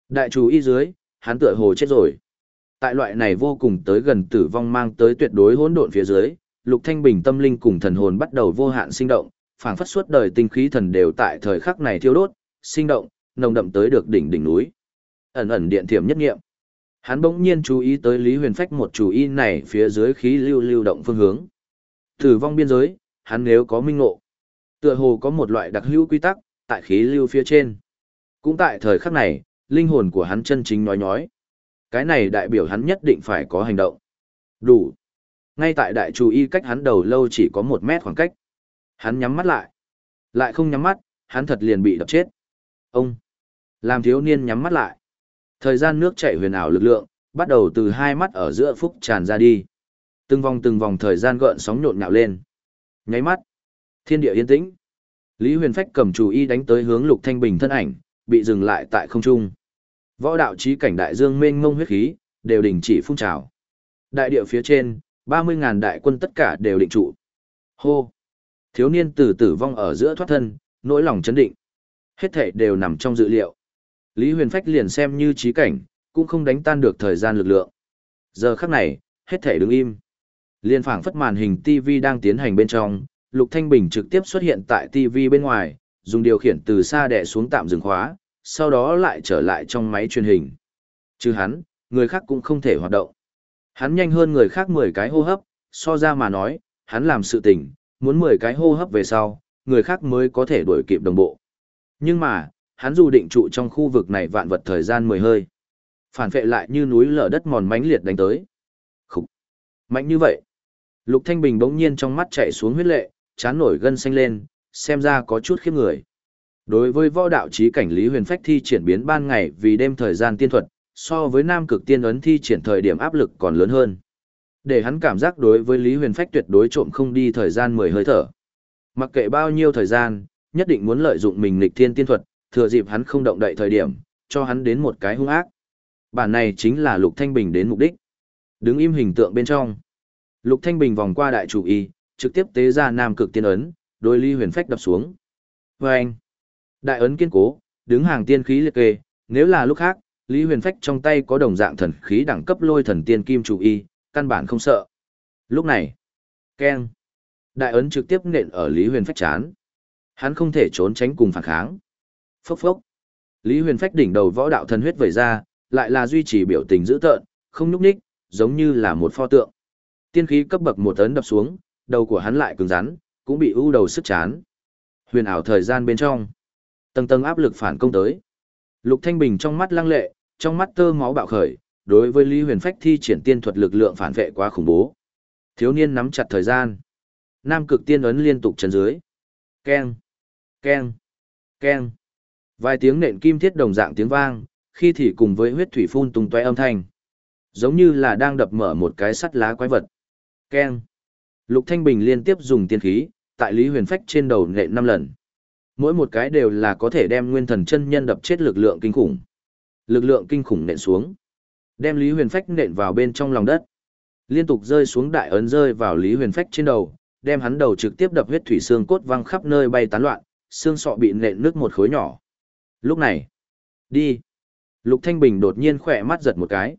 Đại chú ý dưới, hắn tựa hồ chết rồi. Tại loại này vô cùng tới gần tử vong mang tới tuyệt đối hỗn độn phía dưới, Lục Thanh Bình tâm linh cùng thần hồn bắt đầu vô hạn sinh động, phảng phất suốt đời tinh khí thần đều tại thời khắc này thiêu đốt, sinh động, nồng đậm tới được đỉnh đỉnh núi. Ẩn ẩn điện thiểm nhất nghiệm. Hắn bỗng nhiên chú ý tới Lý Huyền Phách một chủ y này phía dưới khí lưu lưu động phương hướng. Tử vong biên giới, hắn nếu có minh ngộ, tựa hồ có một loại đặc hữu quy tắc tại khí lưu phía trên. Cũng tại thời khắc này, linh hồn của hắn chân chính nói nhói. Cái này đại biểu hắn nhất định phải có hành động. Đủ. Ngay tại đại chủ y cách hắn đầu lâu chỉ có một mét khoảng cách. Hắn nhắm mắt lại. Lại không nhắm mắt, hắn thật liền bị đập chết. Ông. Làm thiếu niên nhắm mắt lại. Thời gian nước chảy huyền ảo lực lượng, bắt đầu từ hai mắt ở giữa phúc tràn ra đi. Từng vòng từng vòng thời gian gợn sóng nhộn nhạo lên. Nháy mắt. Thiên địa yên tĩnh. Lý Huyền Phách cầm chủ y đánh tới hướng Lục Thanh Bình thân ảnh, bị dừng lại tại không trung. Võ đạo trí cảnh đại dương mênh mông huyết khí, đều đình chỉ phun trào. Đại địa phía trên, 30.000 đại quân tất cả đều định trụ. Hô! Thiếu niên từ tử vong ở giữa thoát thân, nỗi lòng chấn định. Hết thể đều nằm trong dự liệu. Lý Huyền Phách liền xem như trí cảnh, cũng không đánh tan được thời gian lực lượng. Giờ khắc này, hết thể đứng im. Liên phảng phất màn hình TV đang tiến hành bên trong, Lục Thanh Bình trực tiếp xuất hiện tại TV bên ngoài, dùng điều khiển từ xa đè xuống tạm dừng khóa, sau đó lại trở lại trong máy truyền hình. Chứ hắn, người khác cũng không thể hoạt động. Hắn nhanh hơn người khác 10 cái hô hấp, so ra mà nói, hắn làm sự tình, muốn 10 cái hô hấp về sau, người khác mới có thể đuổi kịp đồng bộ. Nhưng mà, hắn dù định trụ trong khu vực này vạn vật thời gian 10 hơi. Phản vệ lại như núi lở đất mòn mãnh liệt đánh tới. Khúc! Mạnh như vậy. Lục Thanh Bình bỗng nhiên trong mắt chạy xuống huyết lệ, chán nổi gân xanh lên, xem ra có chút khiếp người. Đối với võ đạo trí cảnh Lý Huyền Phách thi triển biến ban ngày vì đêm thời gian tiên thuật, so với nam cực tiên ấn thi triển thời điểm áp lực còn lớn hơn. Để hắn cảm giác đối với Lý Huyền Phách tuyệt đối trộm không đi thời gian mười hơi thở. Mặc kệ bao nhiêu thời gian, nhất định muốn lợi dụng mình nghịch thiên tiên thuật, thừa dịp hắn không động đậy thời điểm, cho hắn đến một cái hung ác. Bản này chính là Lục Thanh Bình đến mục đích. Đứng im hình tượng bên trong. Lục Thanh Bình vòng qua đại chủ y, trực tiếp tế ra nam cực tiên ấn, đôi ly Huyền Phách đập xuống. Và anh, đại ấn kiên cố, đứng hàng tiên khí liệt kê, nếu là lúc khác, Lý Huyền Phách trong tay có đồng dạng thần khí đẳng cấp lôi thần tiên kim chủ y, căn bản không sợ. Lúc này, keng, đại ấn trực tiếp nện ở Lý Huyền Phách chán. Hắn không thể trốn tránh cùng phản kháng. Phốc phốc. Lý Huyền Phách đỉnh đầu võ đạo thần huyết vẩy ra, lại là duy trì biểu tình dữ tợn, không nhúc nhích, giống như là một pho tượng. Tiên khí cấp bậc một tấn đập xuống, đầu của hắn lại cứng rắn, cũng bị ưu đầu sức chán. Huyền ảo thời gian bên trong, tầng tầng áp lực phản công tới. Lục Thanh Bình trong mắt lăng lệ, trong mắt tơ máu bạo khởi, đối với Lý Huyền Phách thi triển tiên thuật lực lượng phản vệ quá khủng bố. Thiếu niên nắm chặt thời gian. Nam cực tiên ấn liên tục chân dưới. Keng, keng, keng. Vài tiếng nện kim thiết đồng dạng tiếng vang, khi thì cùng với huyết thủy phun tung tóe âm thanh. Giống như là đang đập mở một cái sắt lá quái vật. Keng. Lục Thanh Bình liên tiếp dùng tiên khí, tại Lý Huyền Phách trên đầu nện năm lần. Mỗi một cái đều là có thể đem nguyên thần chân nhân đập chết lực lượng kinh khủng. Lực lượng kinh khủng nện xuống. Đem Lý Huyền Phách nện vào bên trong lòng đất. Liên tục rơi xuống đại ấn rơi vào Lý Huyền Phách trên đầu, đem hắn đầu trực tiếp đập huyết thủy xương cốt văng khắp nơi bay tán loạn, xương sọ bị nện nước một khối nhỏ. Lúc này, đi. Lục Thanh Bình đột nhiên khỏe mắt giật một cái.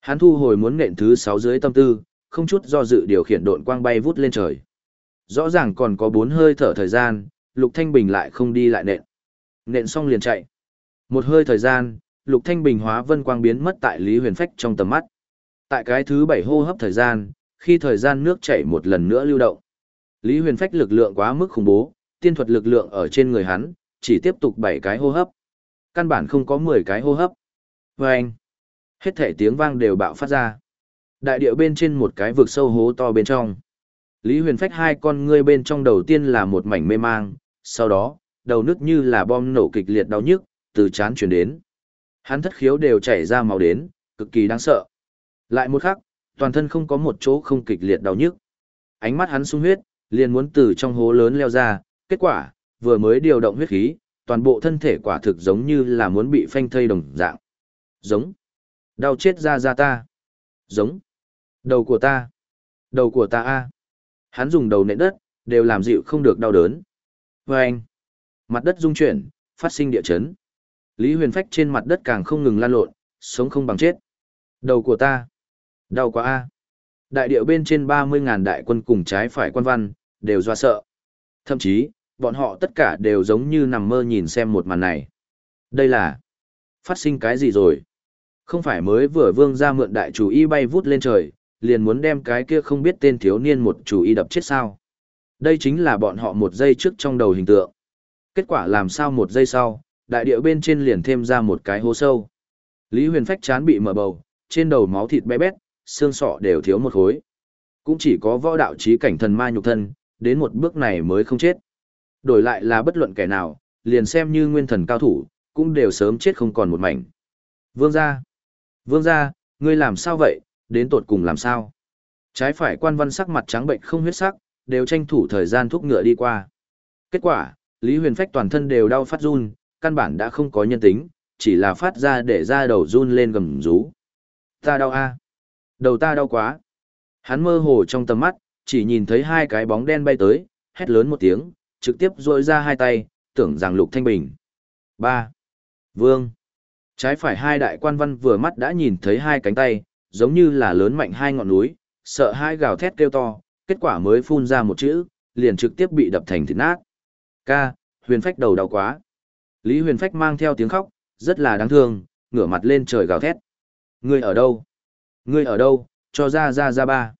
Hắn thu hồi muốn nện thứ sáu dưới tâm tư, không chút do dự điều khiển độn quang bay vút lên trời. Rõ ràng còn có bốn hơi thở thời gian, Lục Thanh Bình lại không đi lại nện. Nện xong liền chạy. Một hơi thời gian, Lục Thanh Bình hóa vân quang biến mất tại Lý Huyền Phách trong tầm mắt. Tại cái thứ bảy hô hấp thời gian, khi thời gian nước chảy một lần nữa lưu động. Lý Huyền Phách lực lượng quá mức khủng bố, tiên thuật lực lượng ở trên người hắn, chỉ tiếp tục bảy cái hô hấp. Căn bản không có mười cái hô hấp. Vâng! anh, hết thể tiếng vang đều bạo phát ra. Đại điệu bên trên một cái vực sâu hố to bên trong. Lý Huyền Phách hai con ngươi bên trong đầu tiên là một mảnh mê mang, sau đó, đầu nước như là bom nổ kịch liệt đau nhức, từ chán chuyển đến. Hắn thất khiếu đều chảy ra máu đến, cực kỳ đáng sợ. Lại một khắc, toàn thân không có một chỗ không kịch liệt đau nhức. Ánh mắt hắn sung huyết, liền muốn từ trong hố lớn leo ra, kết quả, vừa mới điều động huyết khí, toàn bộ thân thể quả thực giống như là muốn bị phanh thây đồng dạng. Giống. Đau chết ra ra ta. Giống. Đầu của ta. Đầu của ta a. Hắn dùng đầu nện đất, đều làm dịu không được đau đớn. Và anh. Mặt đất rung chuyển, phát sinh địa chấn. Lý Huyền Phách trên mặt đất càng không ngừng lan lộn, sống không bằng chết. Đầu của ta. Đau quá a. Đại điệu bên trên 30.000 đại quân cùng trái phải quan văn, đều doa sợ. Thậm chí, bọn họ tất cả đều giống như nằm mơ nhìn xem một màn này. Đây là... Phát sinh cái gì rồi? Không phải mới vừa vương ra mượn đại chủ y bay vút lên trời, liền muốn đem cái kia không biết tên thiếu niên một chủ y đập chết sao. Đây chính là bọn họ một giây trước trong đầu hình tượng. Kết quả làm sao một giây sau, đại điệu bên trên liền thêm ra một cái hố sâu. Lý huyền phách chán bị mở bầu, trên đầu máu thịt bé bét, xương sọ đều thiếu một khối. Cũng chỉ có võ đạo trí cảnh thần ma nhục thân, đến một bước này mới không chết. Đổi lại là bất luận kẻ nào, liền xem như nguyên thần cao thủ, cũng đều sớm chết không còn một mảnh. Vương gia, Vương gia, ngươi làm sao vậy, đến tột cùng làm sao? Trái phải quan văn sắc mặt trắng bệnh không huyết sắc, đều tranh thủ thời gian thuốc ngựa đi qua. Kết quả, Lý Huyền Phách toàn thân đều đau phát run, căn bản đã không có nhân tính, chỉ là phát ra để ra đầu run lên gầm rú. Ta đau a, Đầu ta đau quá. Hắn mơ hồ trong tầm mắt, chỉ nhìn thấy hai cái bóng đen bay tới, hét lớn một tiếng, trực tiếp rôi ra hai tay, tưởng rằng Lục Thanh Bình. ba Vương. Trái phải hai đại quan văn vừa mắt đã nhìn thấy hai cánh tay, giống như là lớn mạnh hai ngọn núi, sợ hai gào thét kêu to, kết quả mới phun ra một chữ, liền trực tiếp bị đập thành thịt nát. Ca, huyền phách đầu đau quá. Lý huyền phách mang theo tiếng khóc, rất là đáng thương, ngửa mặt lên trời gào thét. Ngươi ở đâu? Ngươi ở đâu? Cho ra ra ra ba.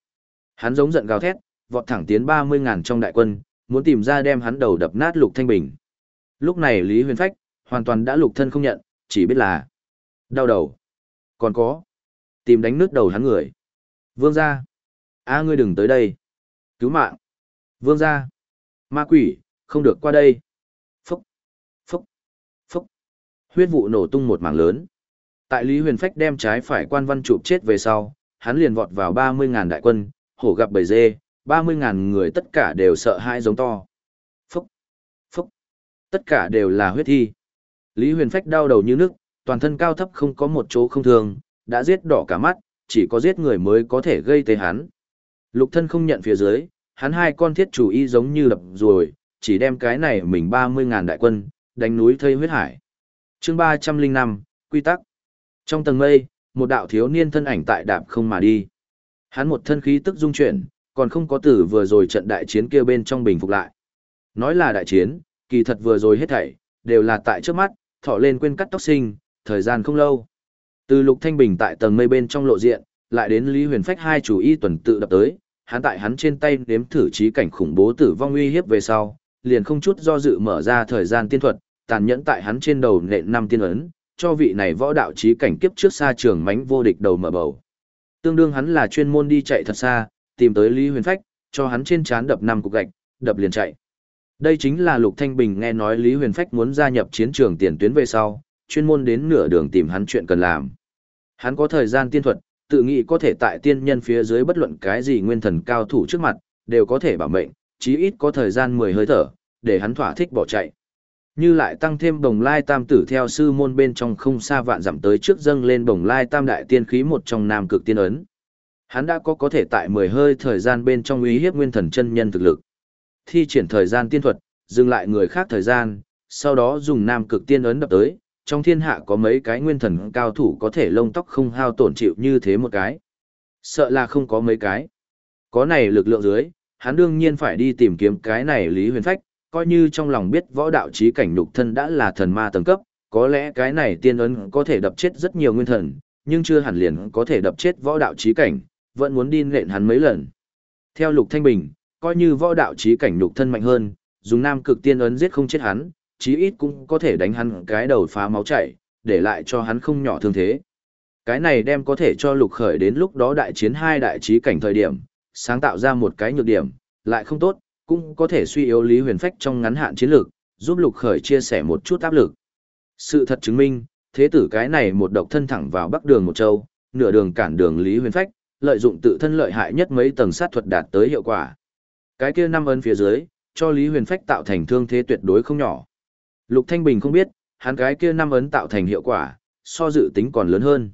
Hắn giống giận gào thét, vọt thẳng tiến 30 ngàn trong đại quân, muốn tìm ra đem hắn đầu đập nát lục thanh bình. Lúc này Lý huyền phách, hoàn toàn đã lục thân không nhận, chỉ biết là đau đầu. Còn có, tìm đánh nước đầu hắn người. Vương gia, a ngươi đừng tới đây. Cứu mạng. Vương gia, ma quỷ, không được qua đây. Phúc, phúc, phúc. Huyết vụ nổ tung một mảng lớn. Tại Lý Huyền Phách đem trái phải quan văn chụp chết về sau, hắn liền vọt vào 30.000 đại quân, hổ gặp bầy dê, 30.000 người tất cả đều sợ hãi giống to. Phúc, phúc, tất cả đều là huyết thi. Lý Huyền Phách đau đầu như nước, toàn thân cao thấp không có một chỗ không thường, đã giết đỏ cả mắt, chỉ có giết người mới có thể gây tê hắn. Lục thân không nhận phía dưới, hắn hai con thiết chủ y giống như đập rồi, chỉ đem cái này mình 30.000 đại quân, đánh núi thây huyết hải. chương 305, Quy tắc. Trong tầng mây, một đạo thiếu niên thân ảnh tại đạp không mà đi. Hắn một thân khí tức dung chuyển, còn không có tử vừa rồi trận đại chiến kia bên trong bình phục lại. Nói là đại chiến, kỳ thật vừa rồi hết thảy, đều là tại trước mắt, thọ lên quên cắt tóc sinh, thời gian không lâu. Từ Lục Thanh Bình tại tầng mây bên trong lộ diện, lại đến Lý Huyền Phách hai chủ y tuần tự đập tới, hắn tại hắn trên tay nếm thử trí cảnh khủng bố tử vong uy hiếp về sau, liền không chút do dự mở ra thời gian tiên thuật, tàn nhẫn tại hắn trên đầu nện năm tiên ấn, cho vị này võ đạo trí cảnh kiếp trước xa trường mánh vô địch đầu mở bầu. Tương đương hắn là chuyên môn đi chạy thật xa, tìm tới Lý Huyền Phách, cho hắn trên chán đập năm cục gạch, đập liền chạy. Đây chính là Lục Thanh Bình nghe nói Lý Huyền Phách muốn gia nhập chiến trường tiền tuyến về sau, chuyên môn đến nửa đường tìm hắn chuyện cần làm. Hắn có thời gian tiên thuật, tự nghĩ có thể tại tiên nhân phía dưới bất luận cái gì nguyên thần cao thủ trước mặt, đều có thể bảo mệnh, chí ít có thời gian 10 hơi thở, để hắn thỏa thích bỏ chạy. Như lại tăng thêm bồng lai tam tử theo sư môn bên trong không xa vạn dặm tới trước dâng lên bồng lai tam đại tiên khí một trong nam cực tiên ấn. Hắn đã có có thể tại 10 hơi thời gian bên trong uy hiếp nguyên thần chân nhân thực lực. Thi triển thời gian tiên thuật, dừng lại người khác thời gian, sau đó dùng nam cực tiên ấn đập tới, trong thiên hạ có mấy cái nguyên thần cao thủ có thể lông tóc không hao tổn chịu như thế một cái. Sợ là không có mấy cái. Có này lực lượng dưới, hắn đương nhiên phải đi tìm kiếm cái này Lý Huyền Phách, coi như trong lòng biết võ đạo trí cảnh nhục thân đã là thần ma tầng cấp, có lẽ cái này tiên ấn có thể đập chết rất nhiều nguyên thần, nhưng chưa hẳn liền có thể đập chết võ đạo trí cảnh, vẫn muốn đi nện hắn mấy lần. Theo Lục Thanh Bình, coi như võ đạo trí cảnh nhục thân mạnh hơn, dùng nam cực tiên ấn giết không chết hắn, chí ít cũng có thể đánh hắn cái đầu phá máu chảy, để lại cho hắn không nhỏ thương thế. Cái này đem có thể cho lục khởi đến lúc đó đại chiến hai đại trí cảnh thời điểm, sáng tạo ra một cái nhược điểm, lại không tốt, cũng có thể suy yếu Lý Huyền Phách trong ngắn hạn chiến lược, giúp lục khởi chia sẻ một chút áp lực. Sự thật chứng minh, thế tử cái này một độc thân thẳng vào bắc đường một châu, nửa đường cản đường Lý Huyền Phách, lợi dụng tự thân lợi hại nhất mấy tầng sát thuật đạt tới hiệu quả. Cái kia năm ấn phía dưới, cho Lý Huyền Phách tạo thành thương thế tuyệt đối không nhỏ. Lục Thanh Bình không biết, hắn cái kia năm ấn tạo thành hiệu quả, so dự tính còn lớn hơn.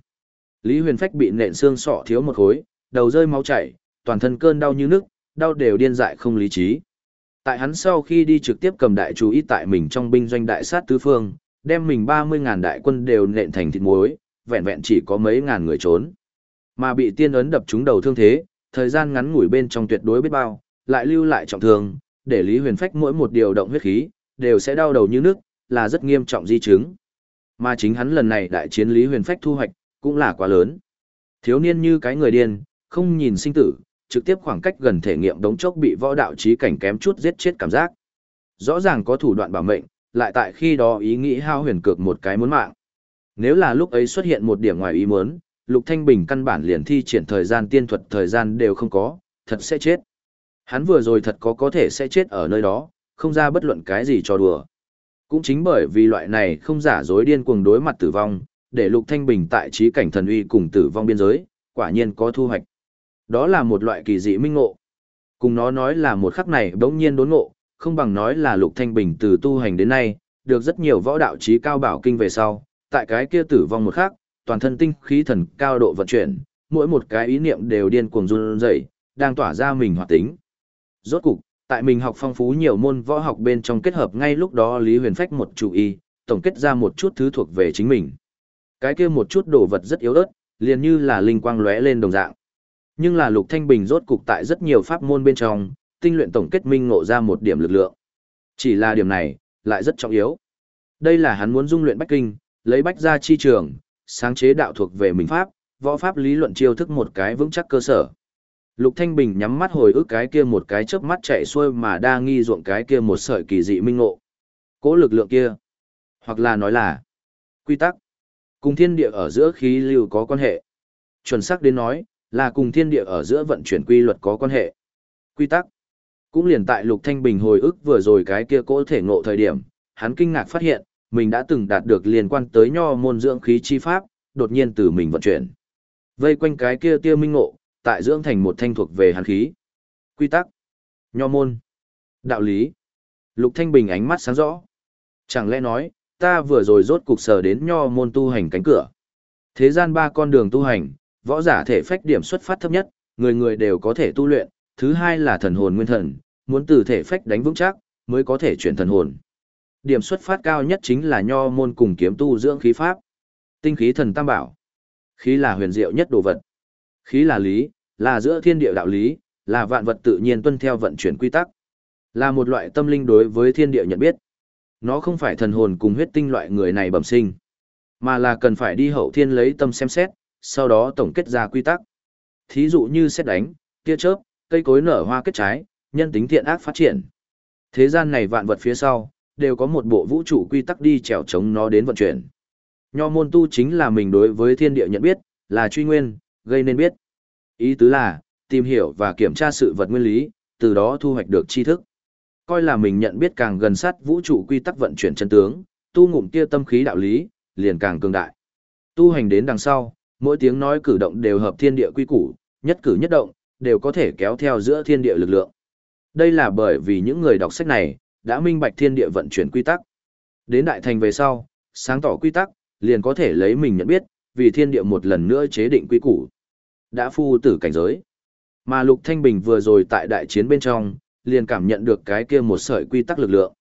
Lý Huyền Phách bị nện xương sọ thiếu một khối, đầu rơi máu chảy, toàn thân cơn đau như nức, đau đều điên dại không lý trí. Tại hắn sau khi đi trực tiếp cầm đại chú ý tại mình trong binh doanh đại sát tứ phương, đem mình 30.000 đại quân đều nện thành thịt muối, vẹn vẹn chỉ có mấy ngàn người trốn. Mà bị tiên ấn đập trúng đầu thương thế, thời gian ngắn ngủi bên trong tuyệt đối biết bao, lại lưu lại trọng thương, để Lý Huyền Phách mỗi một điều động huyết khí, đều sẽ đau đầu như nước, là rất nghiêm trọng di chứng. Mà chính hắn lần này đại chiến Lý Huyền Phách thu hoạch, cũng là quá lớn. Thiếu niên như cái người điên, không nhìn sinh tử, trực tiếp khoảng cách gần thể nghiệm đống chốc bị võ đạo trí cảnh kém chút giết chết cảm giác. Rõ ràng có thủ đoạn bảo mệnh, lại tại khi đó ý nghĩ hao huyền cược một cái muốn mạng. Nếu là lúc ấy xuất hiện một điểm ngoài ý muốn, Lục Thanh Bình căn bản liền thi triển thời gian tiên thuật thời gian đều không có, thật sẽ chết. Hắn vừa rồi thật có có thể sẽ chết ở nơi đó, không ra bất luận cái gì cho đùa. Cũng chính bởi vì loại này không giả dối điên cuồng đối mặt tử vong, để Lục Thanh Bình tại trí cảnh thần uy cùng tử vong biên giới, quả nhiên có thu hoạch. Đó là một loại kỳ dị minh ngộ. Cùng nó nói là một khắc này đống nhiên đốn ngộ, không bằng nói là Lục Thanh Bình từ tu hành đến nay, được rất nhiều võ đạo trí cao bảo kinh về sau, tại cái kia tử vong một khắc, toàn thân tinh khí thần cao độ vận chuyển, mỗi một cái ý niệm đều điên cuồng run rẩy, đang tỏa ra mình hoạt tính. Rốt cục, tại mình học phong phú nhiều môn võ học bên trong kết hợp ngay lúc đó Lý Huyền Phách một chủ ý, tổng kết ra một chút thứ thuộc về chính mình. Cái kia một chút đồ vật rất yếu ớt, liền như là linh quang lóe lên đồng dạng. Nhưng là Lục Thanh Bình rốt cục tại rất nhiều pháp môn bên trong, tinh luyện tổng kết minh ngộ ra một điểm lực lượng. Chỉ là điểm này, lại rất trọng yếu. Đây là hắn muốn dung luyện bách kinh, lấy bách ra chi trường, sáng chế đạo thuộc về mình pháp, võ pháp lý luận chiêu thức một cái vững chắc cơ sở. Lục Thanh Bình nhắm mắt hồi ức cái kia một cái chớp mắt chạy xuôi mà đa nghi ruộng cái kia một sợi kỳ dị minh ngộ. Cố lực lượng kia, hoặc là nói là quy tắc, cùng thiên địa ở giữa khí lưu có quan hệ. Chuẩn xác đến nói, là cùng thiên địa ở giữa vận chuyển quy luật có quan hệ. Quy tắc. Cũng liền tại Lục Thanh Bình hồi ức vừa rồi cái kia cố thể ngộ thời điểm, hắn kinh ngạc phát hiện, mình đã từng đạt được liên quan tới nho môn dưỡng khí chi pháp, đột nhiên từ mình vận chuyển. Vây quanh cái kia tiêu minh ngộ, tại dưỡng thành một thanh thuộc về hàn khí. Quy tắc, nho môn, đạo lý. Lục Thanh Bình ánh mắt sáng rõ. Chẳng lẽ nói, ta vừa rồi rốt cục sở đến nho môn tu hành cánh cửa. Thế gian ba con đường tu hành, võ giả thể phách điểm xuất phát thấp nhất, người người đều có thể tu luyện, thứ hai là thần hồn nguyên thần, muốn từ thể phách đánh vững chắc, mới có thể chuyển thần hồn. Điểm xuất phát cao nhất chính là nho môn cùng kiếm tu dưỡng khí pháp. Tinh khí thần tam bảo. Khí là huyền diệu nhất đồ vật. Khí là lý, là giữa thiên địa đạo lý, là vạn vật tự nhiên tuân theo vận chuyển quy tắc. Là một loại tâm linh đối với thiên địa nhận biết. Nó không phải thần hồn cùng huyết tinh loại người này bẩm sinh, mà là cần phải đi hậu thiên lấy tâm xem xét, sau đó tổng kết ra quy tắc. Thí dụ như xét đánh, tia chớp, cây cối nở hoa kết trái, nhân tính thiện ác phát triển. Thế gian này vạn vật phía sau, đều có một bộ vũ trụ quy tắc đi trèo chống nó đến vận chuyển. Nho môn tu chính là mình đối với thiên địa nhận biết, là truy nguyên, gây nên biết. Ý tứ là, tìm hiểu và kiểm tra sự vật nguyên lý, từ đó thu hoạch được tri thức. Coi là mình nhận biết càng gần sát vũ trụ quy tắc vận chuyển chân tướng, tu ngụm kia tâm khí đạo lý, liền càng cường đại. Tu hành đến đằng sau, mỗi tiếng nói cử động đều hợp thiên địa quy củ, nhất cử nhất động, đều có thể kéo theo giữa thiên địa lực lượng. Đây là bởi vì những người đọc sách này, đã minh bạch thiên địa vận chuyển quy tắc. Đến đại thành về sau, sáng tỏ quy tắc, liền có thể lấy mình nhận biết, vì thiên địa một lần nữa chế định quy củ. Đã phu tử cảnh giới. Mà Lục Thanh Bình vừa rồi tại đại chiến bên trong, liền cảm nhận được cái kia một sợi quy tắc lực lượng.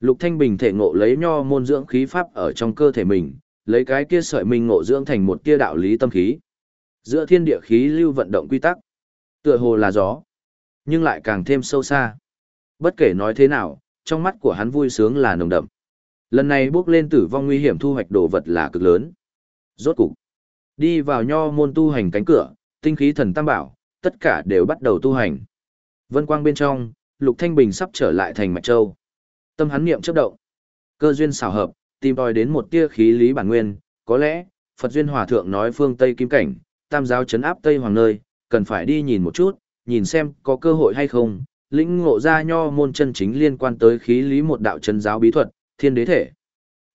Lục Thanh Bình thể ngộ lấy nho môn dưỡng khí pháp ở trong cơ thể mình, lấy cái kia sợi minh ngộ dưỡng thành một tia đạo lý tâm khí. Giữa thiên địa khí lưu vận động quy tắc, tựa hồ là gió, nhưng lại càng thêm sâu xa. Bất kể nói thế nào, trong mắt của hắn vui sướng là nồng đậm. Lần này bước lên tử vong nguy hiểm thu hoạch đồ vật là cực lớn. Rốt cục, đi vào nho môn tu hành cánh cửa, tinh khí thần tam bảo, tất cả đều bắt đầu tu hành. Vân quang bên trong, Lục Thanh Bình sắp trở lại thành Mạch Châu. Tâm hắn niệm chớp động. Cơ duyên xảo hợp, tìm đòi đến một tia khí lý bản nguyên, có lẽ, Phật duyên hòa thượng nói phương Tây kim cảnh, tam giáo chấn áp Tây hoàng nơi, cần phải đi nhìn một chút, nhìn xem có cơ hội hay không, lĩnh ngộ ra nho môn chân chính liên quan tới khí lý một đạo chân giáo bí thuật, thiên đế thể.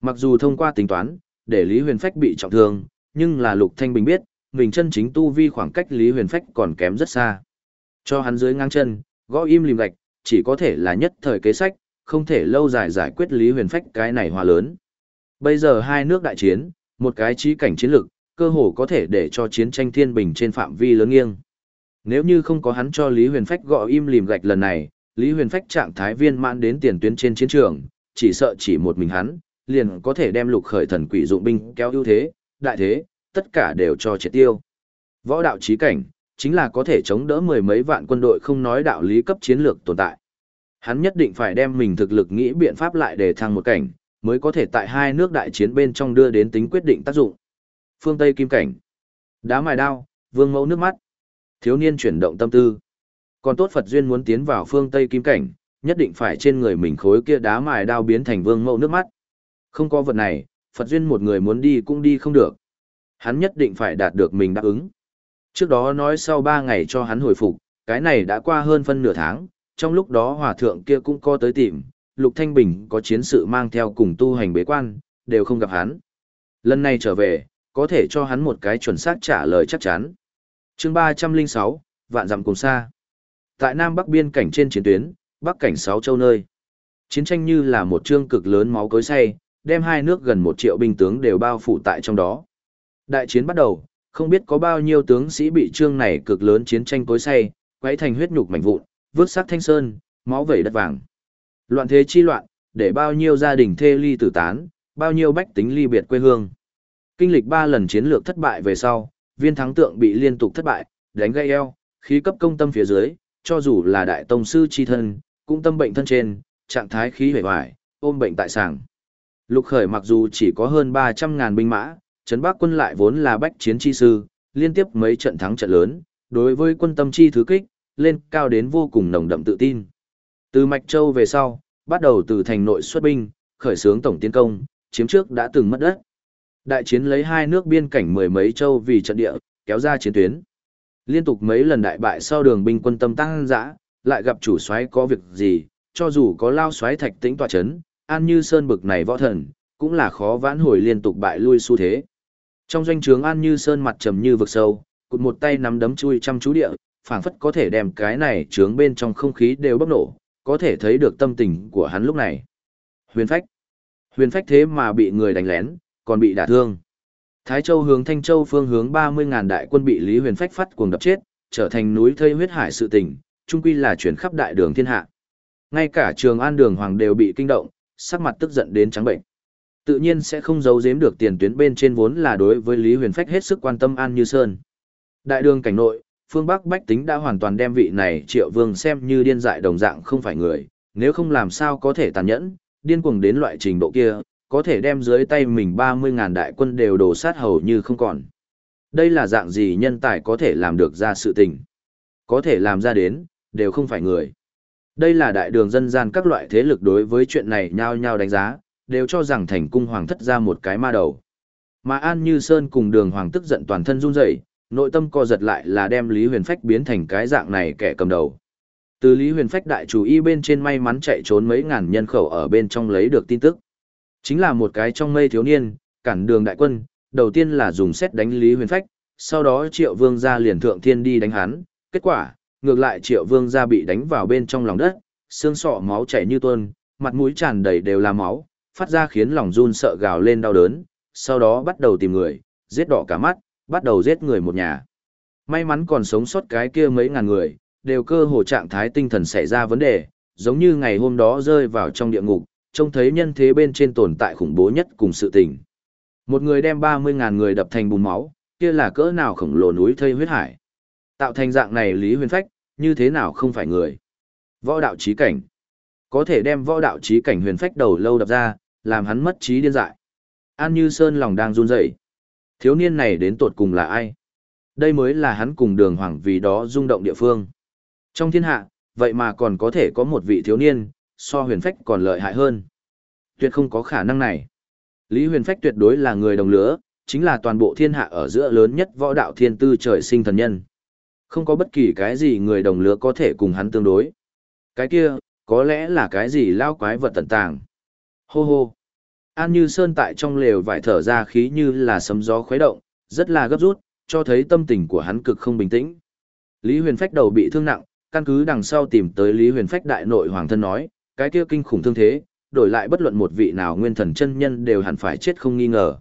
Mặc dù thông qua tính toán, để Lý Huyền Phách bị trọng thương, nhưng là Lục Thanh Bình biết, mình chân chính tu vi khoảng cách Lý Huyền Phách còn kém rất xa. Cho hắn dưới ngang chân, gõ im lìm gạch, chỉ có thể là nhất thời kế sách, không thể lâu dài giải quyết Lý Huyền Phách cái này hòa lớn. Bây giờ hai nước đại chiến, một cái trí cảnh chiến lược, cơ hồ có thể để cho chiến tranh thiên bình trên phạm vi lớn nghiêng. Nếu như không có hắn cho Lý Huyền Phách gõ im lìm gạch lần này, Lý Huyền Phách trạng thái viên mãn đến tiền tuyến trên chiến trường, chỉ sợ chỉ một mình hắn, liền có thể đem lục khởi thần quỷ dụng binh kéo ưu thế, đại thế, tất cả đều cho triệt tiêu. Võ đạo trí cảnh, chính là có thể chống đỡ mười mấy vạn quân đội không nói đạo lý cấp chiến lược tồn tại. Hắn nhất định phải đem mình thực lực nghĩ biện pháp lại để thăng một cảnh, mới có thể tại hai nước đại chiến bên trong đưa đến tính quyết định tác dụng. Phương Tây kim cảnh, đá mài đao, vương mẫu nước mắt, thiếu niên chuyển động tâm tư. Còn tốt Phật duyên muốn tiến vào phương Tây kim cảnh, nhất định phải trên người mình khối kia đá mài đao biến thành vương mẫu nước mắt. Không có vật này, Phật duyên một người muốn đi cũng đi không được. Hắn nhất định phải đạt được mình đáp ứng. Trước đó nói sau ba ngày cho hắn hồi phục, cái này đã qua hơn phân nửa tháng, trong lúc đó hòa thượng kia cũng có tới tìm, Lục Thanh Bình có chiến sự mang theo cùng tu hành bế quan, đều không gặp hắn. Lần này trở về, có thể cho hắn một cái chuẩn xác trả lời chắc chắn. Chương 306, Vạn dặm cùng xa. Tại Nam Bắc biên cảnh trên chiến tuyến, Bắc cảnh sáu châu nơi. Chiến tranh như là một chương cực lớn máu cối say, đem hai nước gần một triệu binh tướng đều bao phủ tại trong đó. Đại chiến bắt đầu, không biết có bao nhiêu tướng sĩ bị trương này cực lớn chiến tranh cối say, quấy thành huyết nhục mảnh vụn, vứt xác thanh sơn, máu vẩy đất vàng. Loạn thế chi loạn, để bao nhiêu gia đình thê ly tử tán, bao nhiêu bách tính ly biệt quê hương. Kinh lịch ba lần chiến lược thất bại về sau, viên thắng tượng bị liên tục thất bại, đánh gây eo, khí cấp công tâm phía dưới, cho dù là đại tông sư chi thân, cũng tâm bệnh thân trên, trạng thái khí hề hoài, ôm bệnh tại sàng. Lục khởi mặc dù chỉ có hơn 300.000 binh mã, Trấn Bắc quân lại vốn là bách chiến chi sư, liên tiếp mấy trận thắng trận lớn, đối với quân tâm chi thứ kích, lên cao đến vô cùng nồng đậm tự tin. Từ Mạch Châu về sau, bắt đầu từ thành nội xuất binh, khởi xướng tổng tiến công, chiếm trước đã từng mất đất. Đại chiến lấy hai nước biên cảnh mười mấy châu vì trận địa, kéo ra chiến tuyến. Liên tục mấy lần đại bại sau đường binh quân tâm tăng dã, lại gặp chủ soái có việc gì, cho dù có lao soái thạch tĩnh tọa chấn, an như sơn bực này võ thần, cũng là khó vãn hồi liên tục bại lui xu thế. Trong doanh trướng An Như Sơn mặt trầm như vực sâu, cụt một tay nắm đấm chui chăm chú địa, phảng phất có thể đem cái này trướng bên trong không khí đều bốc nổ, có thể thấy được tâm tình của hắn lúc này. Huyền phách. Huyền phách thế mà bị người đánh lén, còn bị đả thương. Thái Châu hướng Thanh Châu phương hướng 30.000 đại quân bị Lý Huyền phách phát cuồng đập chết, trở thành núi thây huyết hải sự tình, trung quy là chuyển khắp đại đường thiên hạ. Ngay cả trường an đường hoàng đều bị kinh động, sắc mặt tức giận đến trắng bệnh. Tự nhiên sẽ không giấu giếm được tiền tuyến bên trên vốn là đối với Lý Huyền Phách hết sức quan tâm An Như Sơn. Đại đường cảnh nội, phương Bắc Bách tính đã hoàn toàn đem vị này triệu vương xem như điên dại đồng dạng không phải người, nếu không làm sao có thể tàn nhẫn, điên cuồng đến loại trình độ kia, có thể đem dưới tay mình 30.000 đại quân đều đổ sát hầu như không còn. Đây là dạng gì nhân tài có thể làm được ra sự tình. Có thể làm ra đến, đều không phải người. Đây là đại đường dân gian các loại thế lực đối với chuyện này nhao nhao đánh giá, đều cho rằng thành cung hoàng thất ra một cái ma đầu. Mà An Như Sơn cùng đường hoàng tức giận toàn thân run rẩy, nội tâm co giật lại là đem Lý Huyền Phách biến thành cái dạng này kẻ cầm đầu. Từ Lý Huyền Phách đại chủ y bên trên may mắn chạy trốn mấy ngàn nhân khẩu ở bên trong lấy được tin tức. Chính là một cái trong mây thiếu niên, cản đường đại quân, đầu tiên là dùng xét đánh Lý Huyền Phách, sau đó Triệu Vương gia liền thượng thiên đi đánh hắn, kết quả, ngược lại Triệu Vương gia bị đánh vào bên trong lòng đất, xương sọ máu chảy như tuôn, mặt mũi tràn đầy đều là máu, phát ra khiến lòng run sợ gào lên đau đớn, sau đó bắt đầu tìm người, giết đỏ cả mắt, bắt đầu giết người một nhà. May mắn còn sống sót cái kia mấy ngàn người, đều cơ hồ trạng thái tinh thần xảy ra vấn đề, giống như ngày hôm đó rơi vào trong địa ngục, trông thấy nhân thế bên trên tồn tại khủng bố nhất cùng sự tình. Một người đem 30.000 người đập thành bùn máu, kia là cỡ nào khổng lồ núi thây huyết hải. Tạo thành dạng này Lý Huyền Phách, như thế nào không phải người. Võ đạo trí cảnh. Có thể đem võ đạo trí cảnh huyền phách đầu lâu đập ra, làm hắn mất trí điên dại. An Như Sơn lòng đang run rẩy. Thiếu niên này đến tột cùng là ai? Đây mới là hắn cùng đường hoàng vì đó rung động địa phương. Trong thiên hạ, vậy mà còn có thể có một vị thiếu niên, so huyền phách còn lợi hại hơn. Tuyệt không có khả năng này. Lý huyền phách tuyệt đối là người đồng lứa, chính là toàn bộ thiên hạ ở giữa lớn nhất võ đạo thiên tư trời sinh thần nhân. Không có bất kỳ cái gì người đồng lứa có thể cùng hắn tương đối. Cái kia, có lẽ là cái gì lao quái vật tận tàng. Hô hô. An Như Sơn tại trong lều vải thở ra khí như là sấm gió khuấy động, rất là gấp rút, cho thấy tâm tình của hắn cực không bình tĩnh. Lý Huyền Phách đầu bị thương nặng, căn cứ đằng sau tìm tới Lý Huyền Phách đại nội hoàng thân nói, cái kia kinh khủng thương thế, đổi lại bất luận một vị nào nguyên thần chân nhân đều hẳn phải chết không nghi ngờ.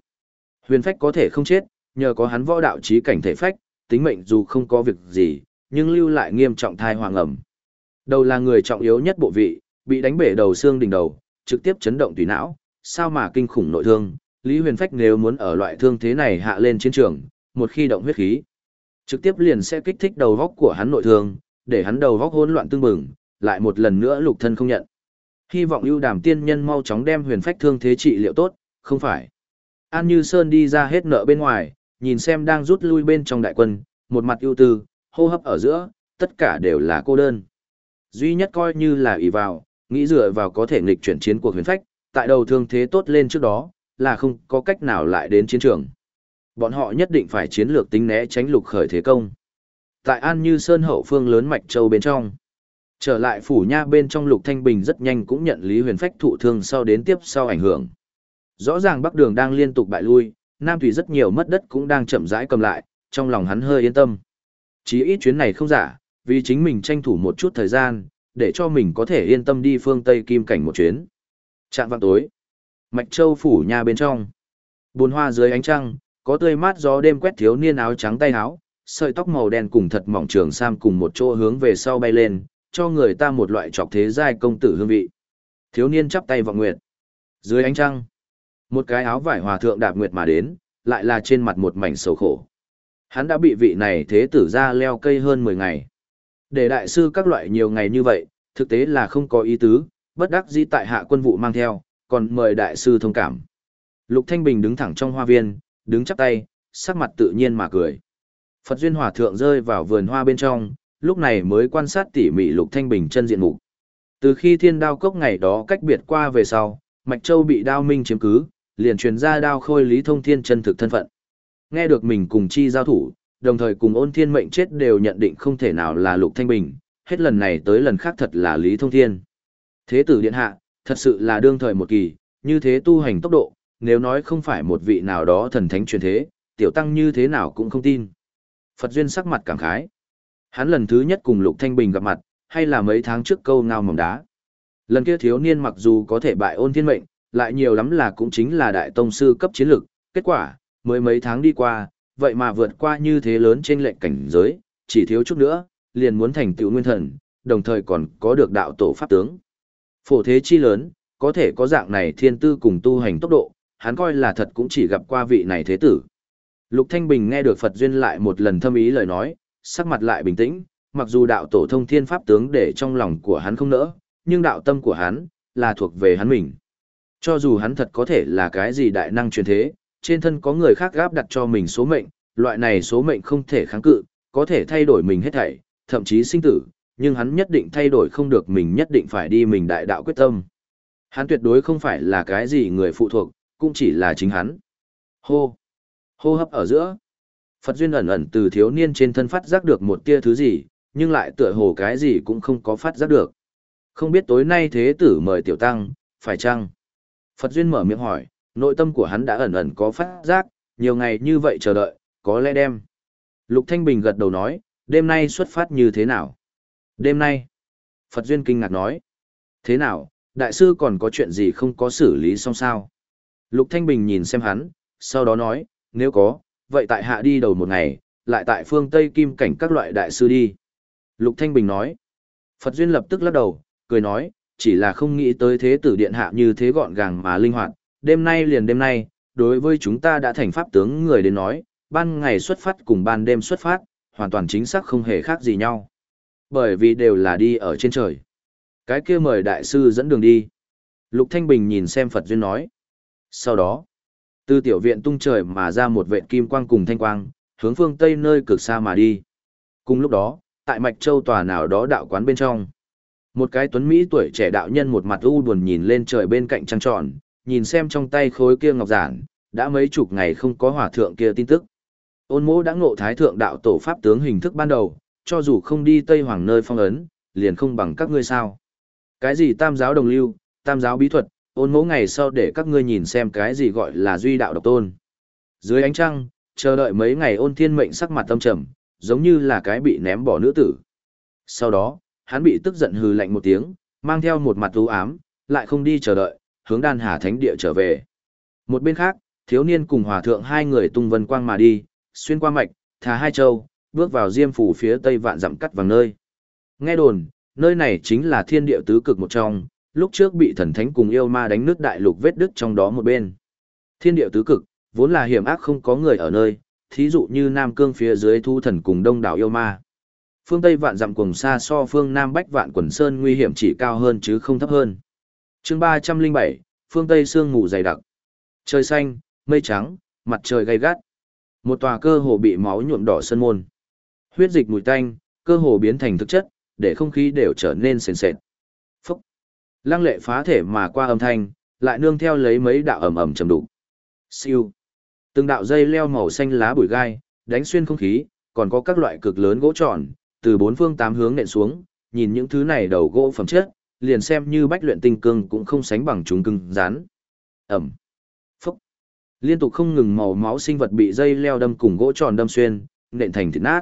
Huyền Phách có thể không chết, nhờ có hắn võ đạo trí cảnh thể phách, tính mệnh dù không có việc gì, nhưng lưu lại nghiêm trọng thai hoàng ẩm. Đầu là người trọng yếu nhất bộ vị, bị đánh bể đầu xương đỉnh đầu, trực tiếp chấn động tùy não, sao mà kinh khủng nội thương, Lý Huyền Phách nếu muốn ở loại thương thế này hạ lên chiến trường, một khi động huyết khí, trực tiếp liền sẽ kích thích đầu góc của hắn nội thương, để hắn đầu góc hỗn loạn tương bừng, lại một lần nữa lục thân không nhận. Hy vọng ưu đàm tiên nhân mau chóng đem huyền phách thương thế trị liệu tốt, không phải. An Như Sơn đi ra hết nợ bên ngoài, nhìn xem đang rút lui bên trong đại quân, một mặt ưu tư, hô hấp ở giữa, tất cả đều là cô đơn. Duy nhất coi như là ỷ vào, nghĩ dựa vào có thể nghịch chuyển chiến cuộc huyền phách, tại đầu thương thế tốt lên trước đó, là không có cách nào lại đến chiến trường. Bọn họ nhất định phải chiến lược tính né tránh lục khởi thế công. Tại An Như Sơn hậu phương lớn mạch châu bên trong. Trở lại phủ nha bên trong lục thanh bình rất nhanh cũng nhận Lý Huyền Phách thụ thương sau đến tiếp sau ảnh hưởng. Rõ ràng Bắc Đường đang liên tục bại lui, Nam Thủy rất nhiều mất đất cũng đang chậm rãi cầm lại, trong lòng hắn hơi yên tâm. Chí ít chuyến này không giả, vì chính mình tranh thủ một chút thời gian, để cho mình có thể yên tâm đi phương Tây Kim Cảnh một chuyến. Trạng vạn tối, Mạch Châu phủ nhà bên trong. Bồn hoa dưới ánh trăng, có tươi mát gió đêm quét thiếu niên áo trắng tay áo, sợi tóc màu đen cùng thật mỏng trường sam cùng một chỗ hướng về sau bay lên, cho người ta một loại trọc thế giai công tử hương vị. Thiếu niên chắp tay vọng nguyệt. Dưới ánh trăng, một cái áo vải hòa thượng đạp nguyệt mà đến, lại là trên mặt một mảnh sầu khổ. Hắn đã bị vị này thế tử ra leo cây hơn 10 ngày. Để đại sư các loại nhiều ngày như vậy, thực tế là không có ý tứ, bất đắc dĩ tại hạ quân vụ mang theo, còn mời đại sư thông cảm. Lục Thanh Bình đứng thẳng trong hoa viên, đứng chắp tay, sắc mặt tự nhiên mà cười. Phật duyên hòa thượng rơi vào vườn hoa bên trong, lúc này mới quan sát tỉ mỉ Lục Thanh Bình chân diện mục. Từ khi thiên đao cốc ngày đó cách biệt qua về sau, Mạch Châu bị đao minh chiếm cứ, liền truyền ra đao khôi Lý Thông Thiên chân thực thân phận. Nghe được mình cùng chi giao thủ, đồng thời cùng ôn thiên mệnh chết đều nhận định không thể nào là Lục Thanh Bình, hết lần này tới lần khác thật là Lý Thông Thiên. Thế tử điện hạ, thật sự là đương thời một kỳ, như thế tu hành tốc độ, nếu nói không phải một vị nào đó thần thánh truyền thế, tiểu tăng như thế nào cũng không tin. Phật Duyên sắc mặt cảm khái. Hắn lần thứ nhất cùng Lục Thanh Bình gặp mặt, hay là mấy tháng trước câu ngao mỏng đá. Lần kia thiếu niên mặc dù có thể bại ôn thiên mệnh, lại nhiều lắm là cũng chính là đại tông sư cấp chiến lực, kết quả, mới mấy tháng đi qua, vậy mà vượt qua như thế lớn trên lệnh cảnh giới, chỉ thiếu chút nữa, liền muốn thành tựu nguyên thần, đồng thời còn có được đạo tổ pháp tướng. Phổ thế chi lớn, có thể có dạng này thiên tư cùng tu hành tốc độ, hắn coi là thật cũng chỉ gặp qua vị này thế tử. Lục Thanh Bình nghe được Phật Duyên lại một lần thâm ý lời nói, sắc mặt lại bình tĩnh, mặc dù đạo tổ thông thiên pháp tướng để trong lòng của hắn không nỡ, nhưng đạo tâm của hắn, là thuộc về hắn mình. Cho dù hắn thật có thể là cái gì đại năng truyền thế, trên thân có người khác gáp đặt cho mình số mệnh, loại này số mệnh không thể kháng cự, có thể thay đổi mình hết thảy, thậm chí sinh tử, nhưng hắn nhất định thay đổi không được mình nhất định phải đi mình đại đạo quyết tâm. Hắn tuyệt đối không phải là cái gì người phụ thuộc, cũng chỉ là chính hắn. Hô! Hô hấp ở giữa. Phật duyên ẩn ẩn từ thiếu niên trên thân phát giác được một tia thứ gì, nhưng lại tựa hồ cái gì cũng không có phát giác được. Không biết tối nay thế tử mời tiểu tăng, phải chăng? Phật duyên mở miệng hỏi, nội tâm của hắn đã ẩn ẩn có phát giác, nhiều ngày như vậy chờ đợi, có lẽ đem. Lục Thanh Bình gật đầu nói, đêm nay xuất phát như thế nào? Đêm nay? Phật duyên kinh ngạc nói, thế nào, đại sư còn có chuyện gì không có xử lý xong sao? Lục Thanh Bình nhìn xem hắn, sau đó nói, nếu có, vậy tại hạ đi đầu một ngày, lại tại phương Tây Kim cảnh các loại đại sư đi. Lục Thanh Bình nói, Phật Duyên lập tức lắc đầu, cười nói, chỉ là không nghĩ tới thế tử điện hạ như thế gọn gàng mà linh hoạt, đêm nay liền đêm nay, đối với chúng ta đã thành pháp tướng người đến nói, ban ngày xuất phát cùng ban đêm xuất phát, hoàn toàn chính xác không hề khác gì nhau. Bởi vì đều là đi ở trên trời. Cái kia mời đại sư dẫn đường đi. Lục Thanh Bình nhìn xem Phật Duyên nói. Sau đó, từ tiểu viện tung trời mà ra một vệt kim quang cùng thanh quang, hướng phương tây nơi cực xa mà đi. Cùng lúc đó, tại Mạch Châu tòa nào đó đạo quán bên trong, một cái tuấn Mỹ tuổi trẻ đạo nhân một mặt u buồn nhìn lên trời bên cạnh trăng tròn, nhìn xem trong tay khối kia ngọc giản, đã mấy chục ngày không có hỏa thượng kia tin tức. Ôn mỗ đã ngộ thái thượng đạo tổ pháp tướng hình thức ban đầu, cho dù không đi Tây Hoàng nơi phong ấn, liền không bằng các ngươi sao. Cái gì tam giáo đồng lưu, tam giáo bí thuật, ôn mỗ ngày sau để các ngươi nhìn xem cái gì gọi là duy đạo độc tôn. Dưới ánh trăng, chờ đợi mấy ngày ôn thiên mệnh sắc mặt tâm trầm, giống như là cái bị ném bỏ nữ tử. Sau đó, hắn bị tức giận hừ lạnh một tiếng, mang theo một mặt u ám, lại không đi chờ đợi, hướng đan hà thánh địa trở về. Một bên khác, thiếu niên cùng hòa thượng hai người tung vân quang mà đi, xuyên qua mạch, thả hai châu, bước vào diêm phủ phía tây vạn dặm cắt vàng nơi. Nghe đồn, nơi này chính là thiên địa tứ cực một trong, lúc trước bị thần thánh cùng yêu ma đánh nước đại lục vết đứt trong đó một bên. Thiên địa tứ cực, vốn là hiểm ác không có người ở nơi, thí dụ như Nam Cương phía dưới thu thần cùng đông đảo yêu ma. Phương Tây vạn dặm cùng xa so phương Nam Bách vạn quần sơn nguy hiểm chỉ cao hơn chứ không thấp hơn. chương 307, phương Tây sương mù dày đặc. Trời xanh, mây trắng, mặt trời gay gắt. Một tòa cơ hồ bị máu nhuộm đỏ sân môn. Huyết dịch mùi tanh, cơ hồ biến thành thực chất, để không khí đều trở nên sền sệt. Phúc! Lăng lệ phá thể mà qua âm thanh, lại nương theo lấy mấy đạo ầm ầm trầm đục. Siêu! Từng đạo dây leo màu xanh lá bụi gai, đánh xuyên không khí, còn có các loại cực lớn gỗ tròn, từ bốn phương tám hướng nện xuống, nhìn những thứ này đầu gỗ phẩm chất, liền xem như bách luyện tinh cương cũng không sánh bằng chúng cứng rắn. Ẩm. Phúc. Liên tục không ngừng màu máu sinh vật bị dây leo đâm cùng gỗ tròn đâm xuyên, nện thành thịt nát.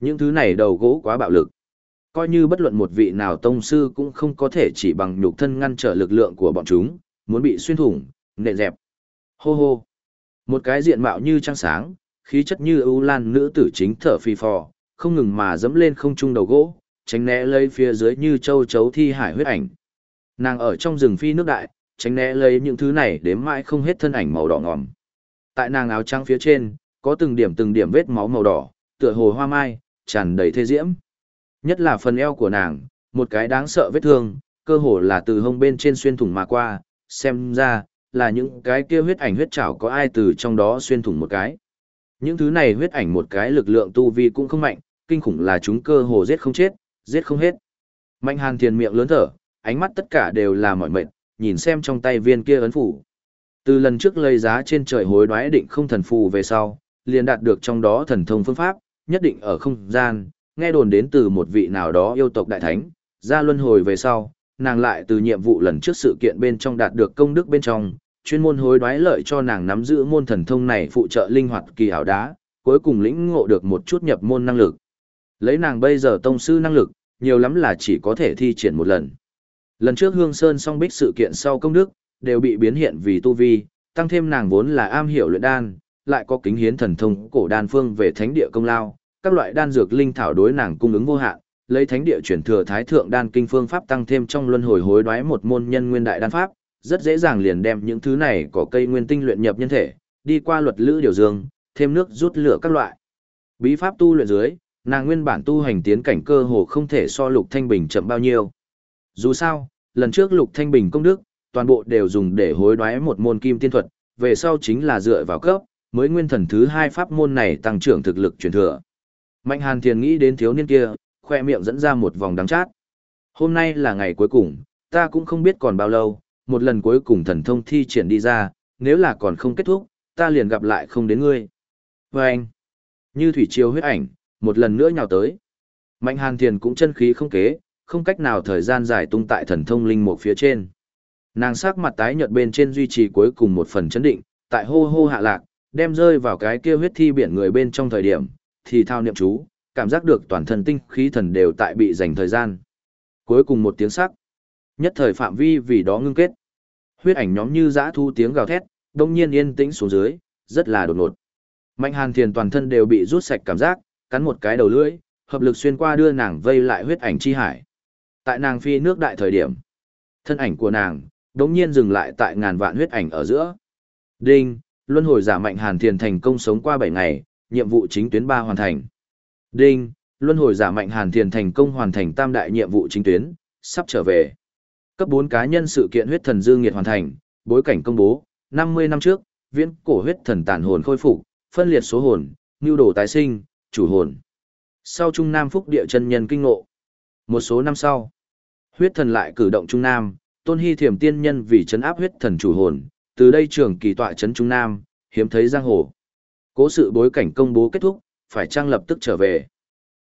Những thứ này đầu gỗ quá bạo lực. Coi như bất luận một vị nào tông sư cũng không có thể chỉ bằng nhục thân ngăn trở lực lượng của bọn chúng, muốn bị xuyên thủng, nện dẹp. Hô hô. Một cái diện mạo như trăng sáng, khí chất như ưu lan nữ tử chính thở phi phò, không ngừng mà dẫm lên không trung đầu gỗ, tránh né lấy phía dưới như châu chấu thi hải huyết ảnh. Nàng ở trong rừng phi nước đại, tránh né lấy những thứ này đếm mãi không hết thân ảnh màu đỏ ngòm. Tại nàng áo trắng phía trên, có từng điểm từng điểm vết máu màu đỏ, tựa hồ hoa mai, tràn đầy thê diễm. Nhất là phần eo của nàng, một cái đáng sợ vết thương, cơ hồ là từ hông bên trên xuyên thủng mà qua, xem ra, là những cái kia huyết ảnh huyết chảo có ai từ trong đó xuyên thủng một cái. Những thứ này huyết ảnh một cái lực lượng tu vi cũng không mạnh, kinh khủng là chúng cơ hồ giết không chết, giết không hết. Mạnh hàn thiền miệng lớn thở, ánh mắt tất cả đều là mỏi mệt, nhìn xem trong tay viên kia ấn phủ. Từ lần trước lấy giá trên trời hối đoái định không thần phù về sau, liền đạt được trong đó thần thông phương pháp, nhất định ở không gian, nghe đồn đến từ một vị nào đó yêu tộc đại thánh, ra luân hồi về sau, nàng lại từ nhiệm vụ lần trước sự kiện bên trong đạt được công đức bên trong, chuyên môn hối đoái lợi cho nàng nắm giữ môn thần thông này phụ trợ linh hoạt kỳ ảo đá, cuối cùng lĩnh ngộ được một chút nhập môn năng lực. Lấy nàng bây giờ tông sư năng lực, nhiều lắm là chỉ có thể thi triển một lần. Lần trước Hương Sơn song bích sự kiện sau công đức, đều bị biến hiện vì tu vi, tăng thêm nàng vốn là am hiểu luyện đan, lại có kính hiến thần thông cổ đan phương về thánh địa công lao, các loại đan dược linh thảo đối nàng cung ứng vô hạn, lấy thánh địa chuyển thừa thái thượng đan kinh phương pháp tăng thêm trong luân hồi hối đoái một môn nhân nguyên đại đan pháp, rất dễ dàng liền đem những thứ này có cây nguyên tinh luyện nhập nhân thể, đi qua luật lữ điều dương, thêm nước rút lửa các loại. Bí pháp tu luyện dưới, nàng nguyên bản tu hành tiến cảnh cơ hồ không thể so Lục Thanh Bình chậm bao nhiêu. Dù sao, lần trước Lục Thanh Bình công đức, toàn bộ đều dùng để hối đoái một môn kim tiên thuật, về sau chính là dựa vào cấp, mới nguyên thần thứ hai pháp môn này tăng trưởng thực lực truyền thừa. Mạnh Hàn Thiền nghĩ đến thiếu niên kia, khoe miệng dẫn ra một vòng đắng chát. Hôm nay là ngày cuối cùng, ta cũng không biết còn bao lâu, một lần cuối cùng thần thông thi triển đi ra, nếu là còn không kết thúc, ta liền gặp lại không đến ngươi. Và anh, như thủy triều huyết ảnh, một lần nữa nhào tới. Mạnh Hàn Thiền cũng chân khí không kế, không cách nào thời gian dài tung tại thần thông linh một phía trên. Nàng sắc mặt tái nhợt bên trên duy trì cuối cùng một phần chấn định, tại hô hô hạ lạc, đem rơi vào cái kia huyết thi biển người bên trong thời điểm, thì thao niệm chú, cảm giác được toàn thân tinh khí thần đều tại bị dành thời gian. Cuối cùng một tiếng sắc, nhất thời phạm vi vì đó ngưng kết. Huyết ảnh nhóm như dã thu tiếng gào thét, đông nhiên yên tĩnh xuống dưới, rất là đột ngột. Mạnh Hàn Thiền toàn thân đều bị rút sạch cảm giác, cắn một cái đầu lưỡi, hợp lực xuyên qua đưa nàng vây lại huyết ảnh chi hải. Tại nàng phi nước đại thời điểm, thân ảnh của nàng đống nhiên dừng lại tại ngàn vạn huyết ảnh ở giữa. Đinh, luân hồi giả Mạnh Hàn Thiền thành công sống qua 7 ngày, nhiệm vụ chính tuyến 3 hoàn thành. Đinh, luân hồi giả Mạnh Hàn Thiền thành công hoàn thành tam đại nhiệm vụ chính tuyến, sắp trở về. Cấp 4 cá nhân sự kiện huyết thần dương nghiệt hoàn thành, bối cảnh công bố, 50 năm trước, viễn cổ huyết thần tàn hồn khôi phục, phân liệt số hồn, nưu đồ tái sinh, chủ hồn. Sau Trung Nam Phúc địa chân nhân kinh ngộ. Một số năm sau, huyết thần lại cử động Trung Nam, tôn hy thiểm tiên nhân vì chấn áp huyết thần chủ hồn, từ đây trường kỳ tọa chấn Trung Nam, hiếm thấy giang hồ. Cố sự bối cảnh công bố kết thúc, phải trang lập tức trở về.